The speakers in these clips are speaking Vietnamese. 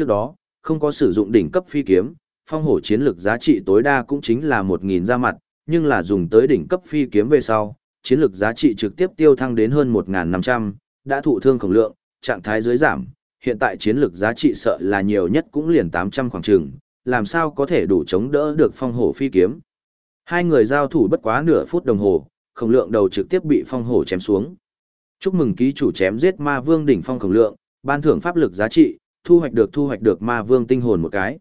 Trước đó, không có sử dụng đỉnh cấp phi kiếm, phong hổ chiến lực giá trị tối đa cũng chính là 1.000 ra mặt, nhưng là dùng tới đỉnh cấp phi kiếm về sau, chiến lực giá trị trực tiếp tiêu thăng đến hơn 1.500, đã thụ thương khổng lượng, trạng thái dưới giảm, hiện tại chiến lực giá trị sợ là nhiều nhất cũng liền 800 khoảng trường, làm sao có thể đủ chống đỡ được phong hổ phi kiếm. Hai người giao thủ bất quá nửa phút đồng hồ, khổng lượng đầu trực tiếp bị phong hổ chém xuống. Chúc mừng ký chủ chém giết ma vương đỉnh phong khổng lượng, ban thưởng pháp lực giá trị, thu hoạch được thu hoạch được ma vương tinh hồn một cái.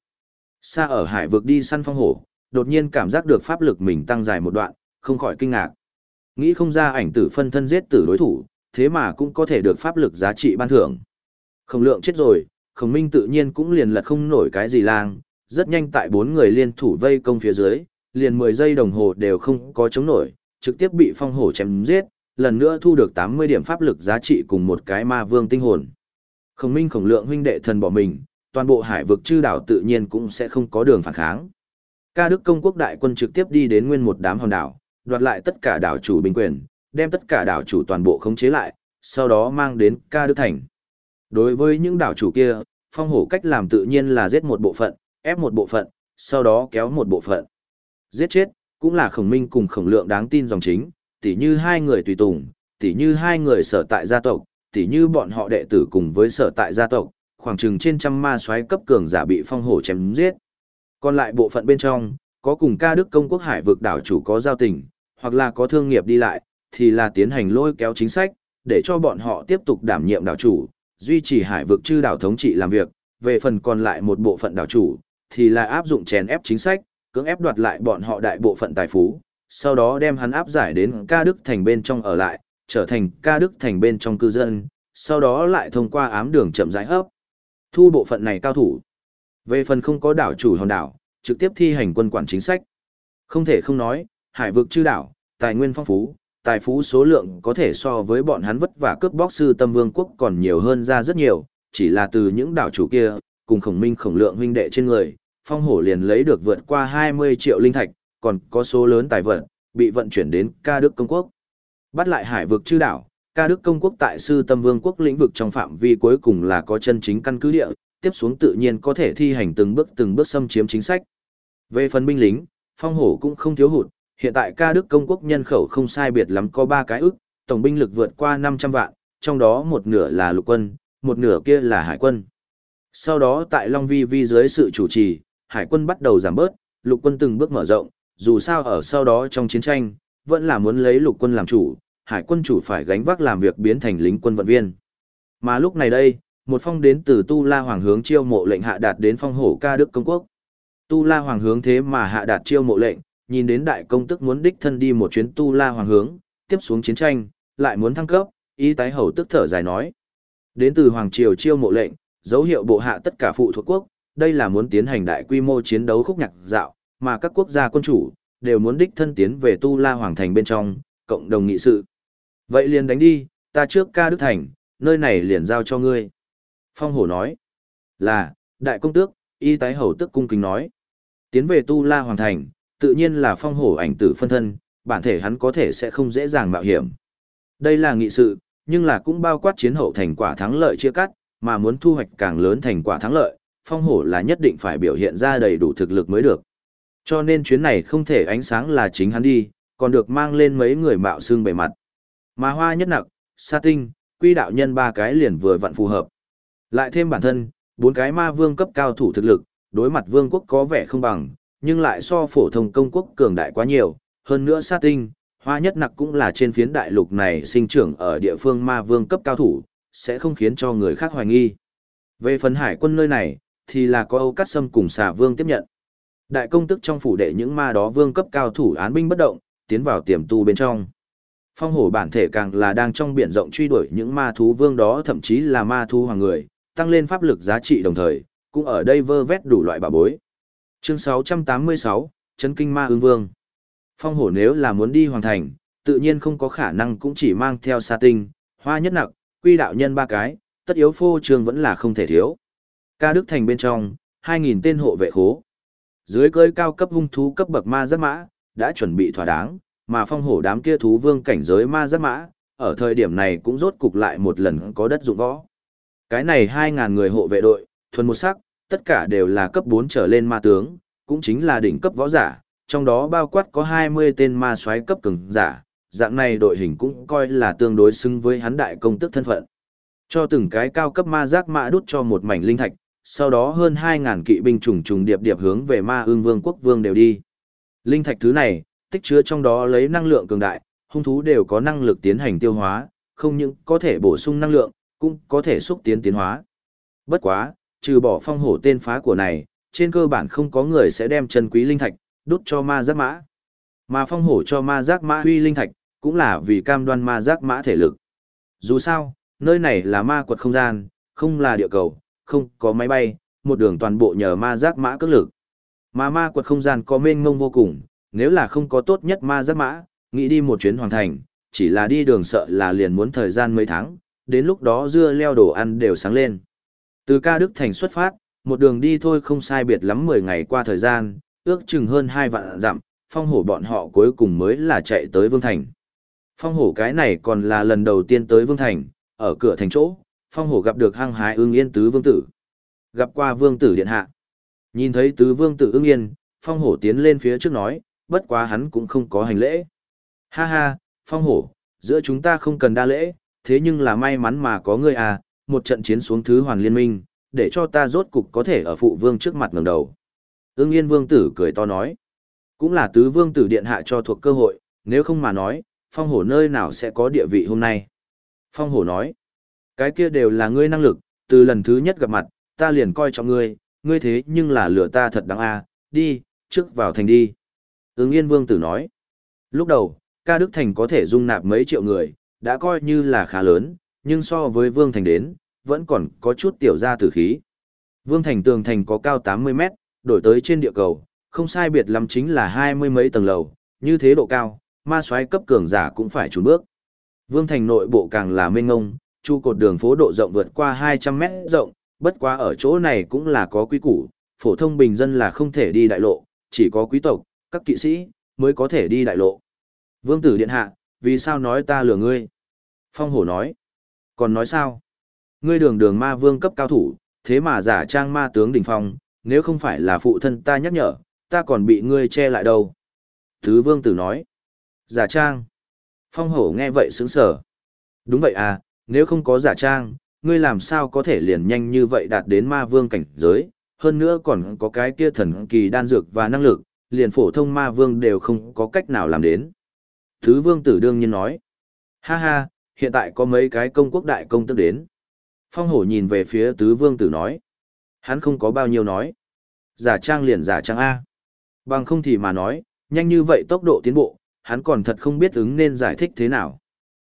Xa ở hải vực đi săn phong hổ, đột nhiên cảm giác được pháp lực mình tăng dài một đoạn, không khỏi kinh ngạc. Nghĩ không ra ảnh tử phân thân giết tử đối thủ, thế mà cũng có thể được pháp lực giá trị ban thưởng. Khổng lượng chết rồi, khổng minh tự nhiên cũng liền lật không nổi cái gì lang, rất nhanh tại bốn người liên thủ vây công phía dưới, liền 10 giây đồng hồ đều không có chống nổi, trực tiếp bị phong hổ chém giết, lần nữa thu được 80 điểm pháp lực giá trị cùng một cái ma vương tinh hồn. Khổng minh khổng lượng huynh đệ thần bỏ mình, toàn bộ hải vực chư đảo tự nhiên cũng sẽ không có đường phản kháng. Ca Đức công quốc đại quân trực tiếp đi đến nguyên một đám hòn đảo, đoạt lại tất cả đảo chủ bình quyền, đem tất cả đảo chủ toàn bộ khống chế lại, sau đó mang đến Ca Đức thành. Đối với những đảo chủ kia, phong hổ cách làm tự nhiên là giết một bộ phận, ép một bộ phận, sau đó kéo một bộ phận. Giết chết, cũng là khổng minh cùng khổng lượng đáng tin dòng chính, tỉ như hai người tùy tùng, tỉ như hai người sở tại gia tộc, tỉ như bọn họ đệ tử cùng với sở tại gia tộc, khoảng chừng trên trăm ma soái cấp cường giả bị phong hổ chém giết. Còn lại bộ phận bên trong, có cùng ca đức công quốc hải vực đảo chủ có giao tình, hoặc là có thương nghiệp đi lại, thì là tiến hành lôi kéo chính sách, để cho bọn họ tiếp tục đảm nhiệm đảo chủ, duy trì hải vực chư đảo thống trị làm việc, về phần còn lại một bộ phận đảo chủ, thì là áp dụng chèn ép chính sách, cưỡng ép đoạt lại bọn họ đại bộ phận tài phú, sau đó đem hắn áp giải đến ca đức thành bên trong ở lại, trở thành ca đức thành bên trong cư dân, sau đó lại thông qua ám đường chậm rãi hấp. Thu bộ phận này cao thủ. Về phần không có đảo chủ hòn đảo, trực tiếp thi hành quân quản chính sách. Không thể không nói, hải vực chư đảo, tài nguyên phong phú, tài phú số lượng có thể so với bọn hắn vất vả cướp bóc sư tâm vương quốc còn nhiều hơn ra rất nhiều, chỉ là từ những đảo chủ kia, cùng khổng minh khổng lượng huynh đệ trên người, phong hổ liền lấy được vượt qua 20 triệu linh thạch, còn có số lớn tài vận, bị vận chuyển đến ca đức công quốc. Bắt lại hải vực chư đảo, ca đức công quốc tại sư tâm vương quốc lĩnh vực trong phạm vi cuối cùng là có chân chính căn cứ địa, tiếp xuống tự nhiên có thể thi hành từng bước từng bước xâm chiếm chính sách. Về phần binh lính, phong hổ cũng không thiếu hụt, hiện tại ca đức công quốc nhân khẩu không sai biệt lắm có 3 cái ức, tổng binh lực vượt qua 500 vạn, trong đó một nửa là lục quân, một nửa kia là hải quân. Sau đó tại Long Vi Vi dưới sự chủ trì, hải quân bắt đầu giảm bớt, lục quân từng bước mở rộng, dù sao ở sau đó trong chiến tranh, vẫn là muốn lấy lục quân làm chủ, hải quân chủ phải gánh vác làm việc biến thành lính quân vận viên. Mà lúc này đây, một phong đến từ Tu La Hoàng hướng chiêu mộ lệnh hạ đạt đến phong hổ ca đức công quốc. Tu La Hoàng hướng thế mà hạ đạt chiêu mộ lệnh, nhìn đến đại công tức muốn đích thân đi một chuyến Tu La Hoàng hướng, tiếp xuống chiến tranh, lại muốn thăng cấp, ý tái hầu tức thở dài nói. Đến từ Hoàng Triều chiêu mộ lệnh, dấu hiệu bộ hạ tất cả phụ thuộc quốc, đây là muốn tiến hành đại quy mô chiến đấu khúc nhạc dạo, mà các quốc gia quân chủ, đều muốn đích thân tiến về Tu La Hoàng Thành bên trong, cộng đồng nghị sự. Vậy liền đánh đi, ta trước ca Đức Thành, nơi này liền giao cho ngươi. Phong hổ nói, là, đại công tước, y tái hầu tức cung kính nói. Tiến về Tu La Hoàng Thành, tự nhiên là phong hổ ảnh tử phân thân, bản thể hắn có thể sẽ không dễ dàng mạo hiểm. Đây là nghị sự, nhưng là cũng bao quát chiến hậu thành quả thắng lợi chia cắt, mà muốn thu hoạch càng lớn thành quả thắng lợi, phong hổ là nhất định phải biểu hiện ra đầy đủ thực lực mới được. Cho nên chuyến này không thể ánh sáng là chính hắn đi, còn được mang lên mấy người mạo xương bề mặt. Mà hoa nhất nặc, sa tinh, quy đạo nhân ba cái liền vừa vặn phù hợp. Lại thêm bản thân, bốn cái ma vương cấp cao thủ thực lực, đối mặt vương quốc có vẻ không bằng, nhưng lại so phổ thông công quốc cường đại quá nhiều, hơn nữa sa tinh, hoa nhất nặc cũng là trên phiến đại lục này sinh trưởng ở địa phương ma vương cấp cao thủ, sẽ không khiến cho người khác hoài nghi. Về phần hải quân nơi này, thì là có Âu Cát Sâm cùng xà vương tiếp nhận. Đại công tức trong phủ đệ những ma đó vương cấp cao thủ án binh bất động, tiến vào tiềm tu bên trong. Phong hổ bản thể càng là đang trong biển rộng truy đuổi những ma thú vương đó thậm chí là ma thú hoàng người, tăng lên pháp lực giá trị đồng thời, cũng ở đây vơ vét đủ loại bảo bối. Chương 686, Chấn Kinh Ma ương vương. Phong hổ nếu là muốn đi hoàn thành, tự nhiên không có khả năng cũng chỉ mang theo sa tinh, hoa nhất nặc, quy đạo nhân ba cái, tất yếu phô trường vẫn là không thể thiếu. Ca Đức Thành bên trong, 2.000 tên hộ vệ khố. Dưới cơi cao cấp hung thú cấp bậc ma giáp mã, đã chuẩn bị thỏa đáng, mà phong hổ đám kia thú vương cảnh giới ma giáp mã, ở thời điểm này cũng rốt cục lại một lần có đất dụng võ. Cái này 2.000 người hộ vệ đội, thuần một sắc, tất cả đều là cấp 4 trở lên ma tướng, cũng chính là đỉnh cấp võ giả, trong đó bao quát có 20 tên ma soái cấp cường giả, dạng này đội hình cũng coi là tương đối xứng với hắn đại công tức thân phận. Cho từng cái cao cấp ma giác mã đút cho một mảnh linh thạch, sau đó hơn 2.000 kỵ binh trùng trùng điệp điệp hướng về ma ương vương quốc vương đều đi. Linh thạch thứ này, tích chứa trong đó lấy năng lượng cường đại, hung thú đều có năng lực tiến hành tiêu hóa, không những có thể bổ sung năng lượng, cũng có thể xúc tiến tiến hóa. Bất quá, trừ bỏ phong hổ tên phá của này, trên cơ bản không có người sẽ đem chân quý linh thạch, đút cho ma giác mã. Mà phong hổ cho ma giác mã huy linh thạch, cũng là vì cam đoan ma giác mã thể lực. Dù sao, nơi này là ma quật không gian, không là địa cầu, không có máy bay, một đường toàn bộ nhờ ma giác mã cước lực. Mà ma quật không gian có mênh mông vô cùng, nếu là không có tốt nhất ma giác mã, nghĩ đi một chuyến hoàn thành, chỉ là đi đường sợ là liền muốn thời gian mấy tháng, đến lúc đó dưa leo đồ ăn đều sáng lên. Từ ca Đức Thành xuất phát, một đường đi thôi không sai biệt lắm 10 ngày qua thời gian, ước chừng hơn 2 vạn dặm, phong hổ bọn họ cuối cùng mới là chạy tới Vương Thành. Phong hổ cái này còn là lần đầu tiên tới Vương Thành, ở cửa thành chỗ, phong hổ gặp được hăng hái ưng yên tứ vương tử. Gặp qua vương tử điện hạ. Nhìn thấy tứ vương tử ưng yên, phong hổ tiến lên phía trước nói, bất quá hắn cũng không có hành lễ. Ha ha, phong hổ, giữa chúng ta không cần đa lễ, thế nhưng là may mắn mà có ngươi à, một trận chiến xuống thứ hoàn liên minh, để cho ta rốt cục có thể ở phụ vương trước mặt ngẩng đầu. Ưng yên vương tử cười to nói, cũng là tứ vương tử điện hạ cho thuộc cơ hội, nếu không mà nói, phong hổ nơi nào sẽ có địa vị hôm nay. Phong hổ nói, cái kia đều là ngươi năng lực, từ lần thứ nhất gặp mặt, ta liền coi trọng ngươi, ngươi thế nhưng là lửa ta thật đáng a, đi, trước vào thành đi. Ứng Yên Vương tử nói, lúc đầu, ca Đức Thành có thể dung nạp mấy triệu người, đã coi như là khá lớn, nhưng so với Vương Thành đến, vẫn còn có chút tiểu ra tử khí. Vương Thành tường thành có cao 80 mét, đổi tới trên địa cầu, không sai biệt lắm chính là hai mươi mấy tầng lầu, như thế độ cao, ma soái cấp cường giả cũng phải trốn bước. Vương Thành nội bộ càng là mênh ngông, trụ cột đường phố độ rộng vượt qua 200 mét rộng, bất quá ở chỗ này cũng là có quý củ, phổ thông bình dân là không thể đi đại lộ, chỉ có quý tộc, các kỵ sĩ, mới có thể đi đại lộ. Vương tử điện hạ, vì sao nói ta lừa ngươi? Phong hổ nói. Còn nói sao? Ngươi đường đường ma vương cấp cao thủ, thế mà giả trang ma tướng đỉnh phong, nếu không phải là phụ thân ta nhắc nhở, ta còn bị ngươi che lại đâu. Thứ vương tử nói. Giả trang. Phong hổ nghe vậy sướng sở. Đúng vậy à, nếu không có giả trang, ngươi làm sao có thể liền nhanh như vậy đạt đến ma vương cảnh giới, hơn nữa còn có cái kia thần kỳ đan dược và năng lực, liền phổ thông ma vương đều không có cách nào làm đến. Thứ vương tử đương nhiên nói, ha ha, hiện tại có mấy cái công quốc đại công tức đến. Phong hổ nhìn về phía tứ vương tử nói, hắn không có bao nhiêu nói. Giả trang liền giả trang A. Bằng không thì mà nói, nhanh như vậy tốc độ tiến bộ, hắn còn thật không biết ứng nên giải thích thế nào.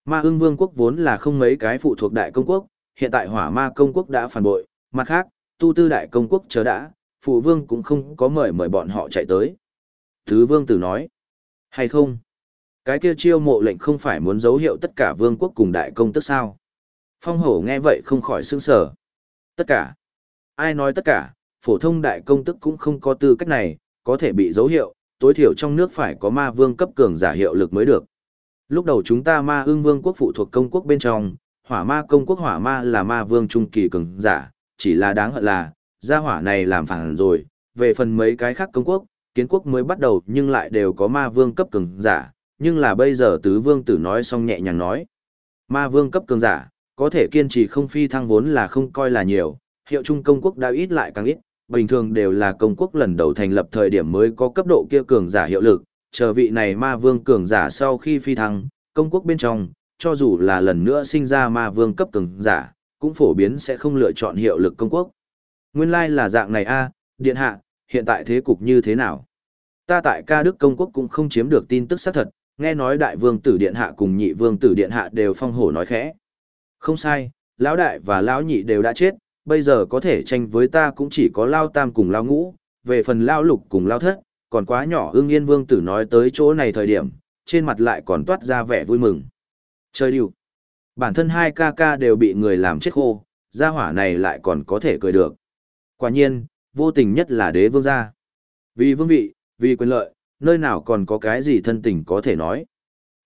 Ma ưng vương quốc vốn là không mấy cái phụ thuộc đại công quốc, hiện tại hỏa ma công quốc đã phản bội, mặt khác, tu tư đại công quốc chờ đã, phụ vương cũng không có mời mời bọn họ chạy tới. Thứ vương tử nói, hay không? Cái kia chiêu mộ lệnh không phải muốn dấu hiệu tất cả vương quốc cùng đại công tức sao? Phong hổ nghe vậy không khỏi sững sờ. Tất cả? Ai nói tất cả, phổ thông đại công tức cũng không có tư cách này, có thể bị dấu hiệu, tối thiểu trong nước phải có ma vương cấp cường giả hiệu lực mới được. Lúc đầu chúng ta ma ưng vương quốc phụ thuộc công quốc bên trong, hỏa ma công quốc hỏa ma là ma vương trung kỳ cường giả, chỉ là đáng hận là, gia hỏa này làm phản rồi, về phần mấy cái khác công quốc, kiến quốc mới bắt đầu nhưng lại đều có ma vương cấp cường giả, nhưng là bây giờ tứ vương tử nói xong nhẹ nhàng nói. Ma vương cấp cường giả, có thể kiên trì không phi thăng vốn là không coi là nhiều, hiệu trung công quốc đã ít lại càng ít, bình thường đều là công quốc lần đầu thành lập thời điểm mới có cấp độ kia cường giả hiệu lực, chờ vị này ma vương cường giả sau khi phi thăng, công quốc bên trong, cho dù là lần nữa sinh ra ma vương cấp cường giả, cũng phổ biến sẽ không lựa chọn hiệu lực công quốc. Nguyên lai like là dạng này a, điện hạ, hiện tại thế cục như thế nào? Ta tại ca đức công quốc cũng không chiếm được tin tức xác thật, nghe nói đại vương tử điện hạ cùng nhị vương tử điện hạ đều phong hổ nói khẽ. Không sai, lão đại và lão nhị đều đã chết, bây giờ có thể tranh với ta cũng chỉ có lao tam cùng lao ngũ, về phần lao lục cùng lao thất, còn quá nhỏ ưng yên vương tử nói tới chỗ này thời điểm, trên mặt lại còn toát ra vẻ vui mừng. Chơi điệu. Bản thân hai ca ca đều bị người làm chết khô, gia hỏa này lại còn có thể cười được. Quả nhiên, vô tình nhất là đế vương gia. Vì vương vị, vì quyền lợi, nơi nào còn có cái gì thân tình có thể nói.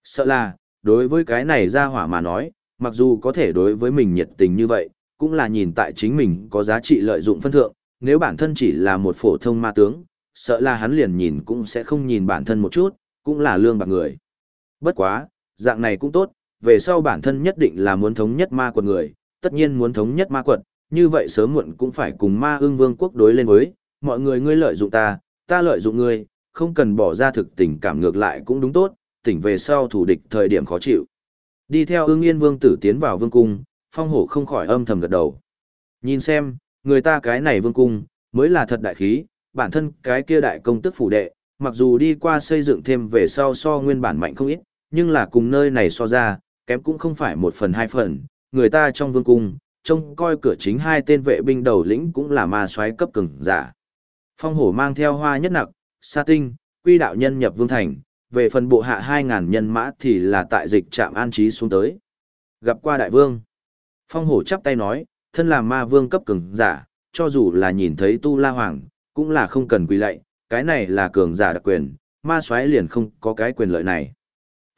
Sợ là, đối với cái này gia hỏa mà nói, mặc dù có thể đối với mình nhiệt tình như vậy, cũng là nhìn tại chính mình có giá trị lợi dụng phân thượng, nếu bản thân chỉ là một phổ thông ma tướng, sợ là hắn liền nhìn cũng sẽ không nhìn bản thân một chút, cũng là lương bạc người. Bất quá, dạng này cũng tốt, về sau bản thân nhất định là muốn thống nhất ma quật người, tất nhiên muốn thống nhất ma quật, như vậy sớm muộn cũng phải cùng ma ương vương quốc đối lên với, mọi người ngươi lợi dụng ta, ta lợi dụng ngươi, không cần bỏ ra thực tình cảm ngược lại cũng đúng tốt, tỉnh về sau thủ địch thời điểm khó chịu. Đi theo ương yên vương tử tiến vào vương cung, phong hổ không khỏi âm thầm gật đầu. Nhìn xem, người ta cái này vương cung, mới là thật đại khí, bản thân cái kia đại công tức phủ đệ, mặc dù đi qua xây dựng thêm về sau so nguyên bản mạnh không ít, nhưng là cùng nơi này so ra, kém cũng không phải một phần hai phần, người ta trong vương cung, trông coi cửa chính hai tên vệ binh đầu lĩnh cũng là ma soái cấp cường giả. Phong hổ mang theo hoa nhất nặc, sa tinh, quy đạo nhân nhập vương thành, về phần bộ hạ 2.000 nhân mã thì là tại dịch trạm an trí xuống tới. Gặp qua đại vương. Phong hổ chắp tay nói, thân là ma vương cấp cường giả, cho dù là nhìn thấy tu la hoàng, cũng là không cần quỳ lạy, cái này là cường giả đặc quyền, ma soái liền không có cái quyền lợi này.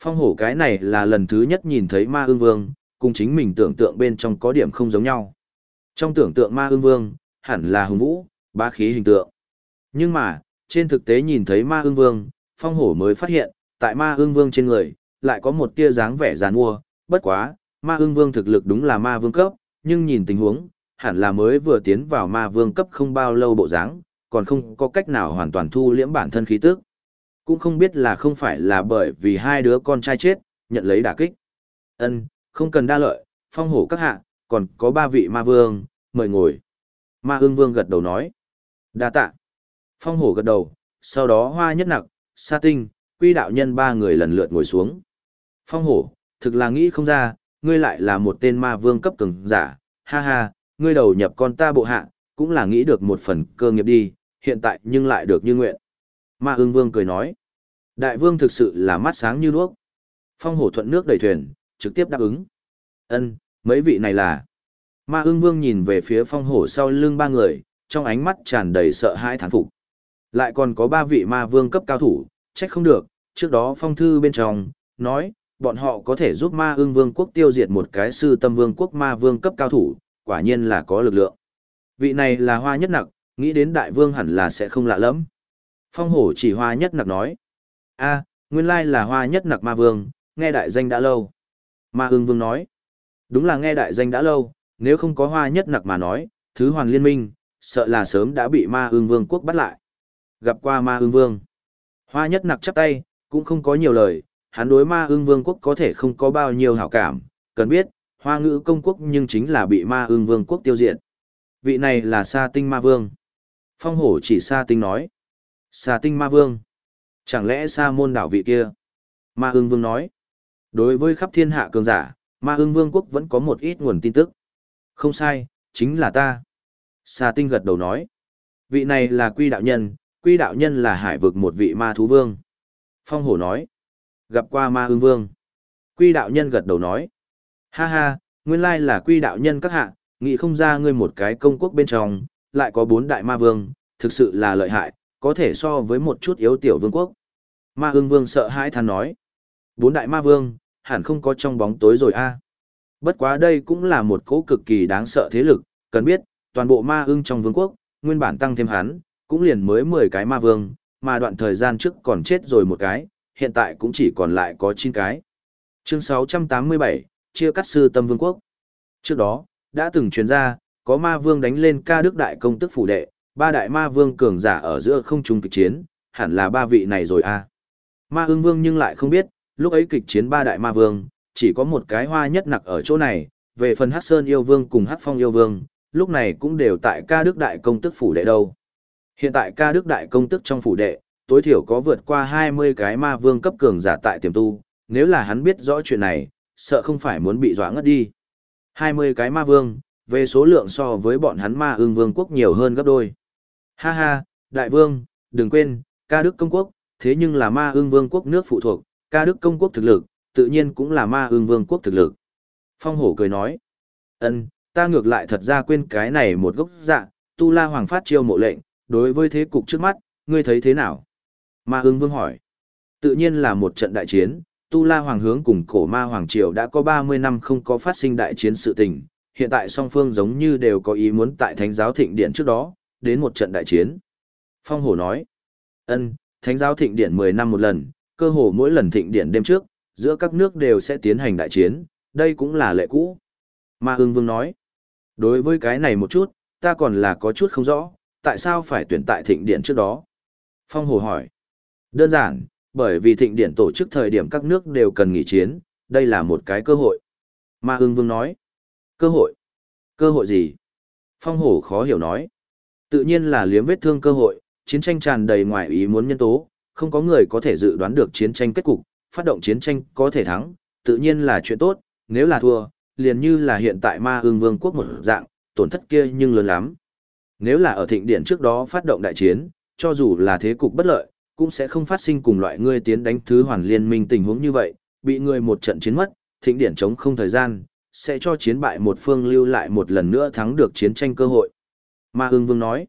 Phong hổ cái này là lần thứ nhất nhìn thấy ma ương vương, cùng chính mình tưởng tượng bên trong có điểm không giống nhau. Trong tưởng tượng ma ương vương, hẳn là hùng vũ, bá khí hình tượng. Nhưng mà, trên thực tế nhìn thấy ma ương vương, phong hổ mới phát hiện, tại ma ương vương trên người, lại có một tia dáng vẻ giàn mua, bất quá, ma ương vương thực lực đúng là ma vương cấp, nhưng nhìn tình huống, hẳn là mới vừa tiến vào ma vương cấp không bao lâu bộ dáng, còn không có cách nào hoàn toàn thu liễm bản thân khí tức. Cũng không biết là không phải là bởi vì hai đứa con trai chết, nhận lấy đả kích. Ân, không cần đa lợi, phong hổ các hạ, còn có ba vị ma vương, mời ngồi. Ma ương vương gật đầu nói. Đa tạ. Phong hổ gật đầu, sau đó hoa nhất nặc, sa tinh, quy đạo nhân ba người lần lượt ngồi xuống. Phong hổ, thực là nghĩ không ra, ngươi lại là một tên ma vương cấp cường giả, ha ha, ngươi đầu nhập con ta bộ hạ, cũng là nghĩ được một phần cơ nghiệp đi, hiện tại nhưng lại được như nguyện. Ma ương vương cười nói, đại vương thực sự là mắt sáng như đuốc. Phong hổ thuận nước đầy thuyền, trực tiếp đáp ứng. Ân, mấy vị này là. Ma ương vương nhìn về phía phong hổ sau lưng ba người, trong ánh mắt tràn đầy sợ hãi thán phục. Lại còn có ba vị ma vương cấp cao thủ, trách không được, trước đó phong thư bên trong, nói, bọn họ có thể giúp ma ương vương quốc tiêu diệt một cái sư tâm vương quốc ma vương cấp cao thủ, quả nhiên là có lực lượng. Vị này là hoa nhất nặc, nghĩ đến đại vương hẳn là sẽ không lạ lắm. Phong hổ chỉ hoa nhất nặc nói. a nguyên lai là hoa nhất nặc ma vương, nghe đại danh đã lâu. Ma ương vương nói. Đúng là nghe đại danh đã lâu, nếu không có hoa nhất nặc mà nói, thứ hoàn liên minh, sợ là sớm đã bị ma ương vương quốc bắt lại. Gặp qua ma ương vương. Hoa nhất nặc chắp tay, cũng không có nhiều lời, hắn đối ma ương vương quốc có thể không có bao nhiêu hảo cảm, cần biết, hoa ngữ công quốc nhưng chính là bị ma ương vương quốc tiêu diệt. Vị này là sa tinh ma vương. Phong hổ chỉ sa tinh nói. Sa tinh ma vương. Chẳng lẽ sa môn đảo vị kia? Ma ương vương nói. Đối với khắp thiên hạ cường giả, ma ương vương quốc vẫn có một ít nguồn tin tức. Không sai, chính là ta. Sa tinh gật đầu nói. Vị này là quy đạo nhân, quy đạo nhân là hải vực một vị ma thú vương. Phong hổ nói. Gặp qua ma ương vương. Quy đạo nhân gật đầu nói. Ha ha, nguyên lai là quy đạo nhân các hạ, nghĩ không ra ngươi một cái công quốc bên trong, lại có bốn đại ma vương, thực sự là lợi hại, có thể so với một chút yếu tiểu vương quốc. Ma ương vương sợ hãi than nói. Bốn đại ma vương, hẳn không có trong bóng tối rồi a. Bất quá đây cũng là một cỗ cực kỳ đáng sợ thế lực, cần biết, toàn bộ ma ưng trong vương quốc, nguyên bản tăng thêm hắn, cũng liền mới 10 cái ma vương, mà đoạn thời gian trước còn chết rồi một cái, hiện tại cũng chỉ còn lại có 9 cái. Chương 687, chia cắt sư tâm vương quốc. Trước đó, đã từng truyền ra, có ma vương đánh lên ca đức đại công tức phủ đệ, ba đại ma vương cường giả ở giữa không trung kịch chiến, hẳn là ba vị này rồi a. Ma ưng vương nhưng lại không biết, lúc ấy kịch chiến ba đại ma vương, chỉ có một cái hoa nhất nặc ở chỗ này, về phần Hắc Sơn yêu vương cùng Hắc Phong yêu vương, lúc này cũng đều tại ca đức đại công tức phủ đệ đâu. Hiện tại ca đức đại công tức trong phủ đệ, tối thiểu có vượt qua 20 cái ma vương cấp cường giả tại tiềm tu, nếu là hắn biết rõ chuyện này, sợ không phải muốn bị dọa ngất đi. 20 cái ma vương, về số lượng so với bọn hắn ma ương vương quốc nhiều hơn gấp đôi. Ha ha, đại vương, đừng quên, ca đức công quốc, thế nhưng là ma ương vương quốc nước phụ thuộc, ca đức công quốc thực lực, tự nhiên cũng là ma ương vương quốc thực lực. Phong hổ cười nói, ân, ta ngược lại thật ra quên cái này một gốc dạ, tu la hoàng phát chiêu mộ lệnh, đối với thế cục trước mắt, ngươi thấy thế nào? Ma ương vương hỏi, tự nhiên là một trận đại chiến, Tu La Hoàng hướng cùng cổ ma Hoàng Triều đã có 30 năm không có phát sinh đại chiến sự tình, hiện tại song phương giống như đều có ý muốn tại thánh giáo thịnh điện trước đó, đến một trận đại chiến. Phong hổ nói, ân, thánh giáo thịnh điển 10 năm một lần, cơ hồ mỗi lần thịnh điển đêm trước, giữa các nước đều sẽ tiến hành đại chiến, đây cũng là lệ cũ. Ma ương vương nói, đối với cái này một chút, ta còn là có chút không rõ, tại sao phải tuyển tại thịnh điển trước đó? Phong hồ hỏi, đơn giản, bởi vì thịnh điển tổ chức thời điểm các nước đều cần nghỉ chiến, đây là một cái cơ hội. Ma ương vương nói, cơ hội? Cơ hội gì? Phong hổ khó hiểu nói, tự nhiên là liếm vết thương cơ hội, chiến tranh tràn đầy ngoài ý muốn nhân tố, không có người có thể dự đoán được chiến tranh kết cục, phát động chiến tranh có thể thắng, tự nhiên là chuyện tốt, nếu là thua, liền như là hiện tại ma ương vương quốc một dạng, tổn thất kia nhưng lớn lắm. Nếu là ở thịnh điện trước đó phát động đại chiến, cho dù là thế cục bất lợi, cũng sẽ không phát sinh cùng loại ngươi tiến đánh thứ hoàn liên minh tình huống như vậy, bị người một trận chiến mất, thịnh điện chống không thời gian, sẽ cho chiến bại một phương lưu lại một lần nữa thắng được chiến tranh cơ hội. Ma ương vương nói,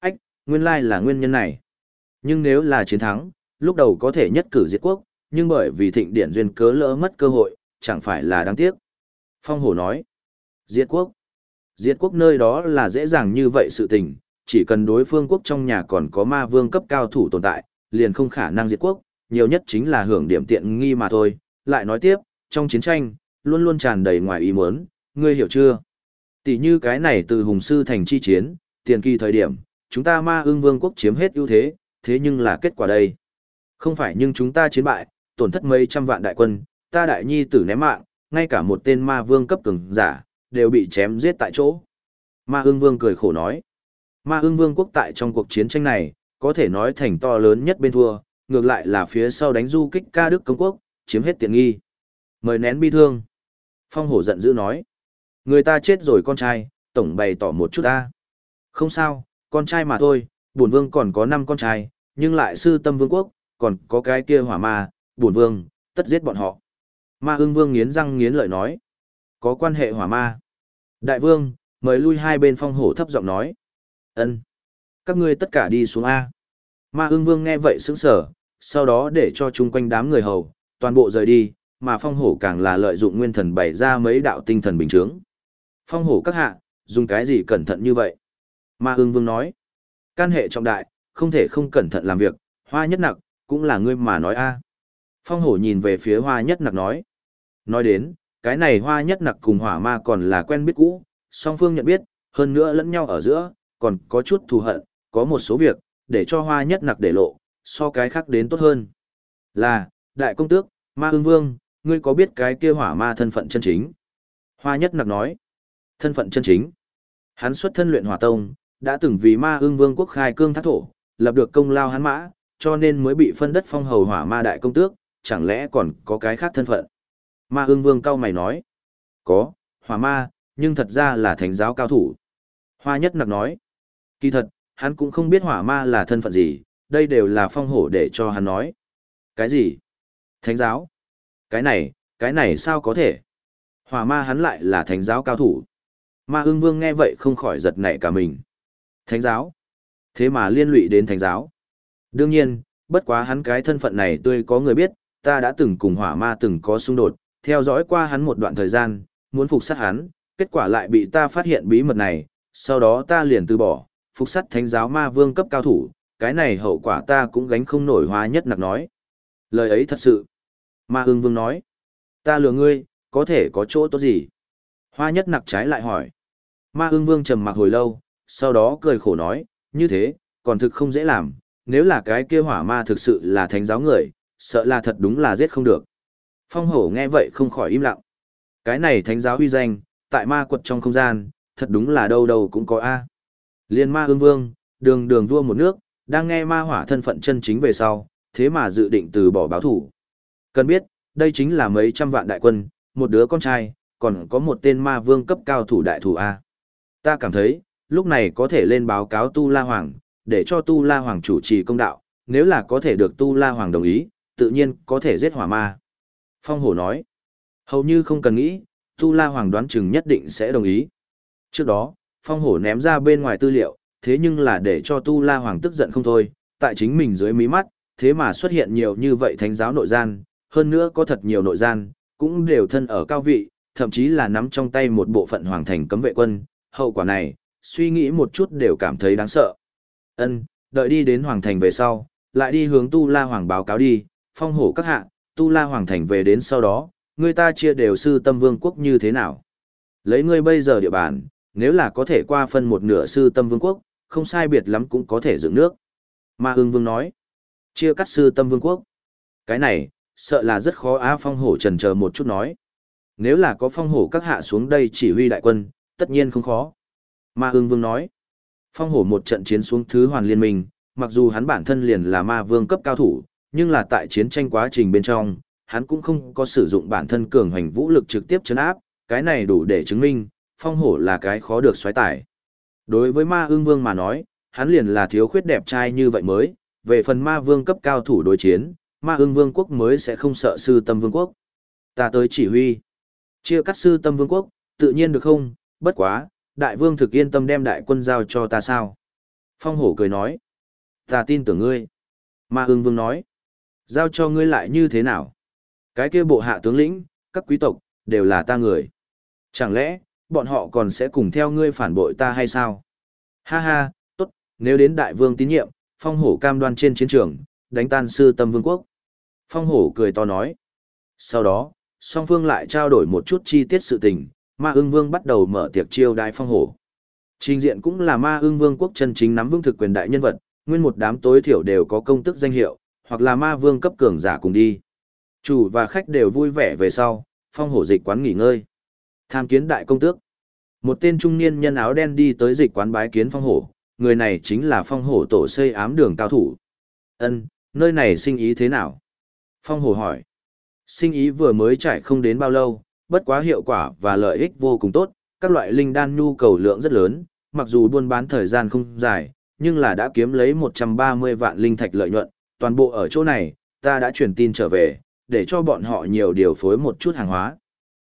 ách, nguyên lai là nguyên nhân này. Nhưng nếu là chiến thắng, lúc đầu có thể nhất cử diệt quốc, nhưng bởi vì thịnh điện duyên cớ lỡ mất cơ hội, chẳng phải là đáng tiếc. Phong hổ nói, diệt quốc. Diệt quốc nơi đó là dễ dàng như vậy sự tình, chỉ cần đối phương quốc trong nhà còn có ma vương cấp cao thủ tồn tại, liền không khả năng diệt quốc, nhiều nhất chính là hưởng điểm tiện nghi mà thôi. Lại nói tiếp, trong chiến tranh, luôn luôn tràn đầy ngoài ý muốn, ngươi hiểu chưa? Tỷ như cái này từ hùng sư thành chi chiến, tiền kỳ thời điểm, chúng ta ma ương vương quốc chiếm hết ưu thế, thế nhưng là kết quả đây. Không phải nhưng chúng ta chiến bại, tổn thất mấy trăm vạn đại quân, ta đại nhi tử ném mạng, ngay cả một tên ma vương cấp cường giả, đều bị chém giết tại chỗ. Ma ương vương cười khổ nói. Ma ương vương quốc tại trong cuộc chiến tranh này, có thể nói thành to lớn nhất bên thua, ngược lại là phía sau đánh du kích ca đức công quốc, chiếm hết tiện nghi. Mời nén bi thương. Phong hổ giận dữ nói. Người ta chết rồi con trai, tổng bày tỏ một chút ta. Không sao, con trai mà thôi, bổn vương còn có năm con trai, nhưng lại sư tâm vương quốc, còn có cái kia hỏa ma, bổn vương, tất giết bọn họ. Ma ưng vương nghiến răng nghiến lợi nói. Có quan hệ hỏa ma. Đại vương, mời lui hai bên phong hổ thấp giọng nói. ân Các ngươi tất cả đi xuống A. Ma ưng vương nghe vậy sững sở, sau đó để cho chung quanh đám người hầu, toàn bộ rời đi, mà phong hổ càng là lợi dụng nguyên thần bày ra mấy đạo tinh thần bình chướng. Phong hổ các hạ, dùng cái gì cẩn thận như vậy? Ma ương vương nói. Can hệ trọng đại, không thể không cẩn thận làm việc, hoa nhất nặc, cũng là ngươi mà nói a. Phong hổ nhìn về phía hoa nhất nặc nói. Nói đến, cái này hoa nhất nặc cùng hỏa ma còn là quen biết cũ, song phương nhận biết, hơn nữa lẫn nhau ở giữa, còn có chút thù hận, có một số việc, để cho hoa nhất nặc để lộ, so cái khác đến tốt hơn. Là, đại công tước, ma ương vương, ngươi có biết cái kia hỏa ma thân phận chân chính? Hoa nhất nặc nói, thân phận chân chính. Hắn xuất thân luyện hỏa tông, đã từng vì ma ương vương quốc khai cương thác thổ, lập được công lao hắn mã, cho nên mới bị phân đất phong hầu hỏa ma đại công tước, chẳng lẽ còn có cái khác thân phận. Ma ương vương cao mày nói, có, hỏa ma, nhưng thật ra là thánh giáo cao thủ. Hoa nhất nặc nói, kỳ thật, hắn cũng không biết hỏa ma là thân phận gì, đây đều là phong hổ để cho hắn nói. Cái gì? Thánh giáo? Cái này, cái này sao có thể? Hỏa ma hắn lại là thánh giáo cao thủ. Ma ương vương nghe vậy không khỏi giật nảy cả mình. Thánh giáo? Thế mà liên lụy đến thánh giáo. Đương nhiên, bất quá hắn cái thân phận này tôi có người biết, ta đã từng cùng hỏa ma từng có xung đột, theo dõi qua hắn một đoạn thời gian, muốn phục sát hắn, kết quả lại bị ta phát hiện bí mật này, sau đó ta liền từ bỏ, phục sát thánh giáo ma vương cấp cao thủ, cái này hậu quả ta cũng gánh không nổi hoa nhất nặc nói. Lời ấy thật sự. Ma ương vương nói, ta lừa ngươi, có thể có chỗ tốt gì? Hoa nhất nặc trái lại hỏi. Ma ương vương trầm mặc hồi lâu, sau đó cười khổ nói, như thế, còn thực không dễ làm, nếu là cái kia hỏa ma thực sự là thánh giáo người, sợ là thật đúng là giết không được. Phong hổ nghe vậy không khỏi im lặng. Cái này thánh giáo huy danh, tại ma quật trong không gian, thật đúng là đâu đâu cũng có A. Liên ma ương vương, đường đường vua một nước, đang nghe ma hỏa thân phận chân chính về sau, thế mà dự định từ bỏ báo thủ. Cần biết, đây chính là mấy trăm vạn đại quân, một đứa con trai, còn có một tên ma vương cấp cao thủ đại thủ A. Ta cảm thấy, lúc này có thể lên báo cáo Tu La Hoàng, để cho Tu La Hoàng chủ trì công đạo, nếu là có thể được Tu La Hoàng đồng ý, tự nhiên có thể giết hỏa ma. Phong hổ nói, hầu như không cần nghĩ, Tu La Hoàng đoán chừng nhất định sẽ đồng ý. Trước đó, Phong hổ ném ra bên ngoài tư liệu, thế nhưng là để cho Tu La Hoàng tức giận không thôi, tại chính mình dưới mí mắt, thế mà xuất hiện nhiều như vậy thánh giáo nội gian, hơn nữa có thật nhiều nội gian, cũng đều thân ở cao vị, thậm chí là nắm trong tay một bộ phận hoàng thành cấm vệ quân, hậu quả này, suy nghĩ một chút đều cảm thấy đáng sợ. Ân, đợi đi đến Hoàng Thành về sau, lại đi hướng Tu La Hoàng báo cáo đi, phong hổ các hạ, Tu La Hoàng Thành về đến sau đó, người ta chia đều sư tâm vương quốc như thế nào. Lấy ngươi bây giờ địa bàn, nếu là có thể qua phân một nửa sư tâm vương quốc, không sai biệt lắm cũng có thể dựng nước. Ma ưng vương nói, chia cắt sư tâm vương quốc. Cái này, sợ là rất khó á phong hổ trần chờ một chút nói. Nếu là có phong hổ các hạ xuống đây chỉ huy đại quân, tất nhiên không khó. Ma ương vương nói, phong hổ một trận chiến xuống thứ hoàn liên minh, mặc dù hắn bản thân liền là ma vương cấp cao thủ, nhưng là tại chiến tranh quá trình bên trong, hắn cũng không có sử dụng bản thân cường hành vũ lực trực tiếp chấn áp, cái này đủ để chứng minh, phong hổ là cái khó được xoáy tải. Đối với ma ương vương mà nói, hắn liền là thiếu khuyết đẹp trai như vậy mới, về phần ma vương cấp cao thủ đối chiến, ma ưng vương quốc mới sẽ không sợ sư tâm vương quốc. Ta tới chỉ huy. Chia cắt sư tâm vương quốc, tự nhiên được không, bất quá, đại vương thực yên tâm đem đại quân giao cho ta sao. Phong hổ cười nói. Ta tin tưởng ngươi. Ma ưng vương nói. Giao cho ngươi lại như thế nào? Cái kia bộ hạ tướng lĩnh, các quý tộc, đều là ta người. Chẳng lẽ, bọn họ còn sẽ cùng theo ngươi phản bội ta hay sao? Ha ha, tốt, nếu đến đại vương tín nhiệm, phong hổ cam đoan trên chiến trường, đánh tan sư tâm vương quốc. Phong hổ cười to nói. Sau đó, song phương lại trao đổi một chút chi tiết sự tình, ma ưng vương bắt đầu mở tiệc chiêu đại phong hổ. Trình diện cũng là ma ưng vương quốc chân chính nắm vương thực quyền đại nhân vật, nguyên một đám tối thiểu đều có công tức danh hiệu, hoặc là ma vương cấp cường giả cùng đi. Chủ và khách đều vui vẻ về sau, phong hổ dịch quán nghỉ ngơi. Tham kiến đại công tước. Một tên trung niên nhân áo đen đi tới dịch quán bái kiến phong hổ, người này chính là phong hổ tổ xây ám đường cao thủ. Ân, nơi này sinh ý thế nào? Phong hổ hỏi. Sinh ý vừa mới trải không đến bao lâu, bất quá hiệu quả và lợi ích vô cùng tốt, các loại linh đan nhu cầu lượng rất lớn, mặc dù buôn bán thời gian không dài, nhưng là đã kiếm lấy 130 vạn linh thạch lợi nhuận, toàn bộ ở chỗ này, ta đã truyền tin trở về, để cho bọn họ nhiều điều phối một chút hàng hóa.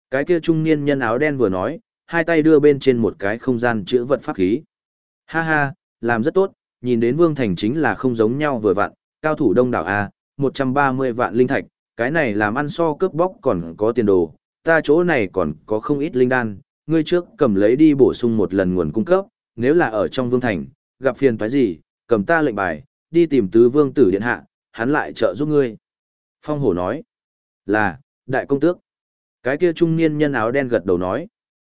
Cái kia trung niên nhân áo đen vừa nói, hai tay đưa bên trên một cái không gian chữ vật pháp khí. Ha ha, làm rất tốt, nhìn đến Vương Thành chính là không giống nhau vừa vặn, cao thủ đông đảo A, 130 vạn linh thạch, cái này làm ăn so cướp bóc còn có tiền đồ, ta chỗ này còn có không ít linh đan, ngươi trước cầm lấy đi bổ sung một lần nguồn cung cấp, nếu là ở trong Vương Thành, gặp phiền phải gì, cầm ta lệnh bài, đi tìm tứ vương tử điện hạ, hắn lại trợ giúp ngươi. Phong hổ nói, là, đại công tước. Cái kia trung niên nhân áo đen gật đầu nói,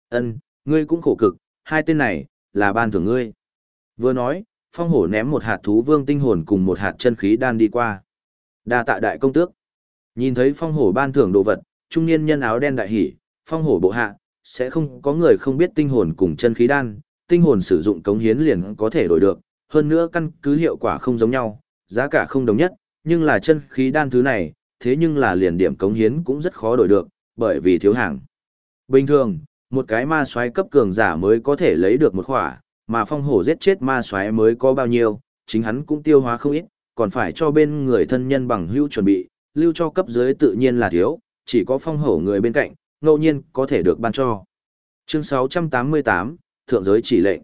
ân, ngươi cũng khổ cực, hai tên này, là ban thưởng ngươi. Vừa nói, phong hổ ném một hạt thú vương tinh hồn cùng một hạt chân khí đan đi qua đa tạ đại công tước. Nhìn thấy phong hổ ban thưởng đồ vật, trung niên nhân áo đen đại hỉ, phong hổ bộ hạ, sẽ không có người không biết tinh hồn cùng chân khí đan, tinh hồn sử dụng cống hiến liền có thể đổi được, hơn nữa căn cứ hiệu quả không giống nhau, giá cả không đồng nhất, nhưng là chân khí đan thứ này, thế nhưng là liền điểm cống hiến cũng rất khó đổi được, bởi vì thiếu hàng. Bình thường, một cái ma soái cấp cường giả mới có thể lấy được một khỏa, mà phong hổ giết chết ma soái mới có bao nhiêu, chính hắn cũng tiêu hóa không ít, còn phải cho bên người thân nhân bằng hữu chuẩn bị, lưu cho cấp dưới tự nhiên là thiếu, chỉ có phong hổ người bên cạnh, ngẫu nhiên có thể được ban cho. Chương 688, Thượng giới chỉ lệnh.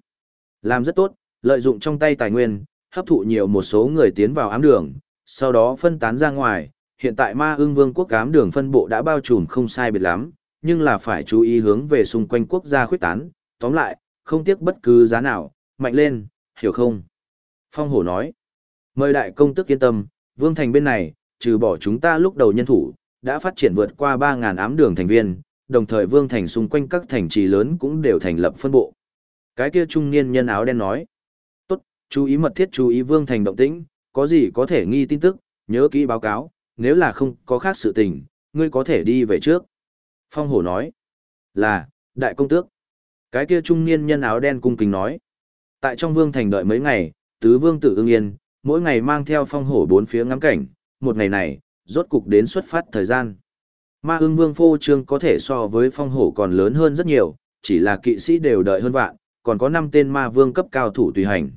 Làm rất tốt, lợi dụng trong tay tài nguyên, hấp thụ nhiều một số người tiến vào ám đường, sau đó phân tán ra ngoài. Hiện tại ma ương vương quốc ám đường phân bộ đã bao trùm không sai biệt lắm, nhưng là phải chú ý hướng về xung quanh quốc gia khuyết tán. Tóm lại, không tiếc bất cứ giá nào, mạnh lên, hiểu không? Phong hổ nói, mời đại công tức yên tâm, vương thành bên này, trừ bỏ chúng ta lúc đầu nhân thủ, đã phát triển vượt qua 3.000 ám đường thành viên, đồng thời vương thành xung quanh các thành trì lớn cũng đều thành lập phân bộ. Cái kia trung niên nhân áo đen nói, tốt, chú ý mật thiết chú ý vương thành động tĩnh, có gì có thể nghi tin tức, nhớ kỹ báo cáo, nếu là không có khác sự tình, ngươi có thể đi về trước. Phong hổ nói, là, đại công tước. Cái kia trung niên nhân áo đen cung kính nói. Tại trong vương thành đợi mấy ngày, tứ vương tử ưng yên, mỗi ngày mang theo phong hổ bốn phía ngắm cảnh, một ngày này, rốt cục đến xuất phát thời gian. Ma ưng vương phô trương có thể so với phong hổ còn lớn hơn rất nhiều, chỉ là kỵ sĩ đều đợi hơn vạn, còn có 5 tên ma vương cấp cao thủ tùy hành.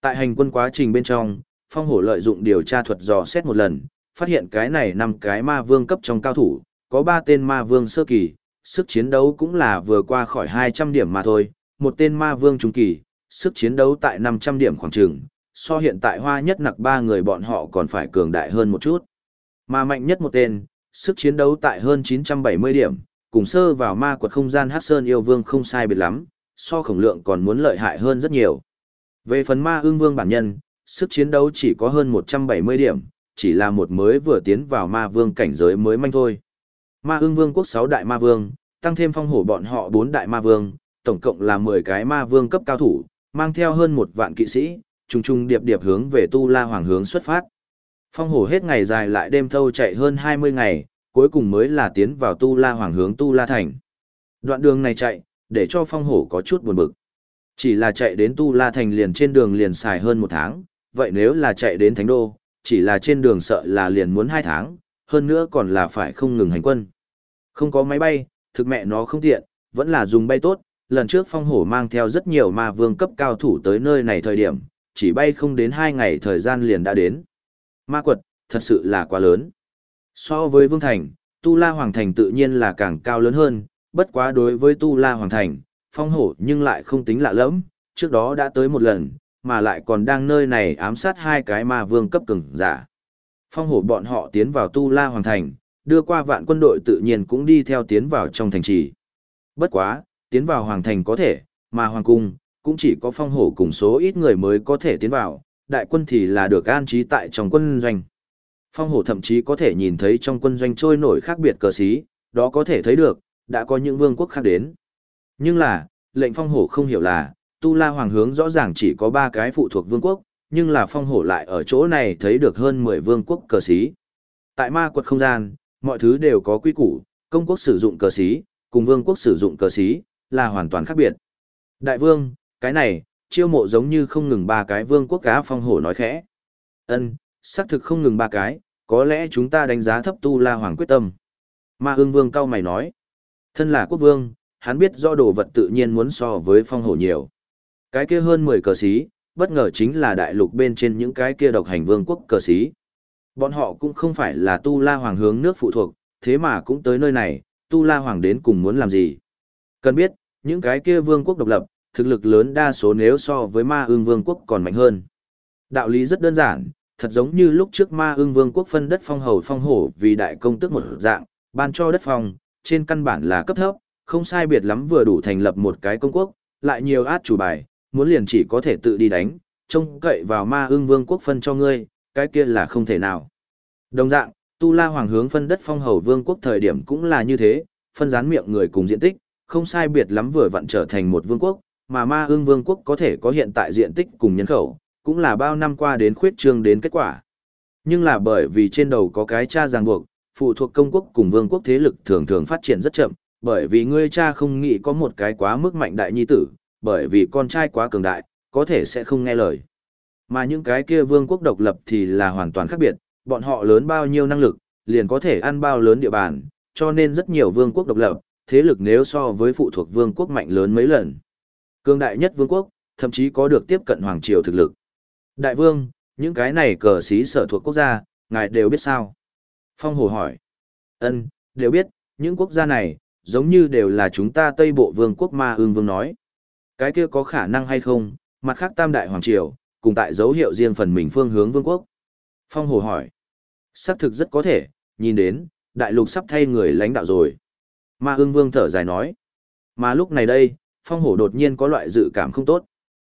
Tại hành quân quá trình bên trong, phong hổ lợi dụng điều tra thuật dò xét một lần, phát hiện cái này năm cái ma vương cấp trong cao thủ, có 3 tên ma vương sơ kỳ, sức chiến đấu cũng là vừa qua khỏi 200 điểm mà thôi, một tên ma vương trung kỳ, sức chiến đấu tại 500 điểm khoảng trường, so hiện tại hoa nhất nặc ba người bọn họ còn phải cường đại hơn một chút. Mà mạnh nhất một tên, sức chiến đấu tại hơn 970 điểm, cùng sơ vào ma quật không gian hát sơn yêu vương không sai biệt lắm, so khổng lượng còn muốn lợi hại hơn rất nhiều. Về phần ma ương vương bản nhân, sức chiến đấu chỉ có hơn 170 điểm, chỉ là một mới vừa tiến vào ma vương cảnh giới mới manh thôi. Ma ương vương quốc 6 đại ma vương, tăng thêm phong hổ bọn họ 4 đại ma vương, tổng cộng là 10 cái ma vương cấp cao thủ, mang theo hơn một vạn kỵ sĩ, trùng trùng điệp điệp hướng về Tu La Hoàng hướng xuất phát. Phong hổ hết ngày dài lại đêm thâu chạy hơn 20 ngày, cuối cùng mới là tiến vào Tu La Hoàng hướng Tu La Thành. Đoạn đường này chạy, để cho phong hổ có chút buồn bực. Chỉ là chạy đến Tu La Thành liền trên đường liền xài hơn một tháng, vậy nếu là chạy đến Thánh Đô, chỉ là trên đường sợ là liền muốn hai tháng, hơn nữa còn là phải không ngừng hành quân. Không có máy bay, thực mẹ nó không tiện, vẫn là dùng bay tốt, lần trước phong hổ mang theo rất nhiều ma vương cấp cao thủ tới nơi này thời điểm, chỉ bay không đến hai ngày thời gian liền đã đến. Ma quật, thật sự là quá lớn. So với Vương Thành, Tu La Hoàng Thành tự nhiên là càng cao lớn hơn, bất quá đối với Tu La Hoàng Thành, phong hổ nhưng lại không tính lạ lẫm, trước đó đã tới một lần, mà lại còn đang nơi này ám sát hai cái ma vương cấp cường giả. Phong hổ bọn họ tiến vào Tu La Hoàng Thành, đưa qua vạn quân đội tự nhiên cũng đi theo tiến vào trong thành trì. Bất quá, tiến vào Hoàng Thành có thể, mà Hoàng Cung, cũng chỉ có phong hổ cùng số ít người mới có thể tiến vào, đại quân thì là được an trí tại trong quân doanh. Phong hổ thậm chí có thể nhìn thấy trong quân doanh trôi nổi khác biệt cờ xí, đó có thể thấy được, đã có những vương quốc khác đến. Nhưng là, lệnh phong hổ không hiểu là, Tu La Hoàng hướng rõ ràng chỉ có 3 cái phụ thuộc vương quốc, nhưng là phong hổ lại ở chỗ này thấy được hơn 10 vương quốc cờ xí. Tại ma quật không gian, mọi thứ đều có quy củ, công quốc sử dụng cờ xí, cùng vương quốc sử dụng cờ xí, là hoàn toàn khác biệt. Đại vương, cái này, chiêu mộ giống như không ngừng ba cái vương quốc cá phong hổ nói khẽ. Ân, xác thực không ngừng ba cái, có lẽ chúng ta đánh giá thấp tu la hoàng quyết tâm. Ma ương vương cao mày nói. Thân là quốc vương, hắn biết do đồ vật tự nhiên muốn so với phong hổ nhiều. Cái kia hơn 10 cờ sĩ, bất ngờ chính là đại lục bên trên những cái kia độc hành vương quốc cờ sĩ. Bọn họ cũng không phải là tu la hoàng hướng nước phụ thuộc, thế mà cũng tới nơi này, tu la hoàng đến cùng muốn làm gì. Cần biết, những cái kia vương quốc độc lập, thực lực lớn đa số nếu so với ma ương vương quốc còn mạnh hơn. Đạo lý rất đơn giản, thật giống như lúc trước ma ương vương quốc phân đất phong hầu phong hổ vì đại công tức một dạng, ban cho đất phong, trên căn bản là cấp thấp, không sai biệt lắm vừa đủ thành lập một cái công quốc, lại nhiều át chủ bài, muốn liền chỉ có thể tự đi đánh, trông cậy vào ma ương vương quốc phân cho ngươi, cái kia là không thể nào. Đồng dạng, Tu La Hoàng hướng phân đất phong hầu vương quốc thời điểm cũng là như thế, phân gián miệng người cùng diện tích, không sai biệt lắm vừa vặn trở thành một vương quốc, mà ma ương vương quốc có thể có hiện tại diện tích cùng nhân khẩu, cũng là bao năm qua đến khuyết trương đến kết quả. Nhưng là bởi vì trên đầu có cái cha ràng buộc, phụ thuộc công quốc cùng vương quốc thế lực thường thường phát triển rất chậm, bởi vì ngươi cha không nghĩ có một cái quá mức mạnh đại nhi tử, bởi vì con trai quá cường đại, có thể sẽ không nghe lời. Mà những cái kia vương quốc độc lập thì là hoàn toàn khác biệt, bọn họ lớn bao nhiêu năng lực, liền có thể ăn bao lớn địa bàn, cho nên rất nhiều vương quốc độc lập, thế lực nếu so với phụ thuộc vương quốc mạnh lớn mấy lần. Cương đại nhất vương quốc, thậm chí có được tiếp cận hoàng triều thực lực. Đại vương, những cái này cờ xí sở thuộc quốc gia, ngài đều biết sao? Phong Hồ hỏi. Ân, đều biết, những quốc gia này, giống như đều là chúng ta Tây Bộ Vương quốc Ma Ưng Vương nói. Cái kia có khả năng hay không, mặt khác Tam Đại Hoàng Triều, cùng tại dấu hiệu riêng phần mình phương hướng vương quốc. Phong Hồ hỏi. Xác thực rất có thể, nhìn đến, đại lục sắp thay người lãnh đạo rồi. Ma Ưng Vương thở dài nói. Mà lúc này đây, Phong Hổ đột nhiên có loại dự cảm không tốt.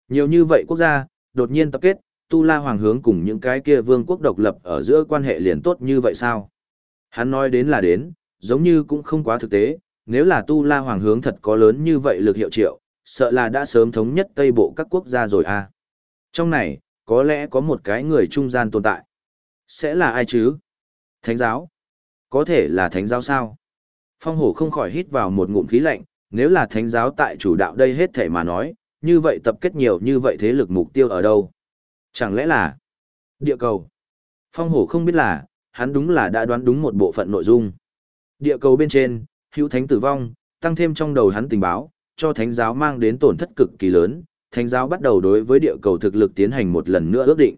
Nhiều như vậy quốc gia, đột nhiên tập kết, Tu La Hoàng hướng cùng những cái kia vương quốc độc lập ở giữa quan hệ liền tốt như vậy sao? Hắn nói đến là đến, giống như cũng không quá thực tế, nếu là Tu La Hoàng hướng thật có lớn như vậy lực hiệu triệu, sợ là đã sớm thống nhất Tây Bộ các quốc gia rồi à. Trong này, có lẽ có một cái người trung gian tồn tại. Sẽ là ai chứ? Thánh giáo? Có thể là thánh giáo sao? Phong hổ không khỏi hít vào một ngụm khí lạnh, nếu là thánh giáo tại chủ đạo đây hết thể mà nói, như vậy tập kết nhiều như vậy thế lực mục tiêu ở đâu? Chẳng lẽ là địa cầu? Phong hổ không biết là, hắn đúng là đã đoán đúng một bộ phận nội dung. Địa cầu bên trên, hữu thánh tử vong, tăng thêm trong đầu hắn tình báo, cho thánh giáo mang đến tổn thất cực kỳ lớn, thánh giáo bắt đầu đối với địa cầu thực lực tiến hành một lần nữa ước định.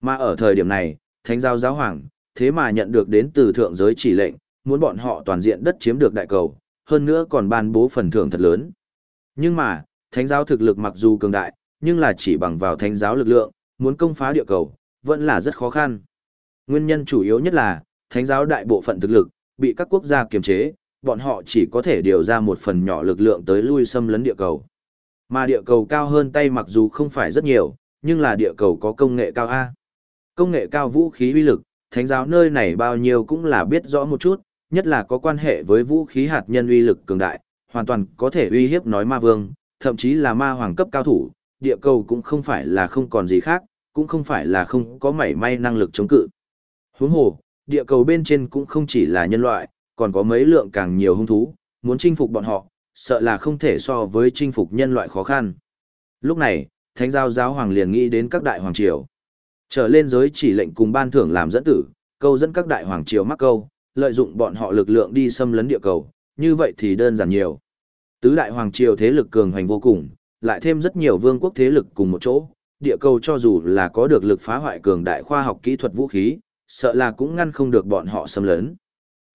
Mà ở thời điểm này, thánh giáo giáo hoàng, thế mà nhận được đến từ thượng giới chỉ lệnh, muốn bọn họ toàn diện đất chiếm được đại cầu, hơn nữa còn ban bố phần thưởng thật lớn. Nhưng mà, thánh giáo thực lực mặc dù cường đại, nhưng là chỉ bằng vào thánh giáo lực lượng, muốn công phá địa cầu, vẫn là rất khó khăn. Nguyên nhân chủ yếu nhất là, thánh giáo đại bộ phận thực lực, bị các quốc gia kiềm chế, bọn họ chỉ có thể điều ra một phần nhỏ lực lượng tới lui xâm lấn địa cầu. Mà địa cầu cao hơn tay mặc dù không phải rất nhiều, nhưng là địa cầu có công nghệ cao A. Công nghệ cao vũ khí uy lực, thánh giáo nơi này bao nhiêu cũng là biết rõ một chút, nhất là có quan hệ với vũ khí hạt nhân uy lực cường đại, hoàn toàn có thể uy hiếp nói ma vương, thậm chí là ma hoàng cấp cao thủ, địa cầu cũng không phải là không còn gì khác, cũng không phải là không có mảy may năng lực chống cự. Huống hồ, địa cầu bên trên cũng không chỉ là nhân loại, còn có mấy lượng càng nhiều hung thú, muốn chinh phục bọn họ, sợ là không thể so với chinh phục nhân loại khó khăn. Lúc này, Thánh giáo giáo hoàng liền nghĩ đến các đại hoàng triều. Trở lên giới chỉ lệnh cùng ban thưởng làm dẫn tử, câu dẫn các đại hoàng triều mắc câu, lợi dụng bọn họ lực lượng đi xâm lấn địa cầu, như vậy thì đơn giản nhiều. Tứ đại hoàng triều thế lực cường hành vô cùng, lại thêm rất nhiều vương quốc thế lực cùng một chỗ, địa cầu cho dù là có được lực phá hoại cường đại khoa học kỹ thuật vũ khí, sợ là cũng ngăn không được bọn họ xâm lấn.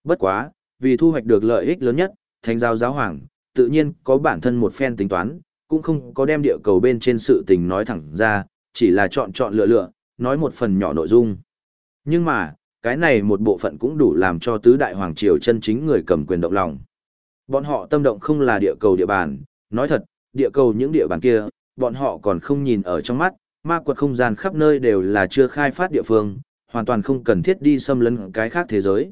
Bất quá, vì thu hoạch được lợi ích lớn nhất, thánh giáo giáo hoàng, tự nhiên có bản thân một phen tính toán, cũng không có đem địa cầu bên trên sự tình nói thẳng ra, chỉ là chọn chọn lựa lựa, nói một phần nhỏ nội dung. Nhưng mà, cái này một bộ phận cũng đủ làm cho tứ đại hoàng triều chân chính người cầm quyền động lòng. Bọn họ tâm động không là địa cầu địa bàn, nói thật, địa cầu những địa bàn kia, bọn họ còn không nhìn ở trong mắt, ma quật không gian khắp nơi đều là chưa khai phát địa phương, hoàn toàn không cần thiết đi xâm lấn cái khác thế giới.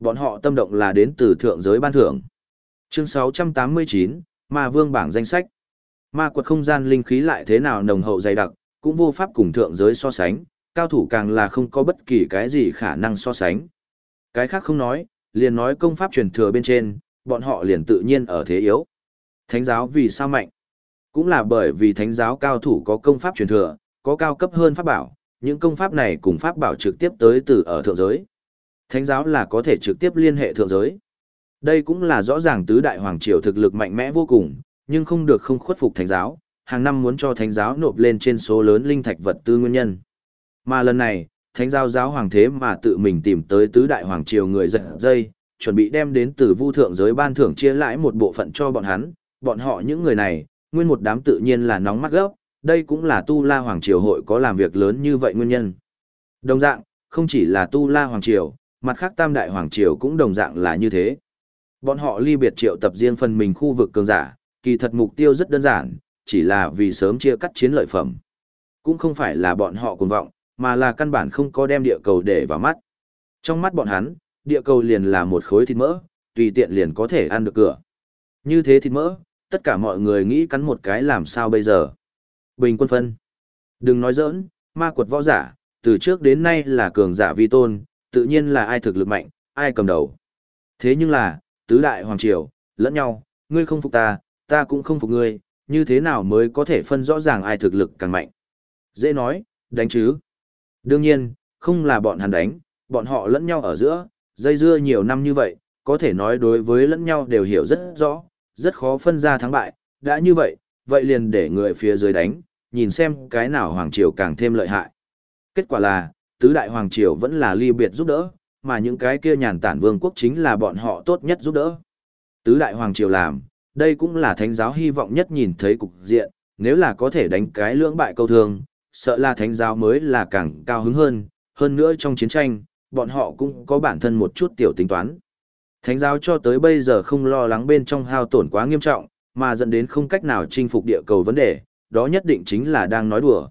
Bọn họ tâm động là đến từ thượng giới ban thưởng. Chương 689, Ma Vương bảng danh sách. Ma quật không gian linh khí lại thế nào nồng hậu dày đặc, cũng vô pháp cùng thượng giới so sánh, cao thủ càng là không có bất kỳ cái gì khả năng so sánh. Cái khác không nói, liền nói công pháp truyền thừa bên trên, bọn họ liền tự nhiên ở thế yếu. Thánh giáo vì sao mạnh? Cũng là bởi vì thánh giáo cao thủ có công pháp truyền thừa, có cao cấp hơn pháp bảo, những công pháp này cùng pháp bảo trực tiếp tới từ ở thượng giới. Thánh giáo là có thể trực tiếp liên hệ thượng giới. Đây cũng là rõ ràng tứ đại hoàng triều thực lực mạnh mẽ vô cùng, nhưng không được không khuất phục thánh giáo, hàng năm muốn cho thánh giáo nộp lên trên số lớn linh thạch vật tư nguyên nhân. Mà lần này, thánh giáo giáo hoàng thế mà tự mình tìm tới tứ đại hoàng triều người giật dây, chuẩn bị đem đến từ vu thượng giới ban thưởng chia lãi một bộ phận cho bọn hắn, bọn họ những người này, nguyên một đám tự nhiên là nóng mắt gốc, đây cũng là tu la hoàng triều hội có làm việc lớn như vậy nguyên nhân. Đồng dạng, không chỉ là tu la hoàng triều, mặt khác tam đại hoàng triều cũng đồng dạng là như thế. Bọn họ ly biệt triệu tập riêng phần mình khu vực cường giả, kỳ thật mục tiêu rất đơn giản, chỉ là vì sớm chia cắt chiến lợi phẩm. Cũng không phải là bọn họ cuồng vọng, mà là căn bản không có đem địa cầu để vào mắt. Trong mắt bọn hắn, địa cầu liền là một khối thịt mỡ, tùy tiện liền có thể ăn được cửa. Như thế thịt mỡ, tất cả mọi người nghĩ cắn một cái làm sao bây giờ. Bình quân phân. Đừng nói giỡn, ma quật võ giả, từ trước đến nay là cường giả vi tôn, tự nhiên là ai thực lực mạnh, ai cầm đầu. Thế nhưng là, tứ đại hoàng triều, lẫn nhau, ngươi không phục ta, ta cũng không phục ngươi, như thế nào mới có thể phân rõ ràng ai thực lực càng mạnh. Dễ nói, đánh chứ. Đương nhiên, không là bọn hắn đánh, bọn họ lẫn nhau ở giữa, dây dưa nhiều năm như vậy, có thể nói đối với lẫn nhau đều hiểu rất rõ, rất khó phân ra thắng bại, đã như vậy, vậy liền để người phía dưới đánh, nhìn xem cái nào Hoàng Triều càng thêm lợi hại. Kết quả là, tứ đại Hoàng Triều vẫn là ly biệt giúp đỡ, mà những cái kia nhàn tản vương quốc chính là bọn họ tốt nhất giúp đỡ. Tứ đại Hoàng Triều làm, đây cũng là thánh giáo hy vọng nhất nhìn thấy cục diện, nếu là có thể đánh cái lưỡng bại câu thường sợ là thánh giáo mới là càng cao hứng hơn, hơn nữa trong chiến tranh, bọn họ cũng có bản thân một chút tiểu tính toán. Thánh giáo cho tới bây giờ không lo lắng bên trong hao tổn quá nghiêm trọng, mà dẫn đến không cách nào chinh phục địa cầu vấn đề, đó nhất định chính là đang nói đùa.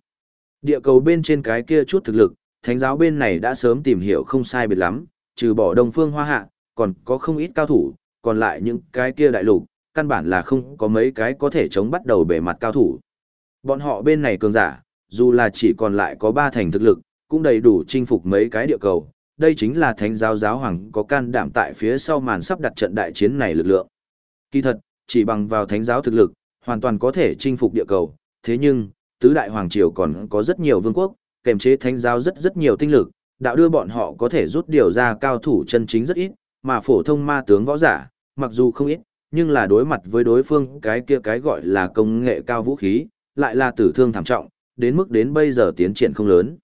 Địa cầu bên trên cái kia chút thực lực, thánh giáo bên này đã sớm tìm hiểu không sai biệt lắm, trừ bỏ đông phương hoa hạ, còn có không ít cao thủ, còn lại những cái kia đại lục, căn bản là không có mấy cái có thể chống bắt đầu bề mặt cao thủ. Bọn họ bên này cường giả, dù là chỉ còn lại có ba thành thực lực, cũng đầy đủ chinh phục mấy cái địa cầu. Đây chính là thánh giáo giáo hoàng có can đảm tại phía sau màn sắp đặt trận đại chiến này lực lượng. Kỳ thật, chỉ bằng vào thánh giáo thực lực, hoàn toàn có thể chinh phục địa cầu. Thế nhưng, tứ đại hoàng triều còn có rất nhiều vương quốc, kèm chế thánh giáo rất rất nhiều tinh lực, đạo đưa bọn họ có thể rút điều ra cao thủ chân chính rất ít, mà phổ thông ma tướng võ giả, mặc dù không ít, nhưng là đối mặt với đối phương cái kia cái gọi là công nghệ cao vũ khí, lại là tử thương thảm trọng, đến mức đến bây giờ tiến triển không lớn.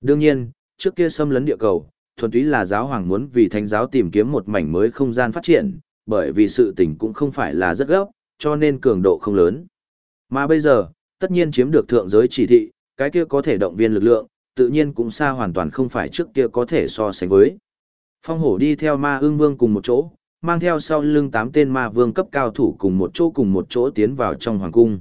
Đương nhiên, trước kia xâm lấn địa cầu, thuần túy là giáo hoàng muốn vì thánh giáo tìm kiếm một mảnh mới không gian phát triển, bởi vì sự tình cũng không phải là rất gấp, cho nên cường độ không lớn. Mà bây giờ, tất nhiên chiếm được thượng giới chỉ thị, cái kia có thể động viên lực lượng, tự nhiên cũng xa hoàn toàn không phải trước kia có thể so sánh với. Phong hổ đi theo ma ương vương cùng một chỗ, mang theo sau lưng tám tên ma vương cấp cao thủ cùng một chỗ cùng một chỗ tiến vào trong hoàng cung.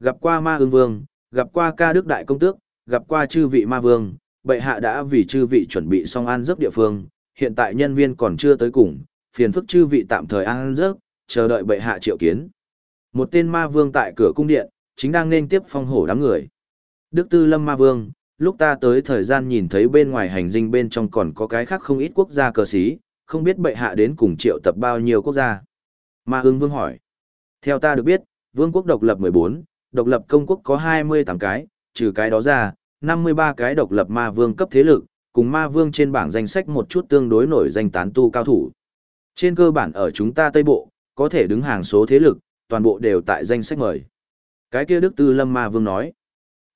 gặp qua ma ương vương, gặp qua ca đức đại công tước, gặp qua chư vị ma vương, bệ hạ đã vì chư vị chuẩn bị xong an giấc địa phương, hiện tại nhân viên còn chưa tới cùng, phiền phức chư vị tạm thời an giấc, chờ đợi bệ hạ triệu kiến. Một tên ma vương tại cửa cung điện, chính đang nên tiếp phong hổ đám người. Đức Tư Lâm ma vương, lúc ta tới thời gian nhìn thấy bên ngoài hành dinh bên trong còn có cái khác không ít quốc gia cờ sĩ, không biết bệ hạ đến cùng triệu tập bao nhiêu quốc gia. Ma ưng vương hỏi. Theo ta được biết, vương quốc độc lập 14, độc lập công quốc có 28 cái, trừ cái đó ra, 53 cái độc lập ma vương cấp thế lực, cùng ma vương trên bảng danh sách một chút tương đối nổi danh tán tu cao thủ. Trên cơ bản ở chúng ta Tây Bộ, có thể đứng hàng số thế lực, toàn bộ đều tại danh sách mời. Cái kia Đức Tư Lâm Ma Vương nói.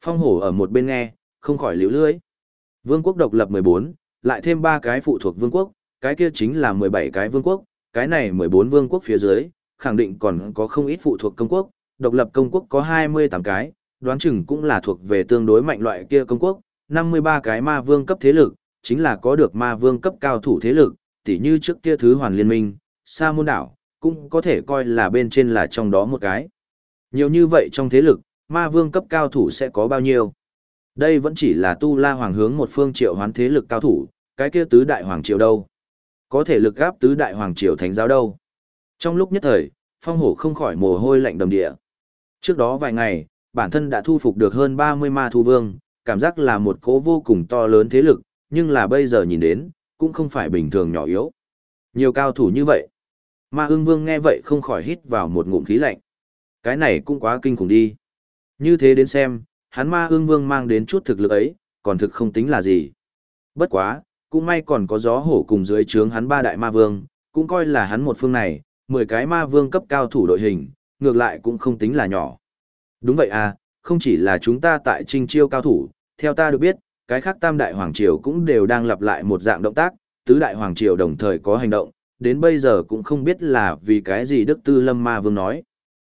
Phong hổ ở một bên nghe, không khỏi liễu lưới. Vương quốc độc lập 14, lại thêm 3 cái phụ thuộc vương quốc, cái kia chính là 17 cái vương quốc, cái này 14 vương quốc phía dưới, khẳng định còn có không ít phụ thuộc công quốc, độc lập công quốc có 28 cái, đoán chừng cũng là thuộc về tương đối mạnh loại kia công quốc, 53 cái ma vương cấp thế lực, chính là có được ma vương cấp cao thủ thế lực, tỉ như trước kia thứ hoàn liên minh, sa môn đảo, cũng có thể coi là bên trên là trong đó một cái. Nhiều như vậy trong thế lực, ma vương cấp cao thủ sẽ có bao nhiêu? Đây vẫn chỉ là tu la hoàng hướng một phương triệu hoán thế lực cao thủ, cái kia tứ đại hoàng triều đâu? Có thể lực gáp tứ đại hoàng triều thánh giáo đâu? Trong lúc nhất thời, phong hổ không khỏi mồ hôi lạnh đầm địa. Trước đó vài ngày, bản thân đã thu phục được hơn 30 ma thu vương, cảm giác là một cố vô cùng to lớn thế lực, nhưng là bây giờ nhìn đến, cũng không phải bình thường nhỏ yếu. Nhiều cao thủ như vậy. Ma ưng vương nghe vậy không khỏi hít vào một ngụm khí lạnh. Cái này cũng quá kinh khủng đi. Như thế đến xem, hắn ma ưng vương mang đến chút thực lực ấy, còn thực không tính là gì. Bất quá, cũng may còn có gió hổ cùng dưới trướng hắn ba đại ma vương, cũng coi là hắn một phương này, 10 cái ma vương cấp cao thủ đội hình, ngược lại cũng không tính là nhỏ. Đúng vậy à, không chỉ là chúng ta tại trinh chiêu cao thủ, theo ta được biết, cái khác tam đại hoàng triều cũng đều đang lặp lại một dạng động tác, tứ đại hoàng triều đồng thời có hành động, đến bây giờ cũng không biết là vì cái gì Đức Tư Lâm Ma Vương nói.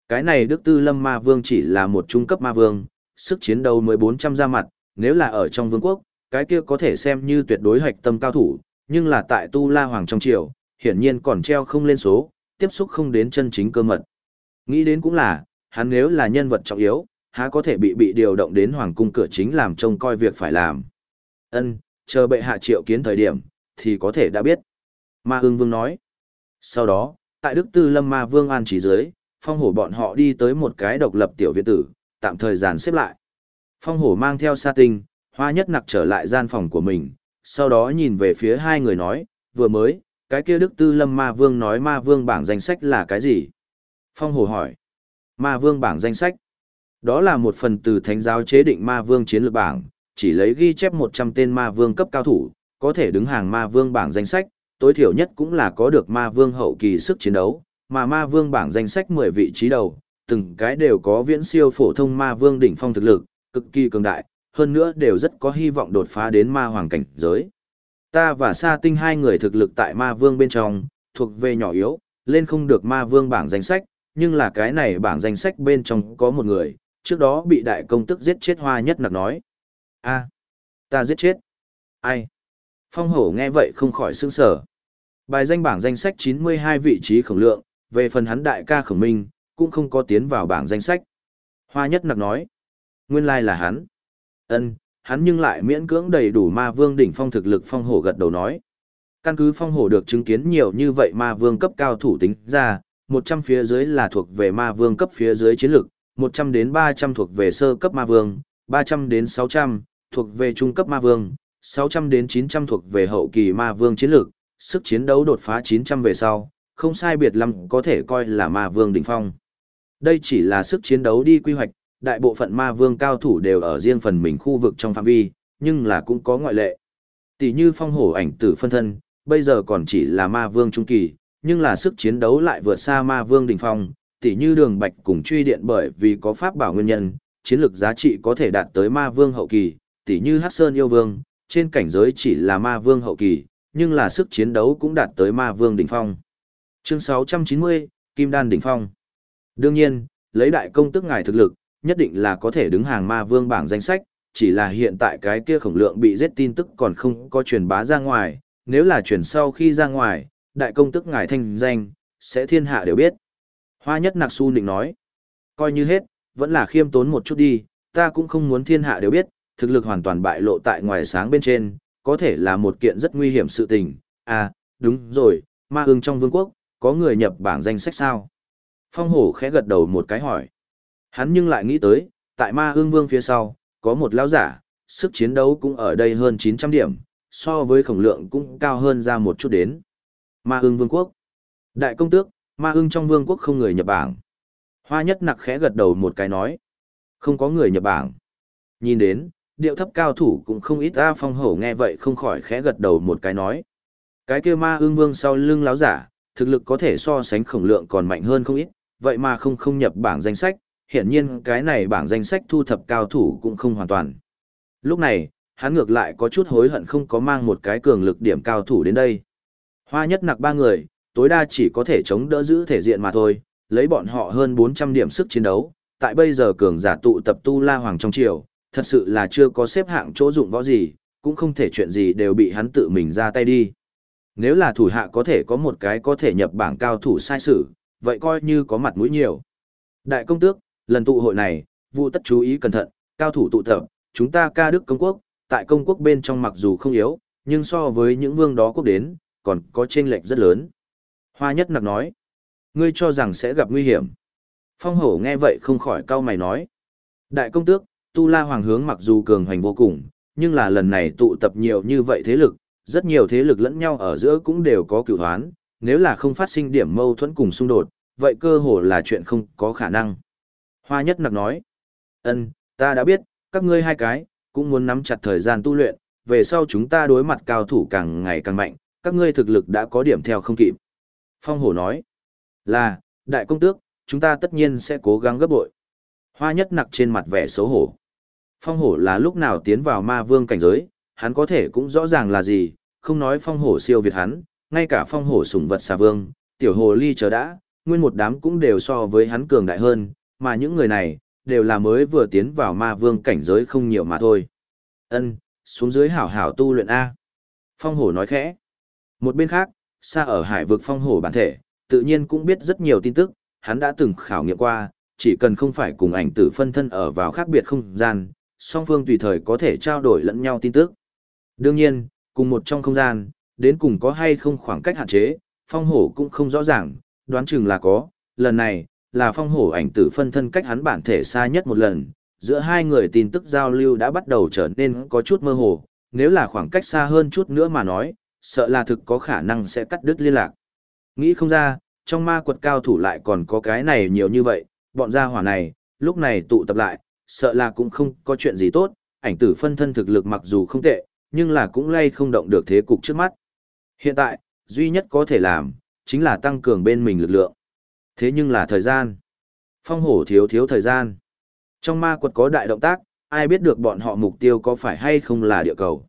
Cái này Đức Tư Lâm Ma Vương chỉ là một trung cấp ma vương, sức chiến đấu mới 400 ra mặt, nếu là ở trong vương quốc, cái kia có thể xem như tuyệt đối hoạch tâm cao thủ, nhưng là tại Tu La Hoàng trong triều, hiển nhiên còn treo không lên số, tiếp xúc không đến chân chính cơ mật. Nghĩ đến cũng là, hắn nếu là nhân vật trọng yếu, há có thể bị bị điều động đến hoàng cung cửa chính làm trông coi việc phải làm. Ân, chờ bệ hạ triệu kiến thời điểm, thì có thể đã biết. Ma ương vương nói. Sau đó, tại Đức Tư Lâm Ma Vương an trí dưới, phong hổ bọn họ đi tới một cái độc lập tiểu viện tử, tạm thời dàn xếp lại. Phong hổ mang theo sa tinh, hoa nhất nặc trở lại gian phòng của mình, sau đó nhìn về phía hai người nói, vừa mới, cái kia Đức Tư Lâm Ma Vương nói Ma Vương bảng danh sách là cái gì? Phong hổ hỏi. Ma Vương bảng danh sách. Đó là một phần từ thánh giáo chế định Ma Vương chiến lược bảng, chỉ lấy ghi chép 100 tên Ma Vương cấp cao thủ, có thể đứng hàng Ma Vương bảng danh sách, tối thiểu nhất cũng là có được Ma Vương hậu kỳ sức chiến đấu, mà Ma Vương bảng danh sách 10 vị trí đầu, từng cái đều có viễn siêu phổ thông Ma Vương đỉnh phong thực lực, cực kỳ cường đại, hơn nữa đều rất có hy vọng đột phá đến Ma Hoàng cảnh giới. Ta và Sa Tinh hai người thực lực tại Ma Vương bên trong, thuộc về nhỏ yếu, lên không được Ma Vương bảng danh sách, nhưng là cái này bảng danh sách bên trong có một người, trước đó bị đại công tức giết chết hoa nhất nặc nói. a ta giết chết. Ai? Phong hổ nghe vậy không khỏi sương sở. Bài danh bảng danh sách 92 vị trí khổng lượng, về phần hắn đại ca khổng minh, cũng không có tiến vào bảng danh sách. Hoa nhất nặc nói. Nguyên lai là hắn. ân hắn nhưng lại miễn cưỡng đầy đủ ma vương đỉnh phong thực lực phong hổ gật đầu nói. Căn cứ phong hổ được chứng kiến nhiều như vậy ma vương cấp cao thủ tính ra, 100 phía dưới là thuộc về ma vương cấp phía dưới chiến lực, 100 đến 300 thuộc về sơ cấp ma vương, 300 đến 600 thuộc về trung cấp ma vương, 600 đến 900 thuộc về hậu kỳ ma vương chiến lực, sức chiến đấu đột phá 900 về sau, không sai biệt lắm có thể coi là ma vương đỉnh phong. Đây chỉ là sức chiến đấu đi quy hoạch, đại bộ phận ma vương cao thủ đều ở riêng phần mình khu vực trong phạm vi, nhưng là cũng có ngoại lệ. Tỷ như phong hổ ảnh tử phân thân, bây giờ còn chỉ là ma vương trung kỳ, nhưng là sức chiến đấu lại vượt xa ma vương đỉnh phong, tỉ như đường bạch cùng truy điện bởi vì có pháp bảo nguyên nhân, chiến lược giá trị có thể đạt tới ma vương hậu kỳ, tỉ như Hắc Sơn yêu vương, trên cảnh giới chỉ là ma vương hậu kỳ, nhưng là sức chiến đấu cũng đạt tới ma vương đỉnh phong. Chương 690, Kim Đan đỉnh phong. Đương nhiên, lấy đại công tức ngài thực lực, nhất định là có thể đứng hàng ma vương bảng danh sách, chỉ là hiện tại cái kia khổng lượng bị giết tin tức còn không có truyền bá ra ngoài, nếu là truyền sau khi ra ngoài, đại công tức ngài thanh danh, sẽ thiên hạ đều biết. Hoa nhất nặc su định nói, coi như hết, vẫn là khiêm tốn một chút đi, ta cũng không muốn thiên hạ đều biết, thực lực hoàn toàn bại lộ tại ngoài sáng bên trên, có thể là một kiện rất nguy hiểm sự tình. À, đúng rồi, ma ưng trong vương quốc, có người nhập bảng danh sách sao? Phong hổ khẽ gật đầu một cái hỏi. Hắn nhưng lại nghĩ tới, tại ma ưng vương phía sau, có một lão giả, sức chiến đấu cũng ở đây hơn 900 điểm, so với khổng lượng cũng cao hơn ra một chút đến. Ma ưng vương quốc. Đại công tước, ma ưng trong vương quốc không người nhập bảng. Hoa nhất nặc khẽ gật đầu một cái nói. Không có người nhập bảng. Nhìn đến, điệu thấp cao thủ cũng không ít ra phong hổ nghe vậy không khỏi khẽ gật đầu một cái nói. Cái kia ma ưng vương sau lưng láo giả, thực lực có thể so sánh khổng lượng còn mạnh hơn không ít, vậy mà không không nhập bảng danh sách, hiển nhiên cái này bảng danh sách thu thập cao thủ cũng không hoàn toàn. Lúc này, hắn ngược lại có chút hối hận không có mang một cái cường lực điểm cao thủ đến đây. Hoa nhất nặc ba người, tối đa chỉ có thể chống đỡ giữ thể diện mà thôi, lấy bọn họ hơn 400 điểm sức chiến đấu, tại bây giờ cường giả tụ tập tu la hoàng trong triều, thật sự là chưa có xếp hạng chỗ dụng võ gì, cũng không thể chuyện gì đều bị hắn tự mình ra tay đi. Nếu là thủ hạ có thể có một cái có thể nhập bảng cao thủ sai sử, vậy coi như có mặt mũi nhiều. Đại công tước, lần tụ hội này, vụ tất chú ý cẩn thận, cao thủ tụ tập, chúng ta ca đức công quốc, tại công quốc bên trong mặc dù không yếu, nhưng so với những vương đó quốc đến, còn có chênh lệch rất lớn. Hoa nhất nặc nói, ngươi cho rằng sẽ gặp nguy hiểm. Phong hổ nghe vậy không khỏi cau mày nói. Đại công tước, Tu La Hoàng hướng mặc dù cường hành vô cùng, nhưng là lần này tụ tập nhiều như vậy thế lực, rất nhiều thế lực lẫn nhau ở giữa cũng đều có cựu hoán, nếu là không phát sinh điểm mâu thuẫn cùng xung đột, vậy cơ hồ là chuyện không có khả năng. Hoa nhất nặc nói, ân, ta đã biết, các ngươi hai cái, cũng muốn nắm chặt thời gian tu luyện, về sau chúng ta đối mặt cao thủ càng ngày càng mạnh, các ngươi thực lực đã có điểm theo không kịp. Phong hổ nói, là, đại công tước, chúng ta tất nhiên sẽ cố gắng gấp bội. Hoa nhất nặc trên mặt vẻ xấu hổ. Phong hổ là lúc nào tiến vào ma vương cảnh giới, hắn có thể cũng rõ ràng là gì, không nói phong hổ siêu việt hắn, ngay cả phong hổ sủng vật xà vương, tiểu hồ ly chờ đã, nguyên một đám cũng đều so với hắn cường đại hơn, mà những người này, đều là mới vừa tiến vào ma vương cảnh giới không nhiều mà thôi. Ân, xuống dưới hảo hảo tu luyện A. Phong hổ nói khẽ. Một bên khác, xa ở hải vực phong hổ bản thể, tự nhiên cũng biết rất nhiều tin tức, hắn đã từng khảo nghiệm qua, chỉ cần không phải cùng ảnh tử phân thân ở vào khác biệt không gian, song phương tùy thời có thể trao đổi lẫn nhau tin tức. Đương nhiên, cùng một trong không gian, đến cùng có hay không khoảng cách hạn chế, phong hổ cũng không rõ ràng, đoán chừng là có, lần này, là phong hổ ảnh tử phân thân cách hắn bản thể xa nhất một lần, giữa hai người tin tức giao lưu đã bắt đầu trở nên có chút mơ hồ, nếu là khoảng cách xa hơn chút nữa mà nói, sợ là thực có khả năng sẽ cắt đứt liên lạc. Nghĩ không ra, trong ma quật cao thủ lại còn có cái này nhiều như vậy, bọn gia hỏa này, lúc này tụ tập lại, sợ là cũng không có chuyện gì tốt, ảnh tử phân thân thực lực mặc dù không tệ, nhưng là cũng lay không động được thế cục trước mắt. Hiện tại, duy nhất có thể làm, chính là tăng cường bên mình lực lượng. Thế nhưng là thời gian. Phong hổ thiếu thiếu thời gian. Trong ma quật có đại động tác, ai biết được bọn họ mục tiêu có phải hay không là địa cầu.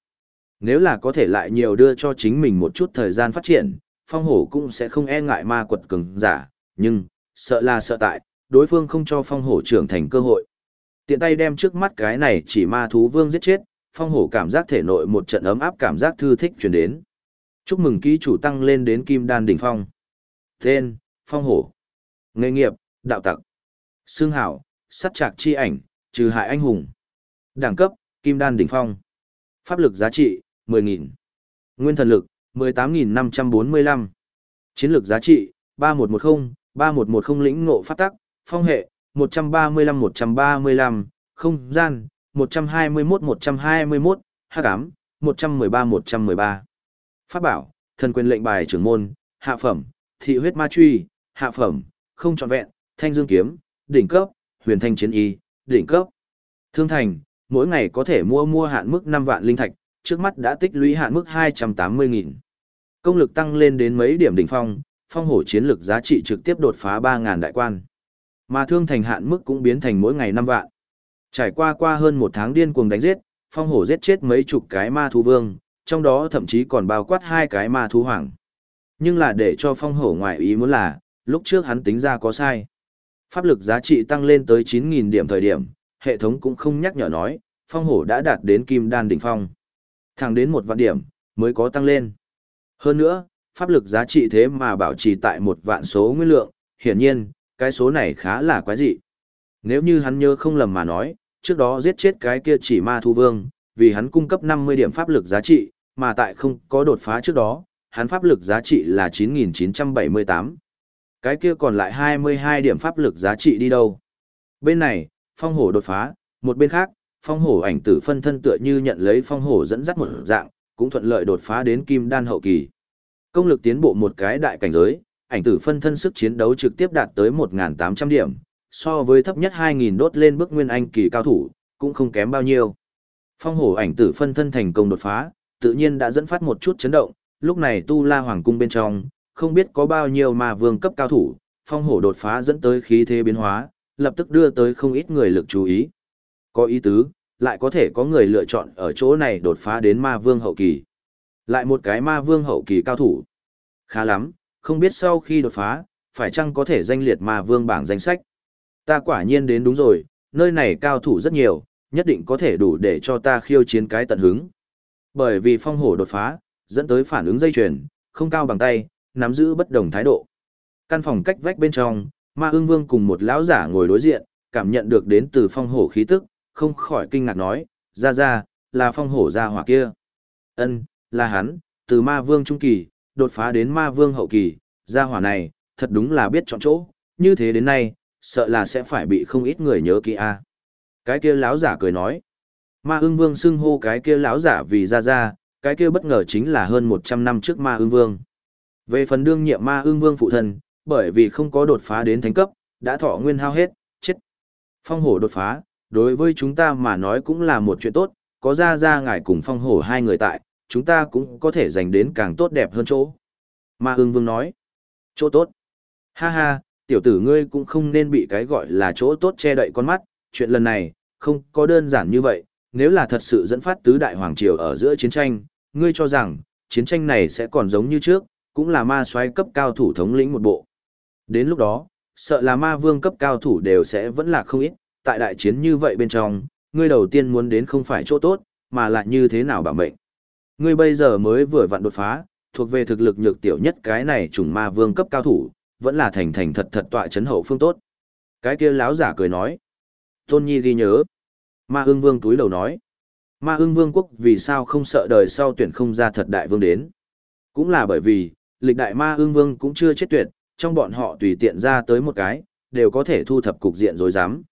Nếu là có thể lại nhiều đưa cho chính mình một chút thời gian phát triển, phong hổ cũng sẽ không e ngại ma quật cường giả, nhưng, sợ là sợ tại, đối phương không cho phong hổ trưởng thành cơ hội. Tiện tay đem trước mắt cái này chỉ ma thú vương giết chết, phong hổ cảm giác thể nội một trận ấm áp cảm giác thư thích truyền đến. Chúc mừng ký chủ tăng lên đến kim đan đỉnh phong. Tên, phong hổ. Nghề nghiệp, đạo tặc. Xương hảo, sắt trạc chi ảnh, trừ hại anh hùng. Đẳng cấp, kim đan đỉnh phong. Pháp lực giá trị, 10.000. Nguyên thần lực, 18.545. Chiến lược giá trị, 3110, 3110 lĩnh ngộ pháp tắc, phong hệ, 135-135, không gian, 121-121, hắc ám, 113-113. Pháp bảo, thần quyền lệnh bài trưởng môn, hạ phẩm, thị huyết ma truy, hạ phẩm, không trọn vẹn, thanh dương kiếm, đỉnh cấp, huyền thanh chiến y, đỉnh cấp. Thương thành, mỗi ngày có thể mua mua hạn mức 5 vạn linh thạch, trước mắt đã tích lũy hạn mức 280.000. Công lực tăng lên đến mấy điểm đỉnh phong, phong hổ chiến lực giá trị trực tiếp đột phá 3.000 đại quan. Mà thương thành hạn mức cũng biến thành mỗi ngày 5 vạn. Trải qua qua hơn một tháng điên cuồng đánh giết, phong hổ giết chết mấy chục cái ma thú vương, trong đó thậm chí còn bao quát hai cái ma thú hoàng. Nhưng là để cho phong hổ ngoại ý muốn là, lúc trước hắn tính ra có sai. Pháp lực giá trị tăng lên tới 9.000 điểm thời điểm, hệ thống cũng không nhắc nhở nói, phong hổ đã đạt đến kim đan đỉnh phong. Thẳng đến một vạn điểm, mới có tăng lên. Hơn nữa, pháp lực giá trị thế mà bảo trì tại một vạn số nguyên lượng, hiển nhiên, cái số này khá là quái dị. Nếu như hắn nhớ không lầm mà nói, trước đó giết chết cái kia chỉ ma thu vương, vì hắn cung cấp 50 điểm pháp lực giá trị, mà tại không có đột phá trước đó, hắn pháp lực giá trị là 9978. Cái kia còn lại 22 điểm pháp lực giá trị đi đâu? Bên này, phong hổ đột phá, một bên khác, phong hổ ảnh tử phân thân tựa như nhận lấy phong hổ dẫn dắt một dạng, cũng thuận lợi đột phá đến kim đan hậu kỳ. Công lực tiến bộ một cái đại cảnh giới, ảnh tử phân thân sức chiến đấu trực tiếp đạt tới 1.800 điểm, so với thấp nhất 2.000 đốt lên bước nguyên anh kỳ cao thủ, cũng không kém bao nhiêu. Phong hổ ảnh tử phân thân thành công đột phá, tự nhiên đã dẫn phát một chút chấn động, lúc này tu la hoàng cung bên trong, không biết có bao nhiêu mà vương cấp cao thủ, phong hổ đột phá dẫn tới khí thế biến hóa, lập tức đưa tới không ít người lực chú ý. Có ý tứ, lại có thể có người lựa chọn ở chỗ này đột phá đến ma vương hậu kỳ. Lại một cái ma vương hậu kỳ cao thủ. Khá lắm, không biết sau khi đột phá, phải chăng có thể danh liệt ma vương bảng danh sách. Ta quả nhiên đến đúng rồi, nơi này cao thủ rất nhiều, nhất định có thể đủ để cho ta khiêu chiến cái tận hứng. Bởi vì phong hổ đột phá, dẫn tới phản ứng dây chuyền, không cao bằng tay, nắm giữ bất đồng thái độ. Căn phòng cách vách bên trong, ma ương vương cùng một lão giả ngồi đối diện, cảm nhận được đến từ phong hổ khí tức, không khỏi kinh ngạc nói, ra ra, là phong hổ ra hỏa kia. ân là hắn, từ ma vương trung kỳ, đột phá đến ma vương hậu kỳ, ra hỏa này, thật đúng là biết chọn chỗ, như thế đến nay, sợ là sẽ phải bị không ít người nhớ kỹ a. Cái kia lão giả cười nói, ma ưng vương xưng hô cái kia lão giả vì ra ra, cái kia bất ngờ chính là hơn 100 năm trước ma ưng vương. Về phần đương nhiệm ma ưng vương phụ thân, bởi vì không có đột phá đến thánh cấp, đã thọ nguyên hao hết, chết. Phong hổ đột phá, đối với chúng ta mà nói cũng là một chuyện tốt, có ra ra ngài cùng phong hổ hai người tại, chúng ta cũng có thể giành đến càng tốt đẹp hơn chỗ. Ma ưng vương nói, chỗ tốt. Ha ha, tiểu tử ngươi cũng không nên bị cái gọi là chỗ tốt che đậy con mắt, chuyện lần này, không có đơn giản như vậy, nếu là thật sự dẫn phát tứ đại hoàng triều ở giữa chiến tranh, ngươi cho rằng, chiến tranh này sẽ còn giống như trước, cũng là ma soái cấp cao thủ thống lĩnh một bộ. Đến lúc đó, sợ là ma vương cấp cao thủ đều sẽ vẫn là không ít, tại đại chiến như vậy bên trong, ngươi đầu tiên muốn đến không phải chỗ tốt, mà là như thế nào bảo mệnh. Ngươi bây giờ mới vừa vặn đột phá, thuộc về thực lực nhược tiểu nhất cái này trùng ma vương cấp cao thủ, vẫn là thành thành thật thật tọa chấn hậu phương tốt. Cái kia láo giả cười nói. Tôn Nhi ghi nhớ. Ma ưng vương túi đầu nói. Ma ưng vương quốc vì sao không sợ đời sau tuyển không ra thật đại vương đến. Cũng là bởi vì, lịch đại ma ưng vương cũng chưa chết tuyệt, trong bọn họ tùy tiện ra tới một cái, đều có thể thu thập cục diện rồi dám.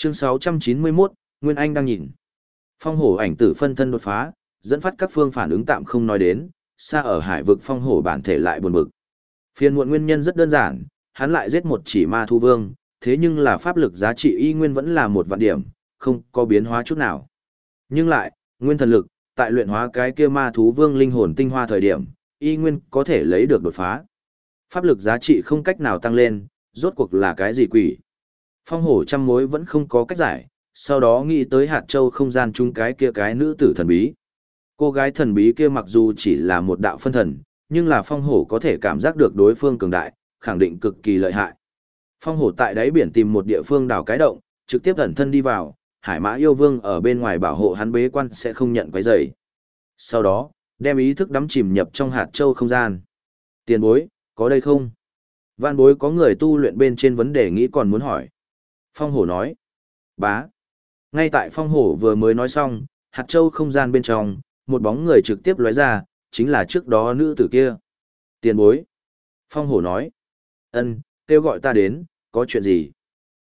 Chương 691, Nguyên Anh đang nhìn. Phong hổ ảnh tử phân thân đột phá, dẫn phát các phương phản ứng tạm không nói đến, xa ở hải vực phong hổ bản thể lại buồn bực. Phiền muộn nguyên nhân rất đơn giản, hắn lại giết một chỉ ma thu vương, thế nhưng là pháp lực giá trị y nguyên vẫn là một vạn điểm, không có biến hóa chút nào. Nhưng lại, nguyên thần lực, tại luyện hóa cái kia ma thú vương linh hồn tinh hoa thời điểm, y nguyên có thể lấy được đột phá. Pháp lực giá trị không cách nào tăng lên, rốt cuộc là cái gì quỷ. Phong hổ trăm mối vẫn không có cách giải, sau đó nghĩ tới hạt châu không gian chung cái kia cái nữ tử thần bí. Cô gái thần bí kia mặc dù chỉ là một đạo phân thần, nhưng là phong hổ có thể cảm giác được đối phương cường đại, khẳng định cực kỳ lợi hại. Phong hổ tại đáy biển tìm một địa phương đào cái động, trực tiếp ẩn thân đi vào, hải mã yêu vương ở bên ngoài bảo hộ hắn bế quan sẽ không nhận quấy rầy. Sau đó, đem ý thức đắm chìm nhập trong hạt châu không gian. Tiền bối, có đây không? Văn bối có người tu luyện bên trên vấn đề nghĩ còn muốn hỏi. Phong hổ nói. Bá. Ngay tại phong hổ vừa mới nói xong, hạt châu không gian bên trong, một bóng người trực tiếp lóe ra, chính là trước đó nữ tử kia. Tiền bối. Phong hổ nói. ân kêu gọi ta đến, có chuyện gì?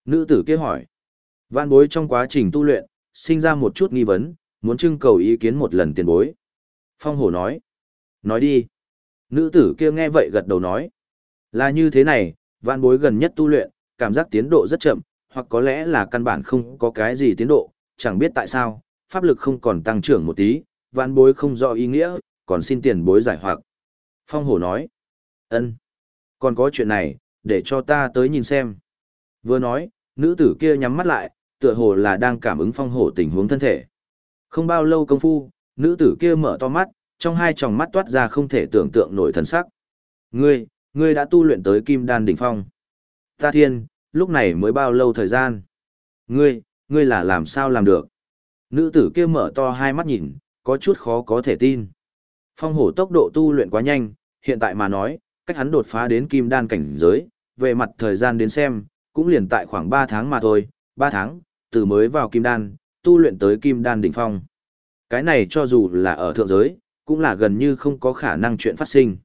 Nữ tử kia hỏi. Vạn bối trong quá trình tu luyện, sinh ra một chút nghi vấn, muốn trưng cầu ý kiến một lần tiền bối. Phong hổ nói. Nói đi. Nữ tử kia nghe vậy gật đầu nói. Là như thế này, Vạn bối gần nhất tu luyện, cảm giác tiến độ rất chậm, hoặc có lẽ là căn bản không có cái gì tiến độ, chẳng biết tại sao, pháp lực không còn tăng trưởng một tí, vạn bối không rõ ý nghĩa, còn xin tiền bối giải hoặc. Phong hổ nói. ân Còn có chuyện này, để cho ta tới nhìn xem. Vừa nói, nữ tử kia nhắm mắt lại, tựa hồ là đang cảm ứng phong hổ tình huống thân thể. Không bao lâu công phu, nữ tử kia mở to mắt, trong hai tròng mắt toát ra không thể tưởng tượng nổi thần sắc. Ngươi, ngươi đã tu luyện tới kim đan đỉnh phong. Ta thiên, lúc này mới bao lâu thời gian. Ngươi, ngươi là làm sao làm được. Nữ tử kia mở to hai mắt nhìn, có chút khó có thể tin. Phong hổ tốc độ tu luyện quá nhanh, hiện tại mà nói, cách hắn đột phá đến kim đan cảnh giới, về mặt thời gian đến xem, cũng liền tại khoảng 3 tháng mà thôi, 3 tháng, từ mới vào kim đan, tu luyện tới kim đan đỉnh phong. Cái này cho dù là ở thượng giới, cũng là gần như không có khả năng chuyện phát sinh.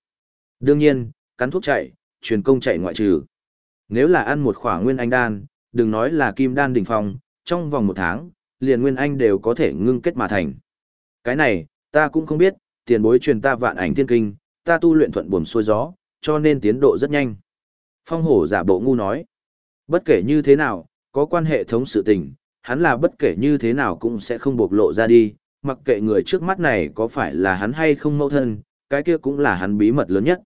Đương nhiên, cắn thuốc chạy, truyền công chạy ngoại trừ. Nếu là ăn một khỏa nguyên anh đan, đừng nói là kim đan đỉnh phong, trong vòng một tháng, liền nguyên anh đều có thể ngưng kết mà thành. Cái này, ta cũng không biết, tiền bối truyền ta vạn ảnh thiên kinh, ta tu luyện thuận buồm xuôi gió, cho nên tiến độ rất nhanh. Phong hổ giả bộ ngu nói. Bất kể như thế nào, có quan hệ thống sự tình, hắn là bất kể như thế nào cũng sẽ không bộc lộ ra đi, mặc kệ người trước mắt này có phải là hắn hay không mâu thân, cái kia cũng là hắn bí mật lớn nhất.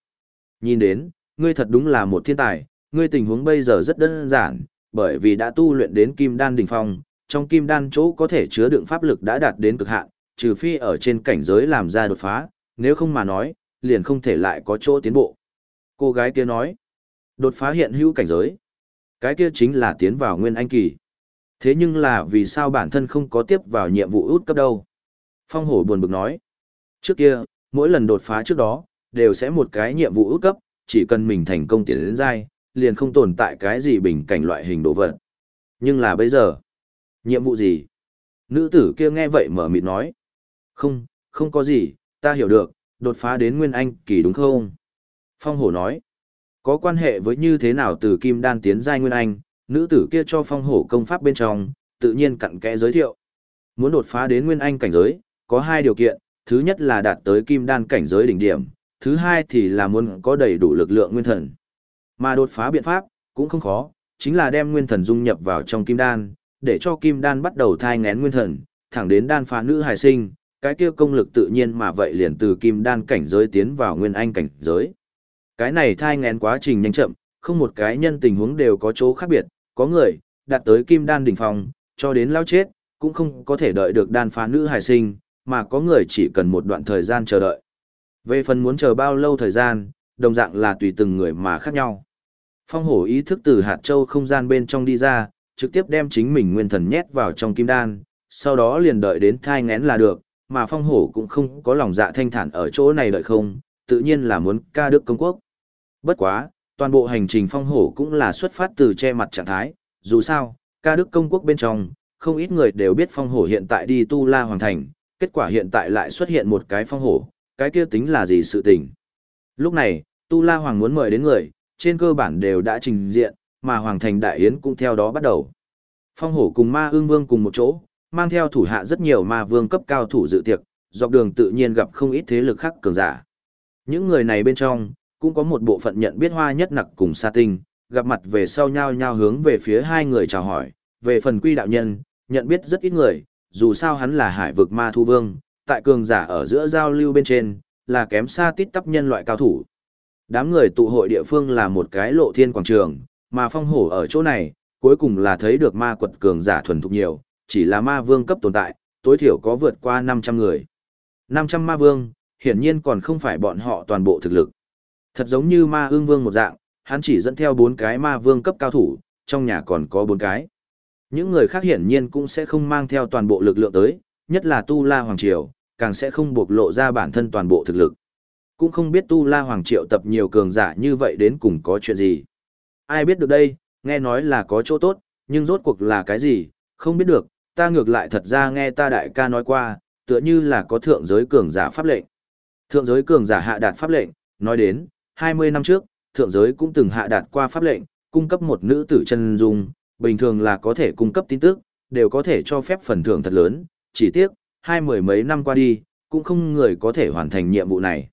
Nhìn đến, ngươi thật đúng là một thiên tài, ngươi tình huống bây giờ rất đơn giản, bởi vì đã tu luyện đến kim đan đỉnh phong, trong kim đan chỗ có thể chứa đựng pháp lực đã đạt đến cực hạn, trừ phi ở trên cảnh giới làm ra đột phá, nếu không mà nói, liền không thể lại có chỗ tiến bộ. Cô gái kia nói, đột phá hiện hữu cảnh giới. Cái kia chính là tiến vào nguyên anh kỳ. Thế nhưng là vì sao bản thân không có tiếp vào nhiệm vụ út cấp đâu? Phong hổ buồn bực nói. Trước kia, mỗi lần đột phá trước đó, đều sẽ một cái nhiệm vụ út cấp, chỉ cần mình thành công tiến đến giai, liền không tồn tại cái gì bình cảnh loại hình đồ vật. Nhưng là bây giờ, nhiệm vụ gì? Nữ tử kia nghe vậy mở mịt nói. Không, không có gì, ta hiểu được, đột phá đến Nguyên Anh kỳ đúng không? Phong hổ nói. Có quan hệ với như thế nào từ Kim Đan tiến giai Nguyên Anh, nữ tử kia cho phong hổ công pháp bên trong, tự nhiên cặn kẽ giới thiệu. Muốn đột phá đến Nguyên Anh cảnh giới, có hai điều kiện, thứ nhất là đạt tới Kim Đan cảnh giới đỉnh điểm, thứ hai thì là muốn có đầy đủ lực lượng nguyên thần. Mà đột phá biện pháp, cũng không khó, chính là đem nguyên thần dung nhập vào trong kim đan, để cho kim đan bắt đầu thai ngén nguyên thần, thẳng đến đan phá nữ hài sinh, cái kia công lực tự nhiên mà vậy liền từ kim đan cảnh giới tiến vào nguyên anh cảnh giới. Cái này thai ngén quá trình nhanh chậm, không một cái nhân tình huống đều có chỗ khác biệt, có người đạt tới kim đan đỉnh phong, cho đến lao chết, cũng không có thể đợi được đan phá nữ hài sinh, mà có người chỉ cần một đoạn thời gian chờ đợi. Về phần muốn chờ bao lâu thời gian, đồng dạng là tùy từng người mà khác nhau. Phong hổ ý thức từ hạt châu không gian bên trong đi ra, trực tiếp đem chính mình nguyên thần nhét vào trong kim đan, sau đó liền đợi đến thai ngén là được, mà phong hổ cũng không có lòng dạ thanh thản ở chỗ này đợi không, tự nhiên là muốn ca đức công quốc. Bất quá, toàn bộ hành trình phong hổ cũng là xuất phát từ che mặt trạng thái, dù sao, ca đức công quốc bên trong, không ít người đều biết phong hổ hiện tại đi tu la hoàng thành, kết quả hiện tại lại xuất hiện một cái phong hổ, cái kia tính là gì sự tình. Lúc này, tu la hoàng muốn mời đến người, trên cơ bản đều đã trình diện, mà Hoàng Thành Đại Yến cũng theo đó bắt đầu. Phong hổ cùng ma ương vương cùng một chỗ, mang theo thủ hạ rất nhiều ma vương cấp cao thủ dự tiệc, dọc đường tự nhiên gặp không ít thế lực khác cường giả. Những người này bên trong, cũng có một bộ phận nhận biết hoa nhất nặc cùng sa tinh, gặp mặt về sau nhau nhau hướng về phía hai người chào hỏi, về phần quy đạo nhân, nhận biết rất ít người, dù sao hắn là hải vực ma thu vương, tại cường giả ở giữa giao lưu bên trên, là kém xa tít tắp nhân loại cao thủ. Đám người tụ hội địa phương là một cái lộ thiên quảng trường, mà phong hổ ở chỗ này, cuối cùng là thấy được ma quật cường giả thuần thục nhiều, chỉ là ma vương cấp tồn tại, tối thiểu có vượt qua 500 người. 500 ma vương, hiển nhiên còn không phải bọn họ toàn bộ thực lực. Thật giống như ma ương vương một dạng, hắn chỉ dẫn theo bốn cái ma vương cấp cao thủ, trong nhà còn có bốn cái. Những người khác hiển nhiên cũng sẽ không mang theo toàn bộ lực lượng tới, nhất là Tu La Hoàng Triều, càng sẽ không bộc lộ ra bản thân toàn bộ thực lực. Cũng không biết Tu La Hoàng triệu tập nhiều cường giả như vậy đến cùng có chuyện gì. Ai biết được đây, nghe nói là có chỗ tốt, nhưng rốt cuộc là cái gì, không biết được, ta ngược lại thật ra nghe ta đại ca nói qua, tựa như là có thượng giới cường giả pháp lệnh. Thượng giới cường giả hạ đạt pháp lệnh, nói đến, 20 năm trước, thượng giới cũng từng hạ đạt qua pháp lệnh, cung cấp một nữ tử chân dung, bình thường là có thể cung cấp tin tức, đều có thể cho phép phần thưởng thật lớn, chỉ tiếc, hai mười mấy năm qua đi, cũng không người có thể hoàn thành nhiệm vụ này.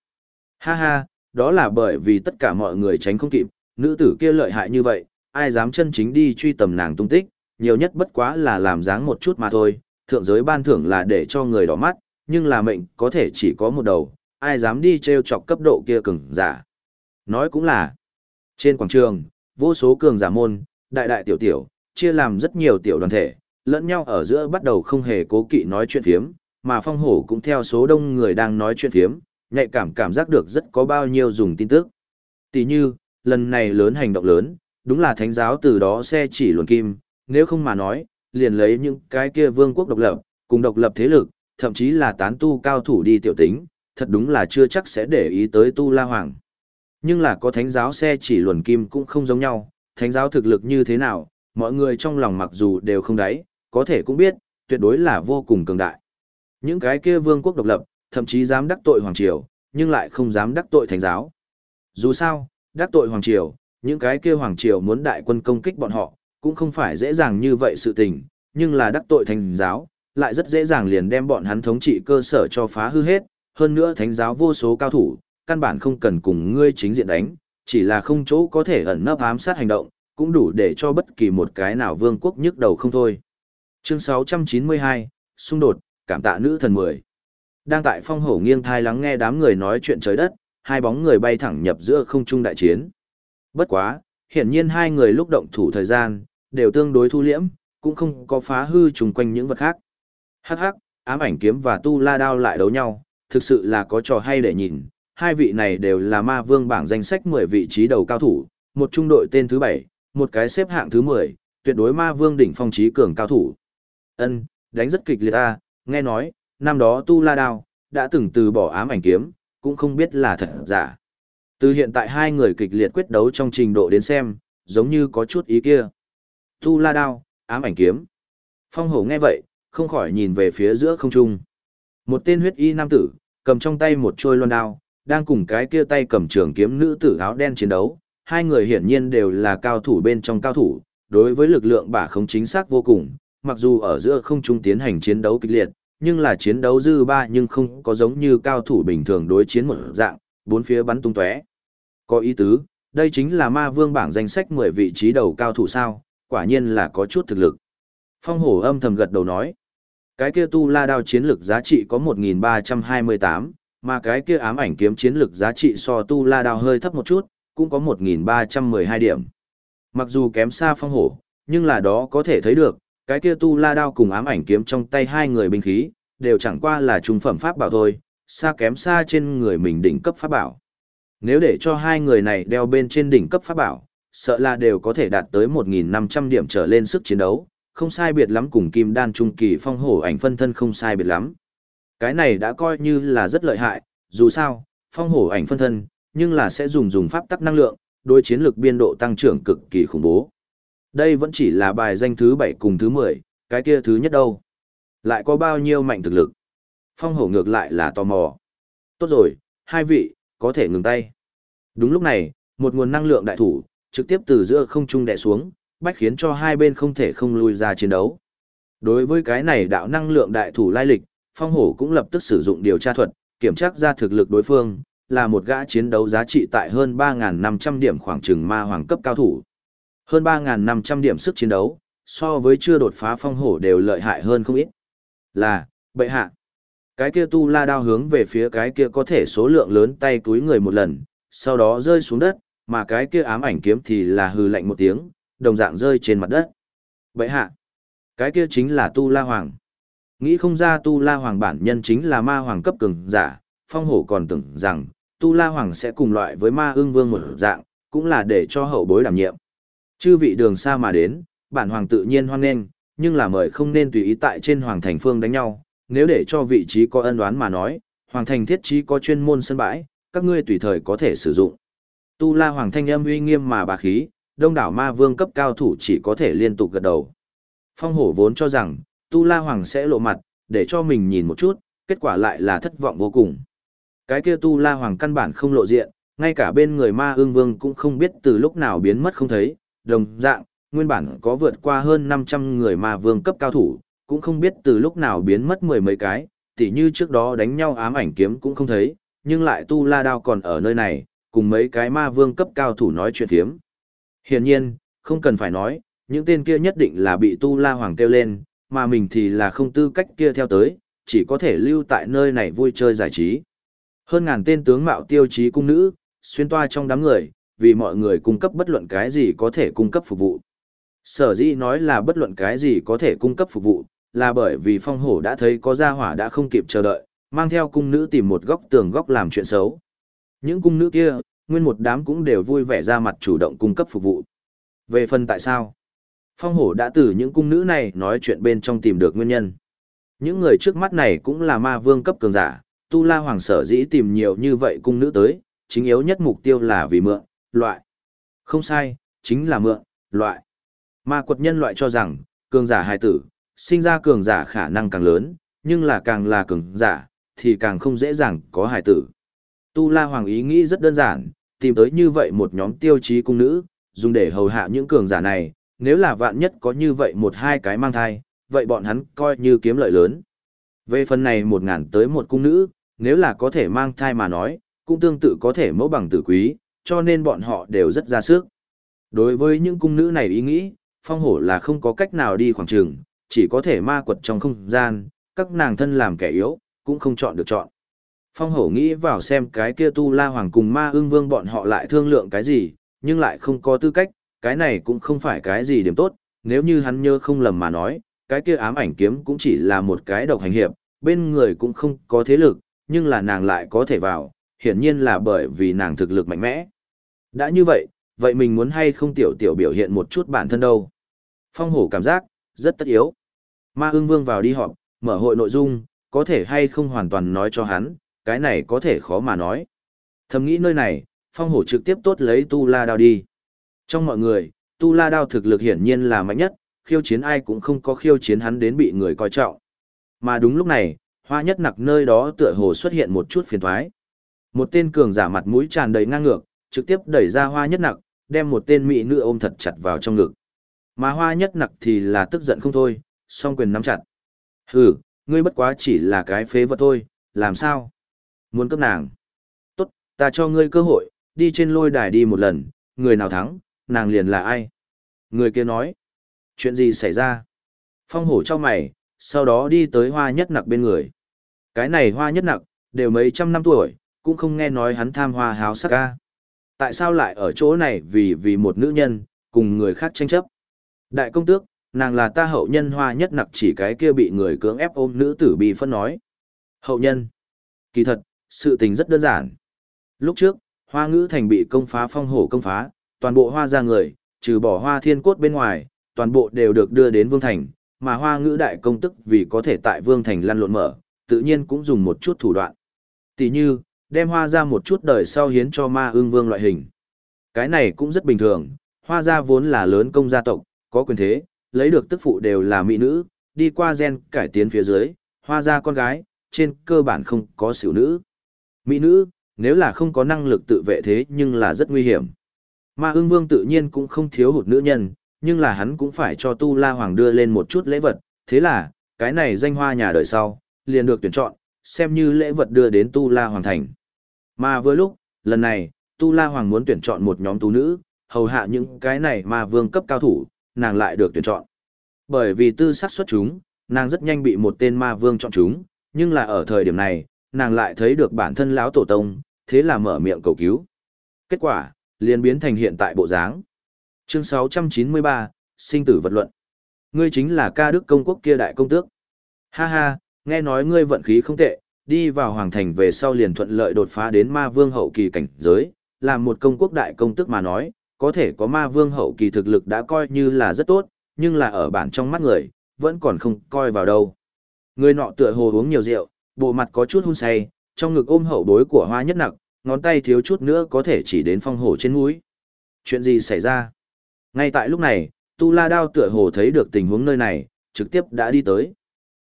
Ha ha, đó là bởi vì tất cả mọi người tránh không kịp, nữ tử kia lợi hại như vậy, ai dám chân chính đi truy tầm nàng tung tích, nhiều nhất bất quá là làm dáng một chút mà thôi, thượng giới ban thưởng là để cho người đỏ mắt, nhưng là mệnh có thể chỉ có một đầu, ai dám đi treo chọc cấp độ kia cường giả. Nói cũng là, trên quảng trường, vô số cường giả môn, đại đại tiểu tiểu, chia làm rất nhiều tiểu đoàn thể, lẫn nhau ở giữa bắt đầu không hề cố kỵ nói chuyện phiếm, mà phong hổ cũng theo số đông người đang nói chuyện phiếm, nhạy cảm cảm giác được rất có bao nhiêu dùng tin tức. Tỷ như, lần này lớn hành động lớn, đúng là thánh giáo từ đó xe chỉ luồn kim, nếu không mà nói, liền lấy những cái kia vương quốc độc lập, cùng độc lập thế lực, thậm chí là tán tu cao thủ đi tiểu tính, thật đúng là chưa chắc sẽ để ý tới tu la hoàng. Nhưng là có thánh giáo xe chỉ luồn kim cũng không giống nhau, thánh giáo thực lực như thế nào, mọi người trong lòng mặc dù đều không đáy, có thể cũng biết, tuyệt đối là vô cùng cường đại. Những cái kia vương quốc độc lập, thậm chí dám đắc tội hoàng triều, nhưng lại không dám đắc tội thánh giáo. Dù sao, đắc tội hoàng triều, những cái kia hoàng triều muốn đại quân công kích bọn họ, cũng không phải dễ dàng như vậy sự tình, nhưng là đắc tội thánh giáo, lại rất dễ dàng liền đem bọn hắn thống trị cơ sở cho phá hư hết, hơn nữa thánh giáo vô số cao thủ, căn bản không cần cùng ngươi chính diện đánh, chỉ là không chỗ có thể ẩn nấp ám sát hành động, cũng đủ để cho bất kỳ một cái nào vương quốc nhức đầu không thôi. Chương 692, xung đột, cảm tạ nữ thần 10. Đang tại phong hổ nghiêng thai lắng nghe đám người nói chuyện trời đất, hai bóng người bay thẳng nhập giữa không trung đại chiến. Bất quá, hiển nhiên hai người lúc động thủ thời gian, đều tương đối thu liễm, cũng không có phá hư trùng quanh những vật khác. Hắc hắc, ám ảnh kiếm và tu la đao lại đấu nhau, thực sự là có trò hay để nhìn. Hai vị này đều là ma vương bảng danh sách 10 vị trí đầu cao thủ, một trung đội tên thứ 7, một cái xếp hạng thứ 10, tuyệt đối ma vương đỉnh phong trí cường cao thủ. Ân, đánh rất kịch liệt ta, nghe nói, năm đó tu la đao, đã từng từ bỏ ám ảnh kiếm, cũng không biết là thật giả. Từ hiện tại hai người kịch liệt quyết đấu trong trình độ đến xem, giống như có chút ý kia. Tu la đao, ám ảnh kiếm. Phong hổ nghe vậy, không khỏi nhìn về phía giữa không trung. Một tên huyết y nam tử, cầm trong tay một trôi loan đao, đang cùng cái kia tay cầm trường kiếm nữ tử áo đen chiến đấu. Hai người hiển nhiên đều là cao thủ bên trong cao thủ, đối với lực lượng bả không chính xác vô cùng, mặc dù ở giữa không trung tiến hành chiến đấu kịch liệt, nhưng là chiến đấu dư ba nhưng không có giống như cao thủ bình thường đối chiến một dạng, bốn phía bắn tung tóe. Có ý tứ, đây chính là ma vương bảng danh sách 10 vị trí đầu cao thủ sao, quả nhiên là có chút thực lực. Phong hổ âm thầm gật đầu nói, cái kia tu la đao chiến lực giá trị có 1328, mà cái kia ám ảnh kiếm chiến lực giá trị so tu la đao hơi thấp một chút, cũng có 1312 điểm. Mặc dù kém xa phong hổ, nhưng là đó có thể thấy được, cái kia tu la đao cùng ám ảnh kiếm trong tay hai người binh khí, đều chẳng qua là trung phẩm pháp bảo thôi, xa kém xa trên người mình đỉnh cấp pháp bảo. Nếu để cho hai người này đeo bên trên đỉnh cấp pháp bảo, sợ là đều có thể đạt tới 1.500 điểm trở lên sức chiến đấu, không sai biệt lắm cùng kim đan trung kỳ phong hổ ảnh phân thân không sai biệt lắm. Cái này đã coi như là rất lợi hại, dù sao, phong hổ ảnh phân thân, nhưng là sẽ dùng dùng pháp tắc năng lượng, đối chiến lực biên độ tăng trưởng cực kỳ khủng bố. Đây vẫn chỉ là bài danh thứ 7 cùng thứ 10, cái kia thứ nhất đâu. Lại có bao nhiêu mạnh thực lực? Phong hổ ngược lại là tò mò. Tốt rồi, hai vị, có thể ngừng tay. Đúng lúc này, một nguồn năng lượng đại thủ, trực tiếp từ giữa không trung đè xuống, bách khiến cho hai bên không thể không lui ra chiến đấu. Đối với cái này đạo năng lượng đại thủ lai lịch, phong hổ cũng lập tức sử dụng điều tra thuật, kiểm tra ra thực lực đối phương, là một gã chiến đấu giá trị tại hơn 3.500 điểm khoảng trừng ma hoàng cấp cao thủ. Hơn 3.500 điểm sức chiến đấu, so với chưa đột phá phong hổ đều lợi hại hơn không ít. Là, bệ hạ. Cái kia tu la đao hướng về phía cái kia có thể số lượng lớn tay túi người một lần, sau đó rơi xuống đất, mà cái kia ám ảnh kiếm thì là hừ lạnh một tiếng, đồng dạng rơi trên mặt đất. Bệ hạ. Cái kia chính là tu la hoàng. Nghĩ không ra tu la hoàng bản nhân chính là ma hoàng cấp cường giả, phong hổ còn tưởng rằng, tu la hoàng sẽ cùng loại với ma ương vương một dạng, cũng là để cho hậu bối đảm nhiệm. Chư vị đường xa mà đến, bản hoàng tự nhiên hoan nghênh, nhưng là mời không nên tùy ý tại trên hoàng thành phương đánh nhau, nếu để cho vị trí có ân đoán mà nói, hoàng thành thiết trí có chuyên môn sân bãi, các ngươi tùy thời có thể sử dụng. Tu La Hoàng thanh âm uy nghiêm mà bà khí, đông đảo ma vương cấp cao thủ chỉ có thể liên tục gật đầu. Phong hổ vốn cho rằng, Tu La Hoàng sẽ lộ mặt, để cho mình nhìn một chút, kết quả lại là thất vọng vô cùng. Cái kia Tu La Hoàng căn bản không lộ diện, ngay cả bên người ma ương vương cũng không biết từ lúc nào biến mất không thấy, đồng dạng, nguyên bản có vượt qua hơn 500 người ma vương cấp cao thủ, cũng không biết từ lúc nào biến mất mười mấy cái, tỉ như trước đó đánh nhau ám ảnh kiếm cũng không thấy, nhưng lại tu la đao còn ở nơi này, cùng mấy cái ma vương cấp cao thủ nói chuyện thiếm. Hiển nhiên, không cần phải nói, những tên kia nhất định là bị tu la hoàng kêu lên, mà mình thì là không tư cách kia theo tới, chỉ có thể lưu tại nơi này vui chơi giải trí. Hơn ngàn tên tướng mạo tiêu chí cung nữ, xuyên toa trong đám người, vì mọi người cung cấp bất luận cái gì có thể cung cấp phục vụ. Sở dĩ nói là bất luận cái gì có thể cung cấp phục vụ, là bởi vì phong hổ đã thấy có gia hỏa đã không kịp chờ đợi, mang theo cung nữ tìm một góc tường góc làm chuyện xấu. Những cung nữ kia, nguyên một đám cũng đều vui vẻ ra mặt chủ động cung cấp phục vụ. Về phần tại sao? Phong hổ đã từ những cung nữ này nói chuyện bên trong tìm được nguyên nhân. Những người trước mắt này cũng là ma vương cấp cường giả, tu la hoàng sở dĩ tìm nhiều như vậy cung nữ tới, chính yếu nhất mục tiêu là vì mượn, loại. Không sai, chính là mượn, loại. Ma quật nhân loại cho rằng, cường giả hài tử, sinh ra cường giả khả năng càng lớn, nhưng là càng là cường giả, thì càng không dễ dàng có hài tử. Tu La Hoàng ý nghĩ rất đơn giản, tìm tới như vậy một nhóm tiêu chí cung nữ, dùng để hầu hạ những cường giả này, nếu là vạn nhất có như vậy một hai cái mang thai, vậy bọn hắn coi như kiếm lợi lớn. Về phần này một ngàn tới một cung nữ, nếu là có thể mang thai mà nói, cũng tương tự có thể mẫu bằng tử quý, cho nên bọn họ đều rất ra sức. Đối với những cung nữ này ý nghĩ, phong hổ là không có cách nào đi khoảng trường, chỉ có thể ma quật trong không gian, các nàng thân làm kẻ yếu, cũng không chọn được chọn. Phong hổ nghĩ vào xem cái kia tu la hoàng cùng ma ưng vương bọn họ lại thương lượng cái gì, nhưng lại không có tư cách, cái này cũng không phải cái gì điểm tốt, nếu như hắn nhớ không lầm mà nói, cái kia ám ảnh kiếm cũng chỉ là một cái độc hành hiệp, bên người cũng không có thế lực, nhưng là nàng lại có thể vào, hiển nhiên là bởi vì nàng thực lực mạnh mẽ. Đã như vậy, vậy mình muốn hay không tiểu tiểu biểu hiện một chút bản thân đâu. Phong hổ cảm giác, rất tất yếu. Ma ưng vương vào đi họp, mở hội nội dung, có thể hay không hoàn toàn nói cho hắn, cái này có thể khó mà nói. Thầm nghĩ nơi này, phong hổ trực tiếp tốt lấy tu la đao đi. Trong mọi người, tu la đao thực lực hiển nhiên là mạnh nhất, khiêu chiến ai cũng không có khiêu chiến hắn đến bị người coi trọng. Mà đúng lúc này, hoa nhất nặc nơi đó tựa hồ xuất hiện một chút phiền thoái. Một tên cường giả mặt mũi tràn đầy ngang ngược, trực tiếp đẩy ra hoa nhất nặc, đem một tên mỹ nữ ôm thật chặt vào trong ngực. Mà hoa nhất nặc thì là tức giận không thôi, song quyền nắm chặt. Hừ, ngươi bất quá chỉ là cái phế vật thôi, làm sao? Muốn cướp nàng. Tốt, ta cho ngươi cơ hội, đi trên lôi đài đi một lần, người nào thắng, nàng liền là ai? Người kia nói. Chuyện gì xảy ra? Phong hổ cho mày, sau đó đi tới hoa nhất nặc bên người. Cái này hoa nhất nặc, đều mấy trăm năm tuổi, cũng không nghe nói hắn tham hoa háo sắc ca. Tại sao lại ở chỗ này vì vì một nữ nhân, cùng người khác tranh chấp? Đại công tước, nàng là ta hậu nhân hoa nhất nặc chỉ cái kia bị người cưỡng ép ôm nữ tử bị phân nói. Hậu nhân. Kỳ thật, sự tình rất đơn giản. Lúc trước, hoa ngữ thành bị công phá phong hổ công phá, toàn bộ hoa ra người, trừ bỏ hoa thiên cốt bên ngoài, toàn bộ đều được đưa đến vương thành, mà hoa ngữ đại công tức vì có thể tại vương thành lăn lộn mở, tự nhiên cũng dùng một chút thủ đoạn. Tỷ như, đem hoa ra một chút đời sau hiến cho ma ương vương loại hình. Cái này cũng rất bình thường, hoa gia vốn là lớn công gia tộc, có quyền thế, lấy được tức phụ đều là mỹ nữ, đi qua gen cải tiến phía dưới, hoa gia con gái, trên cơ bản không có xỉu nữ. Mỹ nữ, nếu là không có năng lực tự vệ thế nhưng là rất nguy hiểm. Ma ương vương tự nhiên cũng không thiếu hụt nữ nhân, nhưng là hắn cũng phải cho Tu La Hoàng đưa lên một chút lễ vật, thế là, cái này danh hoa nhà đời sau, liền được tuyển chọn, xem như lễ vật đưa đến Tu La Hoàng thành. Mà vừa lúc, lần này, Tu La Hoàng muốn tuyển chọn một nhóm tú nữ, hầu hạ những cái này mà vương cấp cao thủ, nàng lại được tuyển chọn. Bởi vì tư sắc xuất chúng, nàng rất nhanh bị một tên ma vương chọn chúng, nhưng là ở thời điểm này, nàng lại thấy được bản thân lão tổ tông, thế là mở miệng cầu cứu. Kết quả, liền biến thành hiện tại bộ dáng. Chương 693, sinh tử vật luận. Ngươi chính là ca đức công quốc kia đại công tước. Ha ha, nghe nói ngươi vận khí không tệ, đi vào hoàng thành về sau liền thuận lợi đột phá đến ma vương hậu kỳ cảnh giới, làm một công quốc đại công tước mà nói, có thể có ma vương hậu kỳ thực lực đã coi như là rất tốt, nhưng là ở bản trong mắt người, vẫn còn không coi vào đâu. Người nọ tựa hồ uống nhiều rượu, bộ mặt có chút hun say, trong ngực ôm hậu bối của hoa nhất nặc, ngón tay thiếu chút nữa có thể chỉ đến phong hổ trên mũi. Chuyện gì xảy ra? Ngay tại lúc này, Tu La Đao tựa hồ thấy được tình huống nơi này, trực tiếp đã đi tới.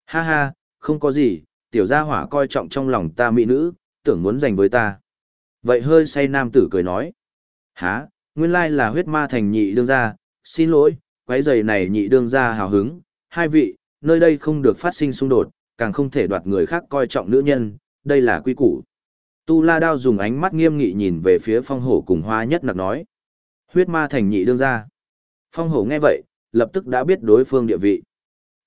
Ha ha, không có gì, tiểu gia hỏa coi trọng trong lòng ta mỹ nữ, tưởng muốn giành với ta. Vậy hơi say nam tử cười nói. Hả, nguyên lai là huyết ma thành nhị đương gia, xin lỗi, quái giày này nhị đương gia hào hứng. Hai vị, nơi đây không được phát sinh xung đột, càng không thể đoạt người khác coi trọng nữ nhân, đây là quy củ. Tu La Đao dùng ánh mắt nghiêm nghị nhìn về phía phong hổ cùng hoa nhất nặc nói. Huyết ma thành nhị đương gia. Phong hổ nghe vậy, lập tức đã biết đối phương địa vị.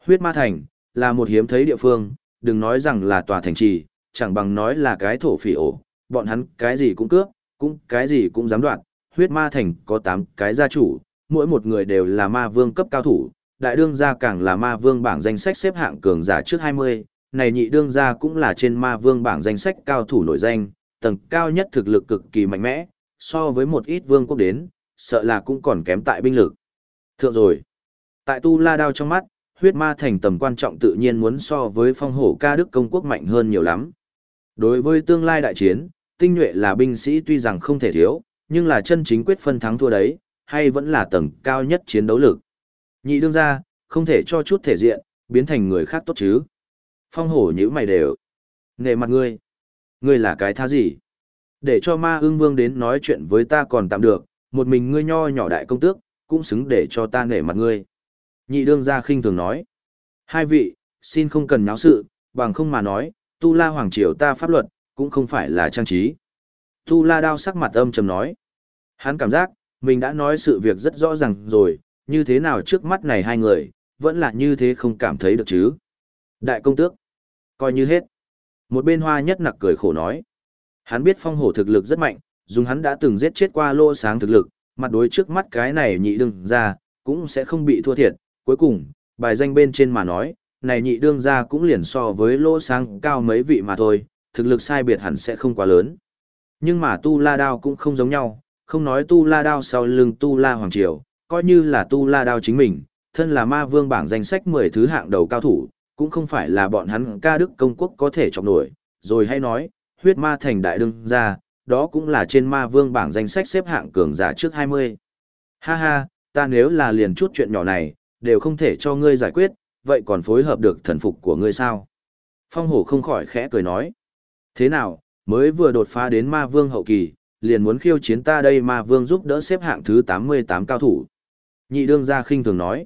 Huyết ma thành, là một hiếm thấy địa phương, đừng nói rằng là tòa thành trì, chẳng bằng nói là cái thổ phỉ ổ, bọn hắn cái gì cũng cướp, cũng cái gì cũng dám đoạt. Huyết ma thành có 8 cái gia chủ, mỗi một người đều là ma vương cấp cao thủ, đại đương gia càng là ma vương bảng danh sách xếp hạng cường giả trước 20, này nhị đương gia cũng là trên ma vương bảng danh sách cao thủ nổi danh, tầng cao nhất thực lực cực kỳ mạnh mẽ, so với một ít vương quốc đến, sợ là cũng còn kém tại binh lực. Thượng rồi. Tại Tu La Đao trong mắt, huyết ma thành tầm quan trọng tự nhiên muốn so với phong hổ ca đức công quốc mạnh hơn nhiều lắm. Đối với tương lai đại chiến, tinh nhuệ là binh sĩ tuy rằng không thể thiếu, nhưng là chân chính quyết phân thắng thua đấy, hay vẫn là tầng cao nhất chiến đấu lực. Nhị đương ra, không thể cho chút thể diện, biến thành người khác tốt chứ. Phong hổ nhữ mày đều. Nề mặt ngươi. Ngươi là cái tha gì? Để cho ma ương vương đến nói chuyện với ta còn tạm được, một mình ngươi nho nhỏ đại công tước, cũng xứng để cho ta nể mặt ngươi. Nhị đương gia khinh thường nói. Hai vị, xin không cần nháo sự, bằng không mà nói, tu la hoàng triều ta pháp luật, cũng không phải là trang trí. Tu la đao sắc mặt âm trầm nói. Hắn cảm giác, mình đã nói sự việc rất rõ ràng rồi, như thế nào trước mắt này hai người, vẫn là như thế không cảm thấy được chứ. Đại công tước, coi như hết. Một bên hoa nhất nặc cười khổ nói. Hắn biết phong hổ thực lực rất mạnh, dùng hắn đã từng giết chết qua lô sáng thực lực, mặt đối trước mắt cái này nhị đương ra, cũng sẽ không bị thua thiệt. Cuối cùng, bài danh bên trên mà nói, này nhị đương gia cũng liền so với lỗ sáng cao mấy vị mà thôi, thực lực sai biệt hẳn sẽ không quá lớn. Nhưng mà tu la đao cũng không giống nhau, không nói tu la đao sau lưng tu la hoàng triều, coi như là tu la đao chính mình, thân là ma vương bảng danh sách 10 thứ hạng đầu cao thủ, cũng không phải là bọn hắn ca đức công quốc có thể chọc nổi, rồi hay nói, huyết ma thành đại đương gia, đó cũng là trên ma vương bảng danh sách xếp hạng cường giả trước 20. Ha ha, ta nếu là liền chút chuyện nhỏ này, đều không thể cho ngươi giải quyết, vậy còn phối hợp được thần phục của ngươi sao? Phong hổ không khỏi khẽ cười nói. Thế nào, mới vừa đột phá đến ma vương hậu kỳ, liền muốn khiêu chiến ta đây ma vương giúp đỡ xếp hạng thứ 88 cao thủ. Nhị đương gia khinh thường nói.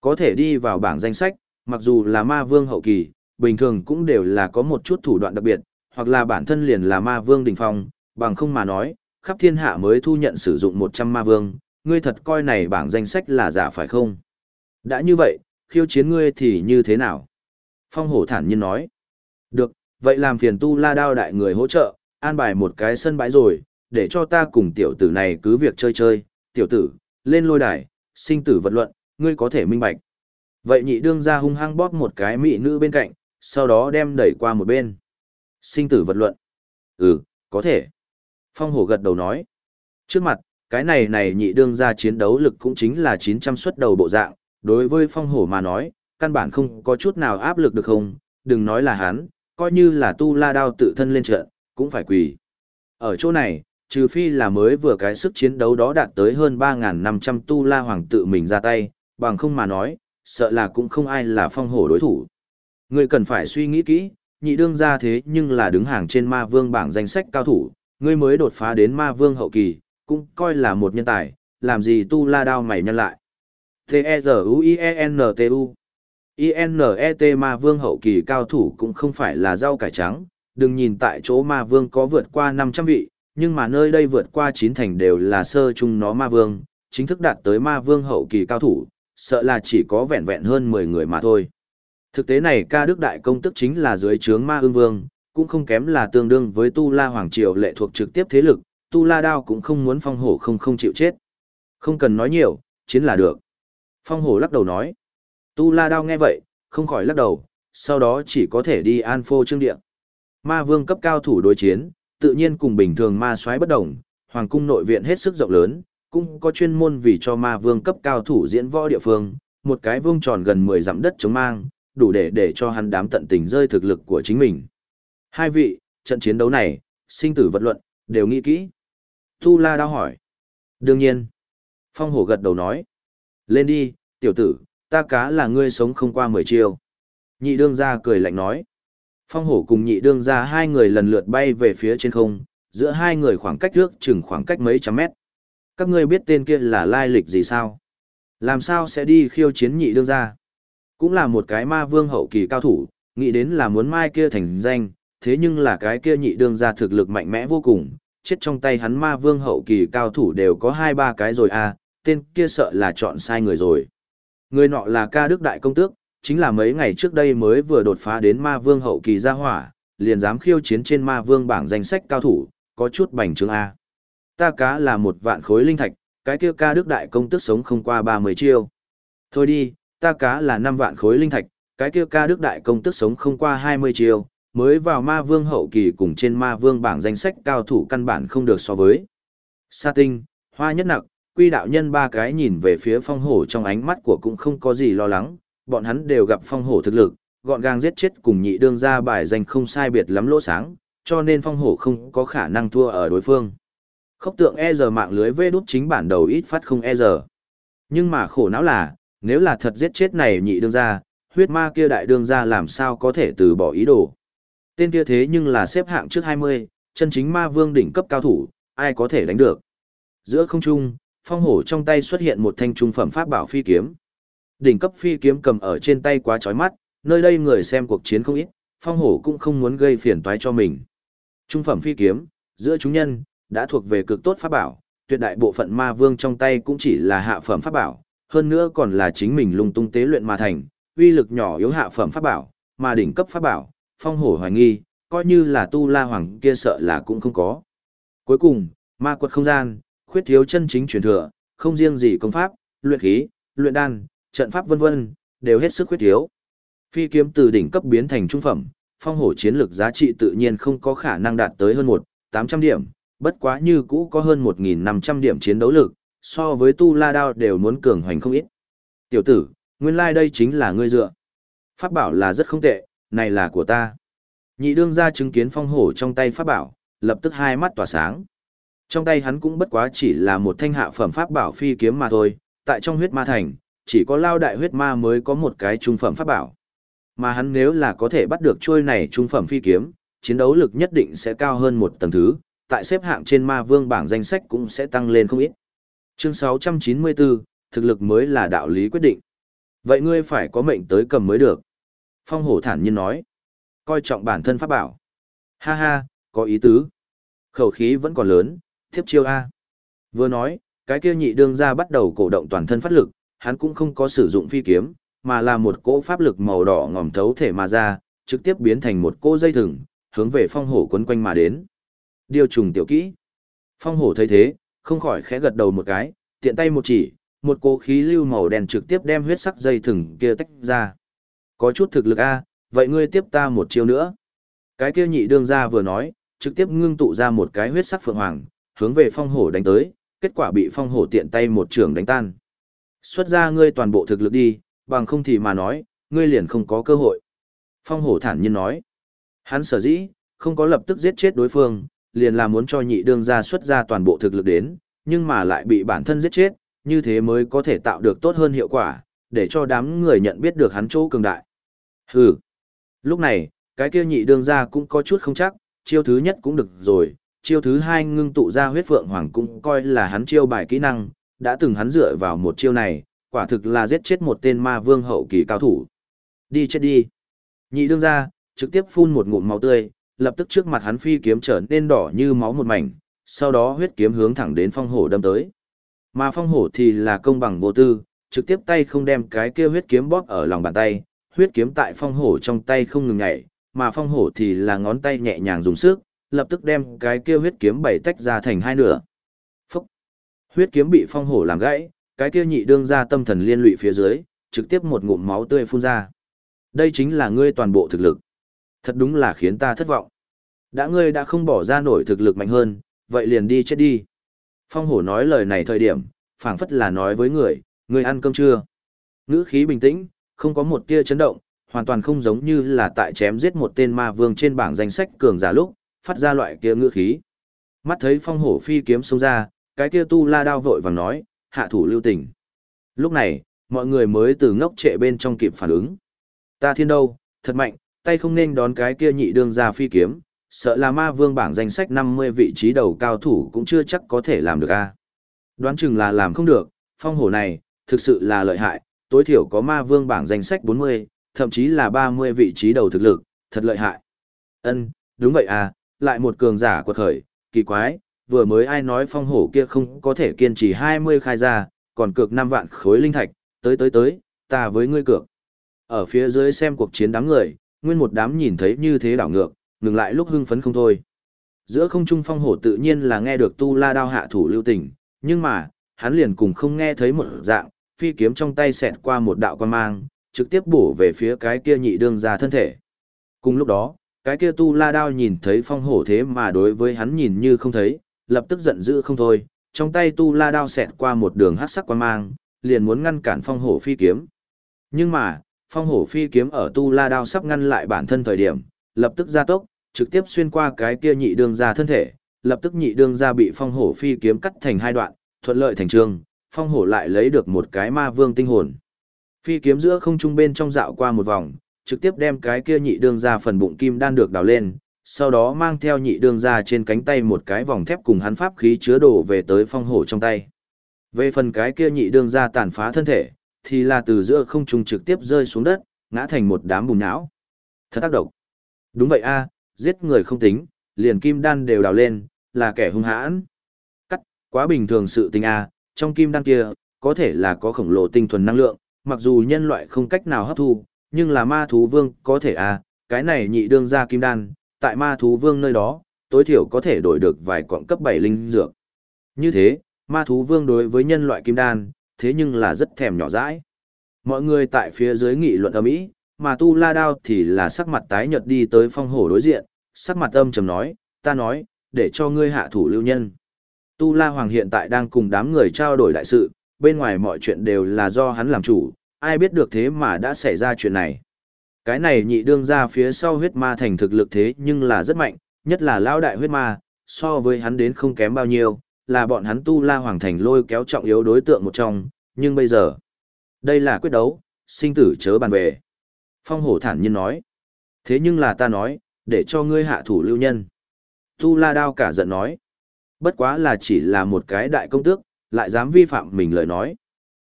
Có thể đi vào bảng danh sách, mặc dù là ma vương hậu kỳ, bình thường cũng đều là có một chút thủ đoạn đặc biệt, hoặc là bản thân liền là ma vương đỉnh phong, bằng không mà nói, khắp thiên hạ mới thu nhận sử dụng 100 ma vương, ngươi thật coi này bảng danh sách là giả phải không? Đã như vậy, khiêu chiến ngươi thì như thế nào? Phong hổ thản nhiên nói. Được, vậy làm phiền tu la đao đại người hỗ trợ, an bài một cái sân bãi rồi, để cho ta cùng tiểu tử này cứ việc chơi chơi, tiểu tử, lên lôi đài, sinh tử vật luận, ngươi có thể minh bạch. Vậy nhị đương ra hung hăng bóp một cái mỹ nữ bên cạnh, sau đó đem đẩy qua một bên. Sinh tử vật luận. Ừ, có thể. Phong hổ gật đầu nói. Trước mặt, cái này này nhị đương ra chiến đấu lực cũng chính là 900 suất đầu bộ dạng, đối với phong hổ mà nói, căn bản không có chút nào áp lực được không, đừng nói là hắn, coi như là tu la đao tự thân lên trận, cũng phải quỳ. Ở chỗ này, trừ phi là mới vừa cái sức chiến đấu đó đạt tới hơn 3.500 tu la hoàng tự mình ra tay, bằng không mà nói, sợ là cũng không ai là phong hổ đối thủ. Người cần phải suy nghĩ kỹ, nhị đương ra thế nhưng là đứng hàng trên ma vương bảng danh sách cao thủ, ngươi mới đột phá đến ma vương hậu kỳ, cũng coi là một nhân tài, làm gì tu la đao mày nhân lại. T-E-Z-U-I-E-N-T-U I-N-E-T ma vương hậu kỳ cao thủ cũng không phải là rau cải trắng, đừng nhìn tại chỗ ma vương có vượt qua 500 vị, nhưng mà nơi đây vượt qua chín thành đều là sơ chung nó ma vương, chính thức đạt tới ma vương hậu kỳ cao thủ, sợ là chỉ có vẹn vẹn hơn 10 người mà thôi. Thực tế này ca đức đại công tức chính là dưới trướng ma ương vương, cũng không kém là tương đương với Tu La Hoàng Triều lệ thuộc trực tiếp thế lực, Tu La Đao cũng không muốn phong hổ không không chịu chết. Không cần nói nhiều, chiến là được. Phong hổ lắc đầu nói. Tu La Đao nghe vậy, không khỏi lắc đầu, sau đó chỉ có thể đi an phô trương địa. Ma vương cấp cao thủ đối chiến, tự nhiên cùng bình thường ma soái bất đồng, hoàng cung nội viện hết sức rộng lớn, cũng có chuyên môn vì cho ma vương cấp cao thủ diễn võ địa phương, một cái vương tròn gần 10 dặm đất chống mang, đủ để để cho hắn đám tận tình rơi thực lực của chính mình. Hai vị, trận chiến đấu này, sinh tử vật luận, đều nghĩ kỹ. Tu La đao hỏi. Đương nhiên. Phong hổ gật đầu nói. Lên đi, tiểu tử, ta cá là ngươi sống không qua mười chiêu. Nhị đương gia cười lạnh nói. Phong hổ cùng nhị đương gia hai người lần lượt bay về phía trên không, giữa hai người khoảng cách trước chừng khoảng cách mấy trăm mét. Các ngươi biết tên kia là lai lịch gì sao? Làm sao sẽ đi khiêu chiến nhị đương gia? Cũng là một cái ma vương hậu kỳ cao thủ, nghĩ đến là muốn mai kia thành danh, thế nhưng là cái kia nhị đương gia thực lực mạnh mẽ vô cùng, chết trong tay hắn ma vương hậu kỳ cao thủ đều có hai ba cái rồi à, tên kia sợ là chọn sai người rồi. Người nọ là ca đức đại công tước, chính là mấy ngày trước đây mới vừa đột phá đến ma vương hậu kỳ gia hỏa, liền dám khiêu chiến trên ma vương bảng danh sách cao thủ, có chút bành trướng A. Ta cá là một vạn khối linh thạch, cái kia ca đức đại công tước sống không qua 30 chiêu. Thôi đi, ta cá là 5 vạn khối linh thạch, cái kia ca đức đại công tước sống không qua 20 chiêu, mới vào ma vương hậu kỳ cùng trên ma vương bảng danh sách cao thủ căn bản không được so với. Sa tinh, hoa nhất nặc, quy đạo nhân ba cái nhìn về phía phong hổ trong ánh mắt của cũng không có gì lo lắng, bọn hắn đều gặp phong hổ thực lực, gọn gàng giết chết cùng nhị đương ra bài danh không sai biệt lắm lỗ sáng, cho nên phong hổ không có khả năng thua ở đối phương. Khốc tượng e giờ mạng lưới vê đút chính bản đầu ít phát không e giờ. Nhưng mà khổ não là, Nếu là thật giết chết này nhị đương gia, huyết ma kia đại đương gia làm sao có thể từ bỏ ý đồ. Tên kia thế nhưng là xếp hạng trước 20, chân chính ma vương đỉnh cấp cao thủ, ai có thể đánh được. Giữa không trung, phong hổ trong tay xuất hiện một thanh trung phẩm pháp bảo phi kiếm. Đỉnh cấp phi kiếm cầm ở trên tay quá chói mắt, nơi đây người xem cuộc chiến không ít, phong hổ cũng không muốn gây phiền toái cho mình. Trung phẩm phi kiếm, giữa chúng nhân, đã thuộc về cực tốt pháp bảo, tuyệt đại bộ phận ma vương trong tay cũng chỉ là hạ phẩm pháp bảo, hơn nữa còn là chính mình lung tung tế luyện mà thành, uy lực nhỏ yếu hạ phẩm pháp bảo, mà đỉnh cấp pháp bảo, phong hổ hoài nghi, coi như là tu la hoàng kia sợ là cũng không có. Cuối cùng, ma quật không gian, khuyết thiếu chân chính truyền thừa, không riêng gì công pháp, luyện khí, luyện đan, trận pháp vân vân, đều hết sức khuyết thiếu. Phi kiếm từ đỉnh cấp biến thành trung phẩm, phong hổ chiến lược giá trị tự nhiên không có khả năng đạt tới hơn một tám trăm điểm, bất quá như cũ có hơn một nghìn năm trăm điểm chiến đấu lực, so với tu la đao đều muốn cường hoành không ít. Tiểu tử, nguyên lai like đây chính là ngươi dựa. Pháp bảo là rất không tệ, này là của ta. Nhị đương gia chứng kiến phong hổ trong tay pháp bảo, lập tức hai mắt tỏa sáng. Trong tay hắn cũng bất quá chỉ là một thanh hạ phẩm pháp bảo phi kiếm mà thôi, tại trong huyết ma thành, chỉ có lao đại huyết ma mới có một cái trung phẩm pháp bảo. Mà hắn nếu là có thể bắt được trôi này trung phẩm phi kiếm, chiến đấu lực nhất định sẽ cao hơn một tầng thứ, tại xếp hạng trên ma vương bảng danh sách cũng sẽ tăng lên không ít. Chương 694, thực lực mới là đạo lý quyết định. Vậy ngươi phải có mệnh tới cầm mới được. Phong hổ thản nhiên nói. Coi trọng bản thân pháp bảo. Ha ha, có ý tứ. Khẩu khí vẫn còn lớn, tiếp chiêu A. Vừa nói, cái kia nhị đương ra bắt đầu cổ động toàn thân phát lực, hắn cũng không có sử dụng phi kiếm, mà là một cỗ pháp lực màu đỏ ngòm thấu thể mà ra, trực tiếp biến thành một cỗ dây thừng, hướng về phong hổ quấn quanh mà đến. Điều trùng tiểu kỹ. Phong hổ thấy thế, không khỏi khẽ gật đầu một cái, tiện tay một chỉ, một cỗ khí lưu màu đen trực tiếp đem huyết sắc dây thừng kia tách ra. Có chút thực lực a, vậy ngươi tiếp ta một chiêu nữa. Cái kia nhị đương ra vừa nói, trực tiếp ngưng tụ ra một cái huyết sắc phượng hoàng, hướng về phong hổ đánh tới, kết quả bị phong hổ tiện tay một trường đánh tan. Xuất ra ngươi toàn bộ thực lực đi, bằng không thì mà nói, ngươi liền không có cơ hội. Phong hổ thản nhiên nói, hắn sở dĩ, không có lập tức giết chết đối phương, liền là muốn cho nhị đương ra xuất ra toàn bộ thực lực đến, nhưng mà lại bị bản thân giết chết, như thế mới có thể tạo được tốt hơn hiệu quả, để cho đám người nhận biết được hắn chỗ cường đại. Hừ. Lúc này, cái kia nhị đương ra cũng có chút không chắc, chiêu thứ nhất cũng được rồi, chiêu thứ hai ngưng tụ ra huyết phượng hoàng cũng coi là hắn chiêu bài kỹ năng, đã từng hắn dựa vào một chiêu này, quả thực là giết chết một tên ma vương hậu kỳ cao thủ. Đi chết đi. Nhị đương ra, trực tiếp phun một ngụm máu tươi, lập tức trước mặt hắn phi kiếm trở nên đỏ như máu một mảnh, sau đó huyết kiếm hướng thẳng đến phong hổ đâm tới. Mà phong hổ thì là công bằng vô tư, trực tiếp tay không đem cái kia huyết kiếm bóp ở lòng bàn tay, huyết kiếm tại phong hổ trong tay không ngừng nhảy, mà phong hổ thì là ngón tay nhẹ nhàng dùng sức, lập tức đem cái kia huyết kiếm bảy tách ra thành hai nửa. Phúc! Huyết kiếm bị phong hổ làm gãy, cái kia nhị đương ra tâm thần liên lụy phía dưới, trực tiếp một ngụm máu tươi phun ra. Đây chính là ngươi toàn bộ thực lực. Thật đúng là khiến ta thất vọng. Đã ngươi đã không bỏ ra nổi thực lực mạnh hơn, vậy liền đi chết đi. Phong hổ nói lời này thời điểm, phảng phất là nói với người, ngươi ăn cơm chưa? Ngữ khí bình tĩnh, không có một tia chấn động, hoàn toàn không giống như là tại chém giết một tên ma vương trên bảng danh sách cường giả lúc, phát ra loại kia ngữ khí. Mắt thấy phong hổ phi kiếm xông ra, cái kia tu la đao vội vàng nói, hạ thủ lưu tình. Lúc này, mọi người mới từ ngốc trệ bên trong kịp phản ứng. Ta thiên đâu, thật mạnh, tay không nên đón cái kia nhị đương ra phi kiếm, sợ là ma vương bảng danh sách 50 vị trí đầu cao thủ cũng chưa chắc có thể làm được a. Đoán chừng là làm không được, phong hổ này, thực sự là lợi hại, tối thiểu có ma vương bảng danh sách 40, thậm chí là 30 vị trí đầu thực lực, thật lợi hại. Ân, đúng vậy à, lại một cường giả quật khởi, kỳ quái, vừa mới ai nói phong hổ kia không có thể kiên trì 20 khai ra, còn cược 5 vạn khối linh thạch, tới tới tới, ta với ngươi cược. Ở phía dưới xem cuộc chiến đám người, nguyên một đám nhìn thấy như thế đảo ngược, ngừng lại lúc hưng phấn không thôi. Giữa không trung phong hổ tự nhiên là nghe được tu la đao hạ thủ lưu tình, nhưng mà, hắn liền cùng không nghe thấy một dạng, phi kiếm trong tay xẹt qua một đạo quan mang, trực tiếp bổ về phía cái kia nhị đương ra thân thể. Cùng lúc đó, cái kia tu la đao nhìn thấy phong hổ thế mà đối với hắn nhìn như không thấy, lập tức giận dữ không thôi, trong tay tu la đao xẹt qua một đường hắc sắc quan mang, liền muốn ngăn cản phong hổ phi kiếm. Nhưng mà, phong hổ phi kiếm ở tu la đao sắp ngăn lại bản thân thời điểm, lập tức gia tốc, trực tiếp xuyên qua cái kia nhị đương ra thân thể, lập tức nhị đương ra bị phong hổ phi kiếm cắt thành hai đoạn, thuận lợi thành trường, phong hổ lại lấy được một cái ma vương tinh hồn. Phi kiếm giữa không trung bên trong dạo qua một vòng, trực tiếp đem cái kia nhị đương ra phần bụng kim đan được đào lên, sau đó mang theo nhị đương ra trên cánh tay một cái vòng thép cùng hắn pháp khí chứa đổ về tới phong hổ trong tay. Về phần cái kia nhị đương ra tàn phá thân thể, thì là từ giữa không trung trực tiếp rơi xuống đất, ngã thành một đám bùn não. Thật tác động. Đúng vậy a, giết người không tính, liền kim đan đều đào lên, là kẻ hung hãn. Cắt, quá bình thường sự tình a, trong kim đan kia, có thể là có khổng lồ tinh thuần năng lượng, mặc dù nhân loại không cách nào hấp thu, nhưng là ma thú vương có thể à cái này nhị đương ra kim đan, tại ma thú vương nơi đó, tối thiểu có thể đổi được vài quặng cấp 7 linh dược. Như thế, ma thú vương đối với nhân loại kim đan, thế nhưng là rất thèm nhỏ dãi. Mọi người tại phía dưới nghị luận ầm ĩ, mà Tu La Đao thì là sắc mặt tái nhợt đi tới phong hổ đối diện, sắc mặt âm trầm nói, ta nói, để cho ngươi hạ thủ lưu nhân. Tu La Hoàng hiện tại đang cùng đám người trao đổi đại sự, bên ngoài mọi chuyện đều là do hắn làm chủ, ai biết được thế mà đã xảy ra chuyện này. Cái này nhị đương ra phía sau huyết ma thành thực lực thế nhưng là rất mạnh, nhất là lao đại huyết ma, so với hắn đến không kém bao nhiêu, là bọn hắn tu la hoàng thành lôi kéo trọng yếu đối tượng một trong, nhưng bây giờ, đây là quyết đấu, sinh tử chớ bàn về. Phong hổ thản nhiên nói, thế nhưng là ta nói, để cho ngươi hạ thủ lưu nhân. Tu la đao cả giận nói, bất quá là chỉ là một cái đại công tước, lại dám vi phạm mình lời nói.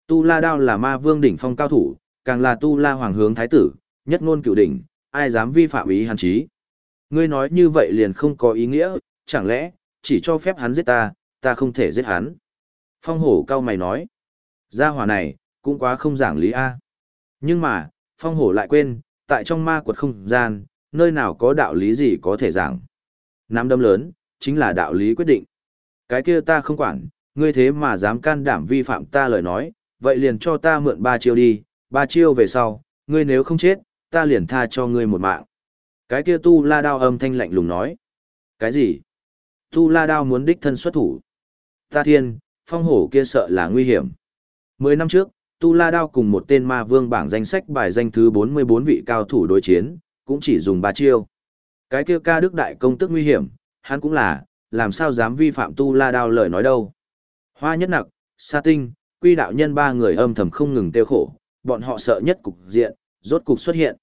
Tu la đao là ma vương đỉnh phong cao thủ, càng là tu la hoàng hướng thái tử, nhất ngôn cựu đỉnh, ai dám vi phạm ý hắn chí. Ngươi nói như vậy liền không có ý nghĩa, chẳng lẽ, chỉ cho phép hắn giết ta, ta không thể giết hắn. Phong hổ cao mày nói, gia hỏa này, cũng quá không giảng lý A. Nhưng mà, phong hổ lại quên, tại trong ma quật không gian, nơi nào có đạo lý gì có thể giảng. Nắm đâm lớn, chính là đạo lý quyết định. Cái kia ta không quản, ngươi thế mà dám can đảm vi phạm ta lời nói, vậy liền cho ta mượn ba chiêu đi, ba chiêu về sau, ngươi nếu không chết, ta liền tha cho ngươi một mạng. Cái kia tu la đao âm thanh lạnh lùng nói. Cái gì? Tu la đao muốn đích thân xuất thủ. Ta thiên, phong hổ kia sợ là nguy hiểm. Mười năm trước, Tu La Đao cùng một tên ma vương bảng danh sách bài danh thứ 44 vị cao thủ đối chiến, cũng chỉ dùng ba chiêu. Cái kia ca đức đại công tức nguy hiểm, hắn cũng là, làm sao dám vi phạm Tu La Đao lời nói đâu. Hoa nhất nặc, sa tinh, quy đạo nhân ba người âm thầm không ngừng tiêu khổ, bọn họ sợ nhất cục diện, rốt cục xuất hiện.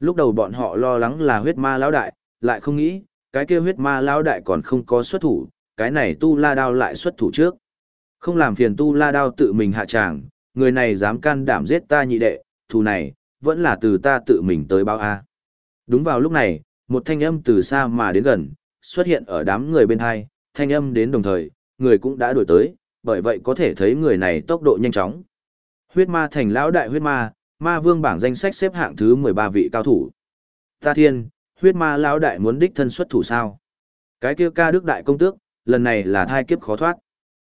Lúc đầu bọn họ lo lắng là huyết ma lão đại, lại không nghĩ, cái kia huyết ma lão đại còn không có xuất thủ, cái này tu la đao lại xuất thủ trước. Không làm phiền tu la đao tự mình hạ tràng, người này dám can đảm giết ta nhị đệ, thù này, vẫn là từ ta tự mình tới báo A. Đúng vào lúc này, một thanh âm từ xa mà đến gần, xuất hiện ở đám người bên hai, thanh âm đến đồng thời, người cũng đã đổi tới, bởi vậy có thể thấy người này tốc độ nhanh chóng. Huyết ma thành lão đại huyết ma, ma vương bảng danh sách xếp hạng thứ 13 vị cao thủ. Ta thiên, huyết ma lão đại muốn đích thân xuất thủ sao? Cái kia ca đức đại công tước, lần này là thai kiếp khó thoát.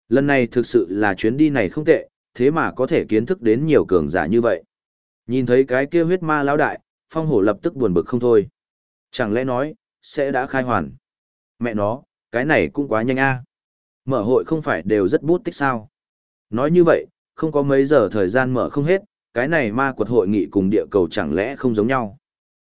Lần này thực sự là chuyến đi này không tệ, thế mà có thể kiến thức đến nhiều cường giả như vậy. Nhìn thấy cái kia huyết ma lão đại, phong hổ lập tức buồn bực không thôi. Chẳng lẽ nói, sẽ đã khai hoàn. Mẹ nó, cái này cũng quá nhanh a. Mở hội không phải đều rất bút tích sao. Nói như vậy, không có mấy giờ thời gian mở không hết, cái này ma quật hội nghị cùng địa cầu chẳng lẽ không giống nhau.